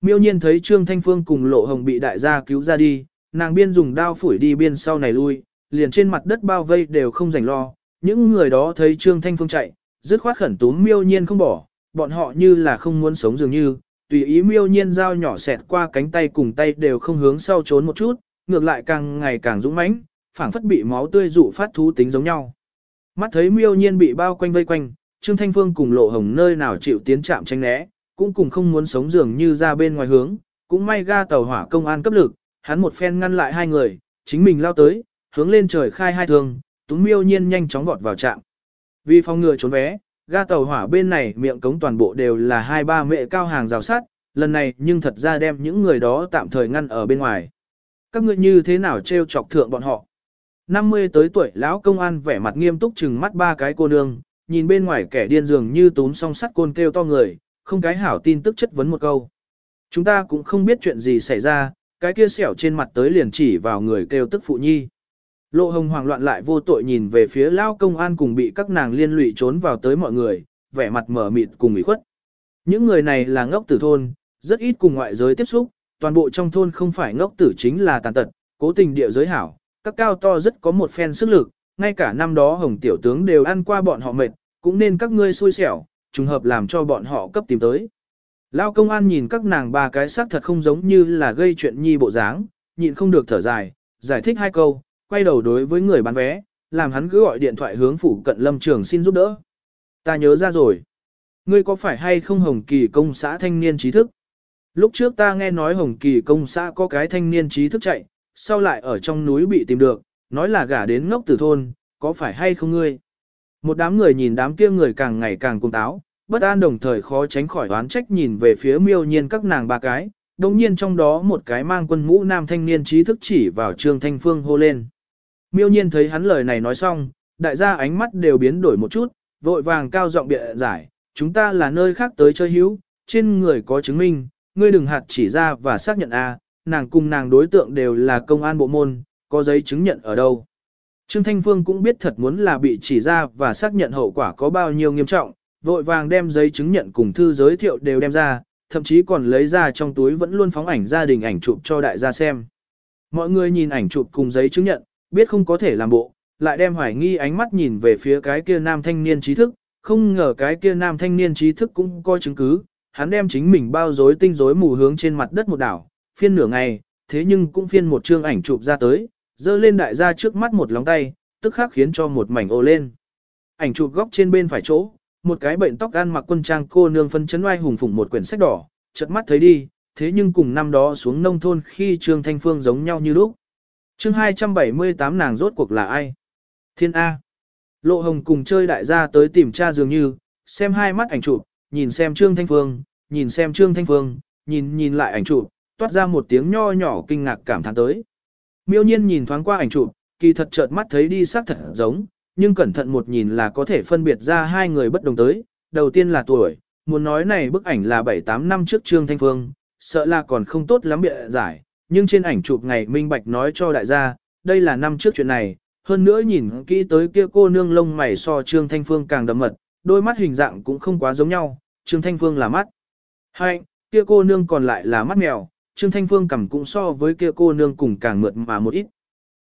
Miêu nhiên thấy Trương Thanh Phương cùng Lộ Hồng bị đại gia cứu ra đi, nàng biên dùng đao phủi đi biên sau này lui, liền trên mặt đất bao vây đều không rảnh lo. Những người đó thấy Trương Thanh Phương chạy, dứt khoát khẩn túm miêu nhiên không bỏ, bọn họ như là không muốn sống dường như, tùy ý miêu nhiên dao nhỏ xẹt qua cánh tay cùng tay đều không hướng sau trốn một chút, ngược lại càng ngày càng dũng mãnh, phảng phất bị máu tươi dụ phát thú tính giống nhau. Mắt thấy miêu nhiên bị bao quanh vây quanh, Trương Thanh Phương cùng lộ hồng nơi nào chịu tiến chạm tranh né, cũng cùng không muốn sống dường như ra bên ngoài hướng, cũng may ga tàu hỏa công an cấp lực, hắn một phen ngăn lại hai người, chính mình lao tới, hướng lên trời khai hai thương, túng miêu nhiên nhanh chóng vọt vào trạm. Vì phòng ngừa trốn vé, ga tàu hỏa bên này miệng cống toàn bộ đều là hai ba mệ cao hàng rào sắt, lần này nhưng thật ra đem những người đó tạm thời ngăn ở bên ngoài. Các ngươi như thế nào trêu chọc thượng bọn họ? 50 tới tuổi lão công an vẻ mặt nghiêm túc chừng mắt ba cái cô nương, nhìn bên ngoài kẻ điên dường như túm song sắt côn kêu to người, không cái hảo tin tức chất vấn một câu. Chúng ta cũng không biết chuyện gì xảy ra, cái kia xẻo trên mặt tới liền chỉ vào người kêu tức phụ nhi. Lộ hồng hoảng loạn lại vô tội nhìn về phía lao công an cùng bị các nàng liên lụy trốn vào tới mọi người, vẻ mặt mở mịt cùng ủy khuất. Những người này là ngốc tử thôn, rất ít cùng ngoại giới tiếp xúc, toàn bộ trong thôn không phải ngốc tử chính là tàn tật, cố tình địa giới hảo, các cao to rất có một phen sức lực, ngay cả năm đó hồng tiểu tướng đều ăn qua bọn họ mệt, cũng nên các ngươi xui xẻo, trùng hợp làm cho bọn họ cấp tìm tới. Lao công an nhìn các nàng ba cái xác thật không giống như là gây chuyện nhi bộ dáng, nhịn không được thở dài, giải thích hai câu, quay đầu đối với người bán vé, làm hắn cứ gọi điện thoại hướng phủ cận lâm trường xin giúp đỡ. Ta nhớ ra rồi. Ngươi có phải hay không Hồng Kỳ công xã thanh niên trí thức? Lúc trước ta nghe nói Hồng Kỳ công xã có cái thanh niên trí thức chạy, sau lại ở trong núi bị tìm được, nói là gả đến ngốc tử thôn, có phải hay không ngươi? Một đám người nhìn đám kia người càng ngày càng cung táo, bất an đồng thời khó tránh khỏi đoán trách nhìn về phía miêu nhiên các nàng ba cái, đồng nhiên trong đó một cái mang quân mũ nam thanh niên trí thức chỉ vào Trương Thanh Phương hô lên. Miêu nhiên thấy hắn lời này nói xong, đại gia ánh mắt đều biến đổi một chút, vội vàng cao giọng bịa giải, chúng ta là nơi khác tới chơi hữu, trên người có chứng minh, ngươi đừng hạt chỉ ra và xác nhận a, nàng cùng nàng đối tượng đều là công an bộ môn, có giấy chứng nhận ở đâu. Trương Thanh Phương cũng biết thật muốn là bị chỉ ra và xác nhận hậu quả có bao nhiêu nghiêm trọng, vội vàng đem giấy chứng nhận cùng thư giới thiệu đều đem ra, thậm chí còn lấy ra trong túi vẫn luôn phóng ảnh gia đình ảnh chụp cho đại gia xem. Mọi người nhìn ảnh chụp cùng giấy chứng nhận, biết không có thể làm bộ, lại đem hoài nghi ánh mắt nhìn về phía cái kia nam thanh niên trí thức, không ngờ cái kia nam thanh niên trí thức cũng có chứng cứ, hắn đem chính mình bao rối tinh rối mù hướng trên mặt đất một đảo, phiên nửa ngày, thế nhưng cũng phiên một chương ảnh chụp ra tới, dơ lên đại gia trước mắt một lóng tay, tức khắc khiến cho một mảnh ô lên. Ảnh chụp góc trên bên phải chỗ, một cái bệnh tóc ăn mặc quân trang cô nương phân chấn oai hùng phủng một quyển sách đỏ, chợt mắt thấy đi, thế nhưng cùng năm đó xuống nông thôn khi Trương Thanh Phương giống nhau như lúc. chương 278 nàng rốt cuộc là ai? Thiên A. Lộ Hồng cùng chơi đại gia tới tìm cha dường như, xem hai mắt ảnh chụp, nhìn xem Trương Thanh Phương, nhìn xem Trương Thanh Phương, nhìn nhìn lại ảnh chụp, toát ra một tiếng nho nhỏ kinh ngạc cảm thán tới. Miêu nhiên nhìn thoáng qua ảnh chụp, kỳ thật chợt mắt thấy đi xác thật giống, nhưng cẩn thận một nhìn là có thể phân biệt ra hai người bất đồng tới. Đầu tiên là tuổi, muốn nói này bức ảnh là 7-8 năm trước Trương Thanh Phương, sợ là còn không tốt lắm bịa giải, nhưng trên ảnh chụp ngày minh bạch nói cho đại gia, đây là năm trước chuyện này, hơn nữa nhìn kỹ tới kia cô nương lông mày so Trương Thanh Phương càng đậm mật, đôi mắt hình dạng cũng không quá giống nhau, Trương Thanh Phương là mắt. Hạnh, kia cô nương còn lại là mắt mèo, Trương Thanh Phương cầm cũng so với kia cô nương cùng càng mượt mà một ít.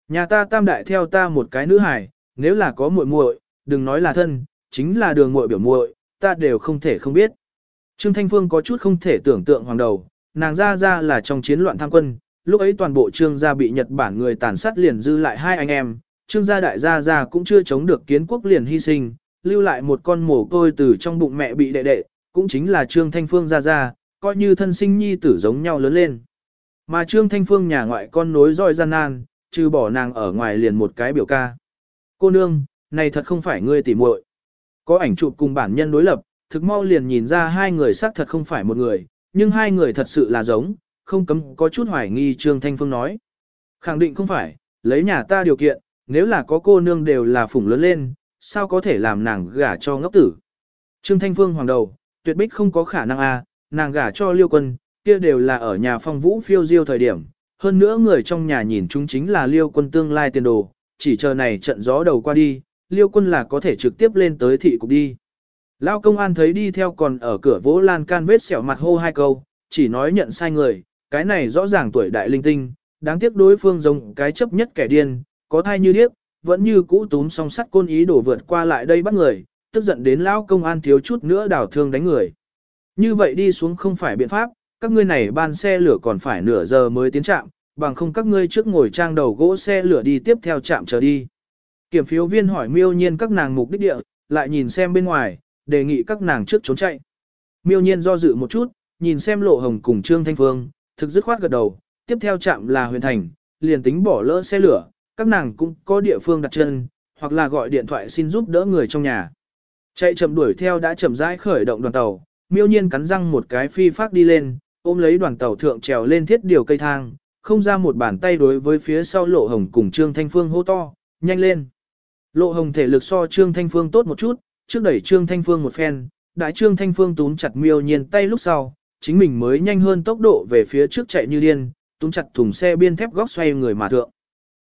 Nhà ta tam đại theo ta một cái nữ hài, nếu là có muội muội, đừng nói là thân, chính là đường muội biểu muội, ta đều không thể không biết. Trương Thanh Phương có chút không thể tưởng tượng hoàng đầu, nàng ra ra là trong chiến loạn tham quân, lúc ấy toàn bộ trương gia bị Nhật Bản người tàn sát liền dư lại hai anh em, trương gia đại gia gia cũng chưa chống được kiến quốc liền hy sinh, lưu lại một con mồ côi từ trong bụng mẹ bị đệ đệ, cũng chính là trương thanh phương gia gia, coi như thân sinh nhi tử giống nhau lớn lên. Mà trương thanh phương nhà ngoại con nối roi gian nan, trừ bỏ nàng ở ngoài liền một cái biểu ca. Cô nương, này thật không phải ngươi tỉ muội. Có ảnh chụp cùng bản nhân đối lập, thực mau liền nhìn ra hai người xác thật không phải một người, nhưng hai người thật sự là giống, không cấm có chút hoài nghi Trương Thanh Phương nói. Khẳng định không phải, lấy nhà ta điều kiện, nếu là có cô nương đều là phủng lớn lên, sao có thể làm nàng gả cho ngốc tử. Trương Thanh Phương hoàng đầu, tuyệt bích không có khả năng a, à, nàng gả cho liêu quân, kia đều là ở nhà phong vũ phiêu diêu thời điểm. Hơn nữa người trong nhà nhìn chúng chính là liêu quân tương lai tiền đồ, chỉ chờ này trận gió đầu qua đi, liêu quân là có thể trực tiếp lên tới thị cục đi. Lao công an thấy đi theo còn ở cửa vỗ lan can vết sẹo mặt hô hai câu, chỉ nói nhận sai người, cái này rõ ràng tuổi đại linh tinh, đáng tiếc đối phương giống cái chấp nhất kẻ điên, có thai như điếc, vẫn như cũ túm song sắt côn ý đổ vượt qua lại đây bắt người, tức giận đến lão công an thiếu chút nữa đảo thương đánh người. Như vậy đi xuống không phải biện pháp, các ngươi này ban xe lửa còn phải nửa giờ mới tiến trạm, bằng không các ngươi trước ngồi trang đầu gỗ xe lửa đi tiếp theo trạm chờ đi. Kiểm phiếu viên hỏi miêu nhiên các nàng mục đích địa, lại nhìn xem bên ngoài, đề nghị các nàng trước trốn chạy. Miêu nhiên do dự một chút, nhìn xem lộ hồng cùng Trương Thanh Phương, thực dứt khoát gật đầu, tiếp theo trạm là huyền thành, liền tính bỏ lỡ xe lửa, các nàng cũng có địa phương đặt chân, hoặc là gọi điện thoại xin giúp đỡ người trong nhà. Chạy chậm đuổi theo đã chậm rãi khởi động đoàn tàu, miêu nhiên cắn răng một cái phi phát đi lên, ôm lấy đoàn tàu thượng trèo lên thiết điều cây thang, không ra một bàn tay đối với phía sau lộ hồng cùng Trương Thanh Phương hô to, nhanh lên. Lộ hồng thể lực so Trương Thanh Phương tốt một chút, trước đẩy Trương Thanh Phương một phen, đại Trương Thanh Phương túm chặt miêu nhiên tay lúc sau, chính mình mới nhanh hơn tốc độ về phía trước chạy như điên, túm chặt thùng xe biên thép góc xoay người mà thượng.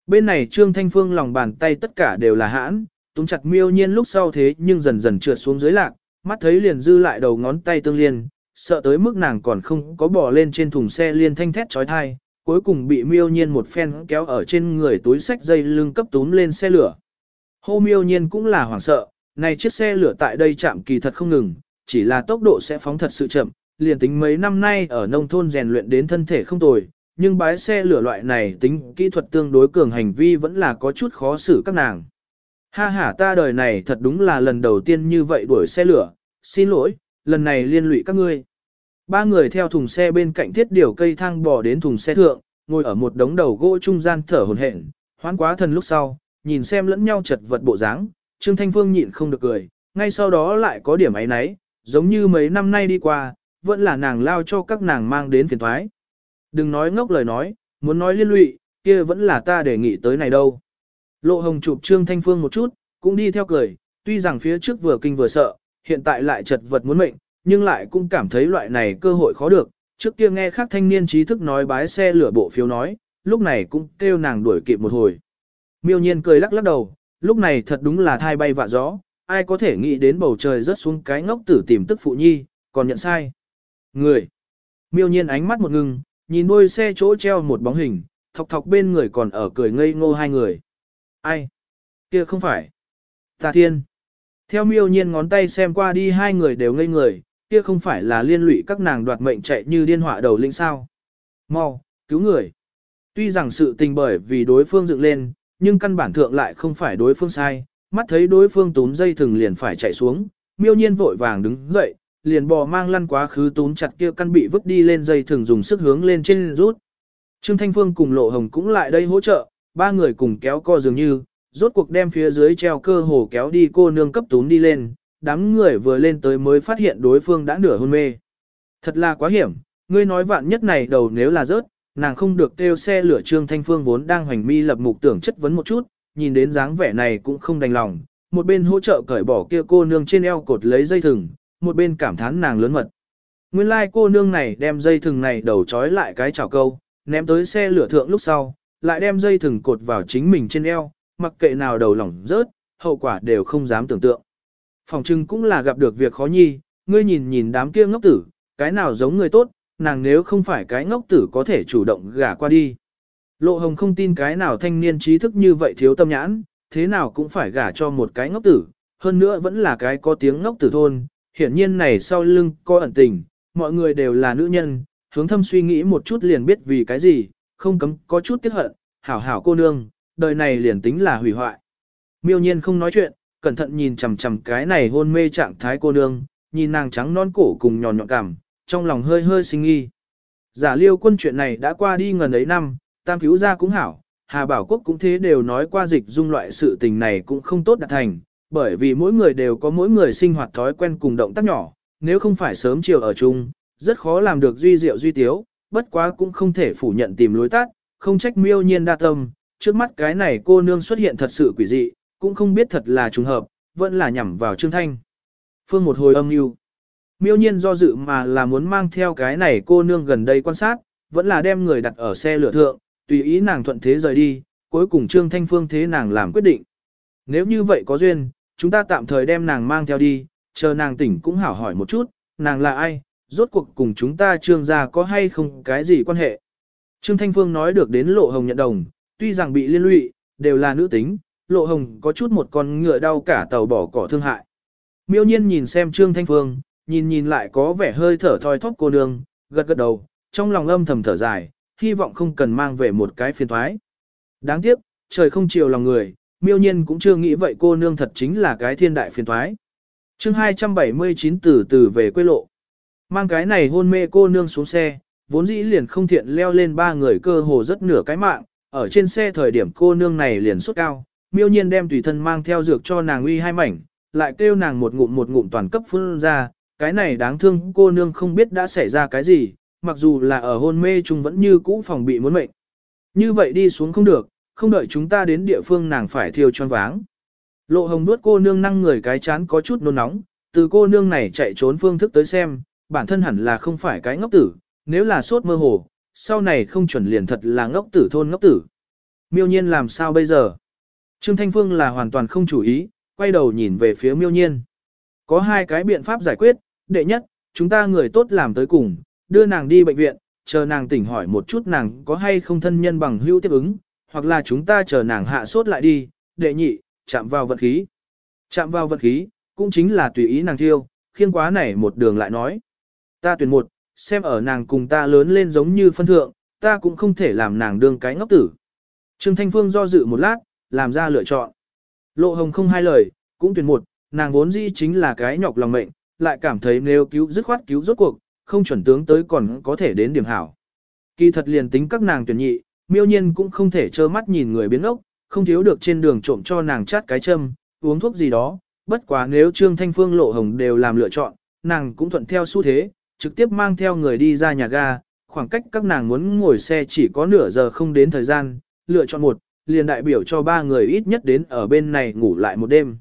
Bên này Trương Thanh Phương lòng bàn tay tất cả đều là hãn, túm chặt miêu nhiên lúc sau thế nhưng dần dần trượt xuống dưới lạc, mắt thấy liền dư lại đầu ngón tay tương liên, sợ tới mức nàng còn không có bỏ lên trên thùng xe liên thanh thét trói thai, cuối cùng bị miêu nhiên một phen kéo ở trên người túi sách dây lưng cấp túm lên xe lửa. Hô miêu nhiên cũng là hoảng sợ, này chiếc xe lửa tại đây chạm kỳ thật không ngừng, chỉ là tốc độ sẽ phóng thật sự chậm, liền tính mấy năm nay ở nông thôn rèn luyện đến thân thể không tồi, nhưng bái xe lửa loại này tính kỹ thuật tương đối cường hành vi vẫn là có chút khó xử các nàng. Ha ha ta đời này thật đúng là lần đầu tiên như vậy đuổi xe lửa, xin lỗi, lần này liên lụy các ngươi. Ba người theo thùng xe bên cạnh thiết điều cây thang bò đến thùng xe thượng, ngồi ở một đống đầu gỗ trung gian thở hồn hển, hoán quá thần lúc sau, nhìn xem lẫn nhau chật vật bộ dáng, Trương Thanh Phương nhịn không được cười, ngay sau đó lại có điểm ấy nấy, giống như mấy năm nay đi qua, vẫn là nàng lao cho các nàng mang đến phiền thoái. Đừng nói ngốc lời nói, muốn nói liên lụy, kia vẫn là ta đề nghị tới này đâu. Lộ hồng chụp Trương Thanh Phương một chút, cũng đi theo cười, tuy rằng phía trước vừa kinh vừa sợ, hiện tại lại chật vật muốn mệnh, nhưng lại cũng cảm thấy loại này cơ hội khó được. Trước kia nghe khác thanh niên trí thức nói bái xe lửa bộ phiếu nói, lúc này cũng kêu nàng đuổi kịp một hồi. Miêu nhiên cười lắc lắc đầu, lúc này thật đúng là thai bay vạ gió, ai có thể nghĩ đến bầu trời rớt xuống cái ngốc tử tìm tức phụ nhi, còn nhận sai. Người. Miêu nhiên ánh mắt một ngừng, nhìn đôi xe chỗ treo một bóng hình, thọc thọc bên người còn ở cười ngây ngô hai người. Ai? Kia không phải. Tà thiên. Theo miêu nhiên ngón tay xem qua đi hai người đều ngây người, kia không phải là liên lụy các nàng đoạt mệnh chạy như điên họa đầu linh sao. Mau, cứu người. Tuy rằng sự tình bởi vì đối phương dựng lên, nhưng căn bản thượng lại không phải đối phương sai, mắt thấy đối phương túm dây thừng liền phải chạy xuống, miêu nhiên vội vàng đứng dậy, liền bò mang lăn quá khứ túm chặt kia căn bị vứt đi lên dây thừng dùng sức hướng lên trên rút. Trương Thanh Phương cùng Lộ Hồng cũng lại đây hỗ trợ, ba người cùng kéo co dường như, rốt cuộc đem phía dưới treo cơ hồ kéo đi cô nương cấp tún đi lên, đám người vừa lên tới mới phát hiện đối phương đã nửa hôn mê. Thật là quá hiểm, ngươi nói vạn nhất này đầu nếu là rớt, nàng không được kêu xe lửa Trương Thanh Phương vốn đang hoành mi lập mục tưởng chất vấn một chút, nhìn đến dáng vẻ này cũng không đành lòng, một bên hỗ trợ cởi bỏ kia cô nương trên eo cột lấy dây thừng, một bên cảm thán nàng lớn mật. Nguyên lai like cô nương này đem dây thừng này đầu trói lại cái chảo câu, ném tới xe lửa thượng lúc sau, lại đem dây thừng cột vào chính mình trên eo, mặc kệ nào đầu lỏng rớt, hậu quả đều không dám tưởng tượng. Phòng trưng cũng là gặp được việc khó nhi, ngươi nhìn nhìn đám kia ngốc tử, cái nào giống người tốt, nàng nếu không phải cái ngốc tử có thể chủ động gả qua đi. Lộ hồng không tin cái nào thanh niên trí thức như vậy thiếu tâm nhãn, thế nào cũng phải gả cho một cái ngốc tử, hơn nữa vẫn là cái có tiếng ngốc tử thôn, hiển nhiên này sau lưng có ẩn tình, mọi người đều là nữ nhân, hướng thâm suy nghĩ một chút liền biết vì cái gì, không cấm có chút tiếc hận, hảo hảo cô nương, đời này liền tính là hủy hoại. Miêu nhiên không nói chuyện, cẩn thận nhìn chằm chằm cái này hôn mê trạng thái cô nương, nhìn nàng trắng non cổ cùng nhòn nhọn cảm, trong lòng hơi hơi sinh nghi. Giả liêu quân chuyện này đã qua đi ngần ấy năm, tam cứu gia cũng hảo, Hà Bảo Quốc cũng thế đều nói qua dịch dung loại sự tình này cũng không tốt đạt thành, bởi vì mỗi người đều có mỗi người sinh hoạt thói quen cùng động tác nhỏ, nếu không phải sớm chiều ở chung, rất khó làm được duy diệu duy tiếu, bất quá cũng không thể phủ nhận tìm lối tắt, không trách miêu nhiên đa tâm, trước mắt cái này cô nương xuất hiện thật sự quỷ dị, cũng không biết thật là trùng hợp, vẫn là nhằm vào Trương Thanh. Phương một hồi âm mưu Miêu nhiên do dự mà là muốn mang theo cái này cô nương gần đây quan sát, vẫn là đem người đặt ở xe lửa thượng, tùy ý nàng thuận thế rời đi, cuối cùng Trương Thanh Phương thế nàng làm quyết định. Nếu như vậy có duyên, chúng ta tạm thời đem nàng mang theo đi, chờ nàng tỉnh cũng hảo hỏi một chút, nàng là ai, rốt cuộc cùng chúng ta trương gia có hay không cái gì quan hệ. Trương Thanh Phương nói được đến lộ hồng nhận đồng, tuy rằng bị liên lụy, đều là nữ tính, lộ hồng có chút một con ngựa đau cả tàu bỏ cỏ thương hại. Miêu nhiên nhìn xem Trương Thanh Phương, nhìn nhìn lại có vẻ hơi thở thoi thóp cô nương, gật gật đầu, trong lòng âm thầm thở dài, hy vọng không cần mang về một cái phiền thoái. Đáng tiếc, trời không chiều lòng người, miêu nhiên cũng chưa nghĩ vậy cô nương thật chính là cái thiên đại phiền thoái. chương 279 từ từ về quê lộ. Mang cái này hôn mê cô nương xuống xe, vốn dĩ liền không thiện leo lên ba người cơ hồ rất nửa cái mạng, ở trên xe thời điểm cô nương này liền sốt cao, miêu nhiên đem tùy thân mang theo dược cho nàng uy hai mảnh, lại kêu nàng một ngụm một ngụm toàn cấp phun ra, cái này đáng thương cô nương không biết đã xảy ra cái gì, mặc dù là ở hôn mê chung vẫn như cũ phòng bị muốn mệnh. Như vậy đi xuống không được, không đợi chúng ta đến địa phương nàng phải thiêu choáng váng. Lộ hồng nuốt cô nương năng người cái chán có chút nôn nóng, từ cô nương này chạy trốn phương thức tới xem, bản thân hẳn là không phải cái ngốc tử, nếu là sốt mơ hồ, sau này không chuẩn liền thật là ngốc tử thôn ngốc tử. Miêu nhiên làm sao bây giờ? Trương Thanh Phương là hoàn toàn không chủ ý, quay đầu nhìn về phía miêu nhiên. Có hai cái biện pháp giải quyết, đệ nhất, chúng ta người tốt làm tới cùng, đưa nàng đi bệnh viện, chờ nàng tỉnh hỏi một chút nàng có hay không thân nhân bằng hữu tiếp ứng, hoặc là chúng ta chờ nàng hạ sốt lại đi, đệ nhị, chạm vào vật khí. Chạm vào vật khí, cũng chính là tùy ý nàng thiêu, khiêng quá này một đường lại nói. Ta tuyển một, xem ở nàng cùng ta lớn lên giống như phân thượng, ta cũng không thể làm nàng đương cái ngốc tử. Trương Thanh Phương do dự một lát, làm ra lựa chọn. Lộ hồng không hai lời, cũng tuyển một, nàng vốn dĩ chính là cái nhọc lòng mệnh, lại cảm thấy nếu cứu dứt khoát cứu rốt cuộc, không chuẩn tướng tới còn có thể đến điểm hảo. Kỳ thật liền tính các nàng tuyển nhị, miêu nhiên cũng không thể trơ mắt nhìn người biến ốc, không thiếu được trên đường trộm cho nàng chát cái châm, uống thuốc gì đó, bất quá nếu Trương Thanh Phương lộ hồng đều làm lựa chọn, nàng cũng thuận theo xu thế, trực tiếp mang theo người đi ra nhà ga, khoảng cách các nàng muốn ngồi xe chỉ có nửa giờ không đến thời gian, lựa chọn một, liền đại biểu cho ba người ít nhất đến ở bên này ngủ lại một đêm.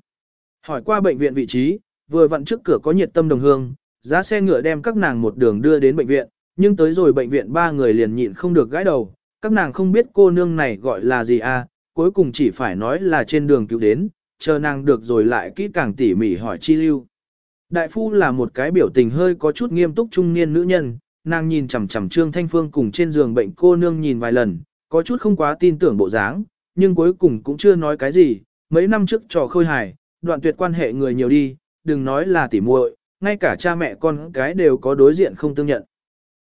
Hỏi qua bệnh viện vị trí, vừa vặn trước cửa có nhiệt tâm đồng hương, giá xe ngựa đem các nàng một đường đưa đến bệnh viện, nhưng tới rồi bệnh viện ba người liền nhịn không được gãi đầu, các nàng không biết cô nương này gọi là gì à, cuối cùng chỉ phải nói là trên đường cứu đến, chờ nàng được rồi lại kỹ càng tỉ mỉ hỏi chi lưu. Đại phu là một cái biểu tình hơi có chút nghiêm túc trung niên nữ nhân, nàng nhìn chằm chằm Trương Thanh Phương cùng trên giường bệnh cô nương nhìn vài lần, có chút không quá tin tưởng bộ dáng, nhưng cuối cùng cũng chưa nói cái gì, mấy năm trước trò khôi hài, đoạn tuyệt quan hệ người nhiều đi, đừng nói là tỉ muội, ngay cả cha mẹ con cái đều có đối diện không tương nhận.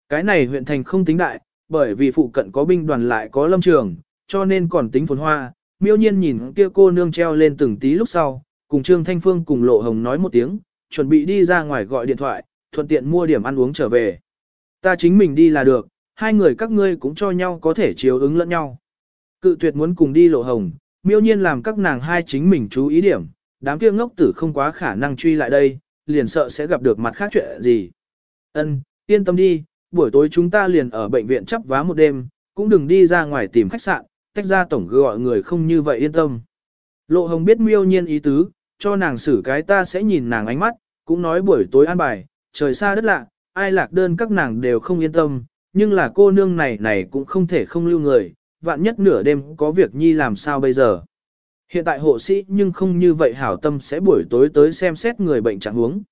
Cái này huyện thành không tính đại, bởi vì phụ cận có binh đoàn lại có lâm trường, cho nên còn tính phồn hoa. Miêu nhiên nhìn kia cô nương treo lên từng tí lúc sau, cùng Trương Thanh Phương cùng Lộ Hồng nói một tiếng, chuẩn bị đi ra ngoài gọi điện thoại, thuận tiện mua điểm ăn uống trở về. Ta chính mình đi là được, hai người các ngươi cũng cho nhau có thể chiếu ứng lẫn nhau. Cự tuyệt muốn cùng đi Lộ Hồng, miêu nhiên làm các nàng hai chính mình chú ý điểm, đám kia ngốc tử không quá khả năng truy lại đây, liền sợ sẽ gặp được mặt khác chuyện gì. Ân, yên tâm đi, buổi tối chúng ta liền ở bệnh viện chấp vá một đêm, cũng đừng đi ra ngoài tìm khách sạn, tách ra tổng gọi người không như vậy yên tâm. Lộ hồng biết miêu nhiên ý tứ, cho nàng xử cái ta sẽ nhìn nàng ánh mắt, cũng nói buổi tối an bài, trời xa đất lạ, ai lạc đơn các nàng đều không yên tâm, nhưng là cô nương này này cũng không thể không lưu người, vạn nhất nửa đêm có việc nhi làm sao bây giờ. Hiện tại hộ sĩ nhưng không như vậy hảo tâm sẽ buổi tối tới xem xét người bệnh trạng huống.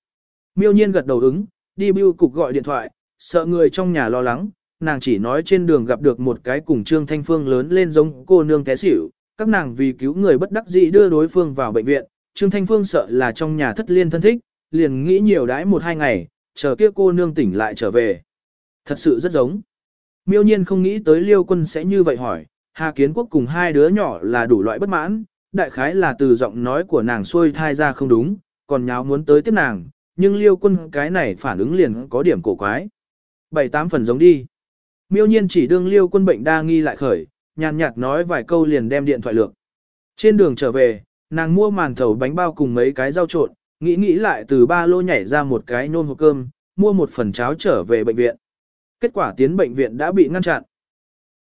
Miêu nhiên gật đầu ứng, đi bưu cục gọi điện thoại, sợ người trong nhà lo lắng, nàng chỉ nói trên đường gặp được một cái cùng Trương Thanh Phương lớn lên giống cô nương té xỉu, các nàng vì cứu người bất đắc dĩ đưa đối phương vào bệnh viện, Trương Thanh Phương sợ là trong nhà thất liên thân thích, liền nghĩ nhiều đãi một hai ngày, chờ kia cô nương tỉnh lại trở về. Thật sự rất giống. Miêu nhiên không nghĩ tới liêu quân sẽ như vậy hỏi, Hà Kiến Quốc cùng hai đứa nhỏ là đủ loại bất mãn, đại khái là từ giọng nói của nàng xuôi thai ra không đúng, còn nháo muốn tới tiếp nàng, nhưng liêu quân cái này phản ứng liền có điểm cổ quái. Bảy tám phần giống đi. Miêu nhiên chỉ đương liêu quân bệnh đa nghi lại khởi, nhàn nhạt nói vài câu liền đem điện thoại lược. Trên đường trở về, nàng mua màn thầu bánh bao cùng mấy cái rau trộn, nghĩ nghĩ lại từ ba lô nhảy ra một cái nôn hộp cơm, mua một phần cháo trở về bệnh viện. Kết quả tiến bệnh viện đã bị ngăn chặn.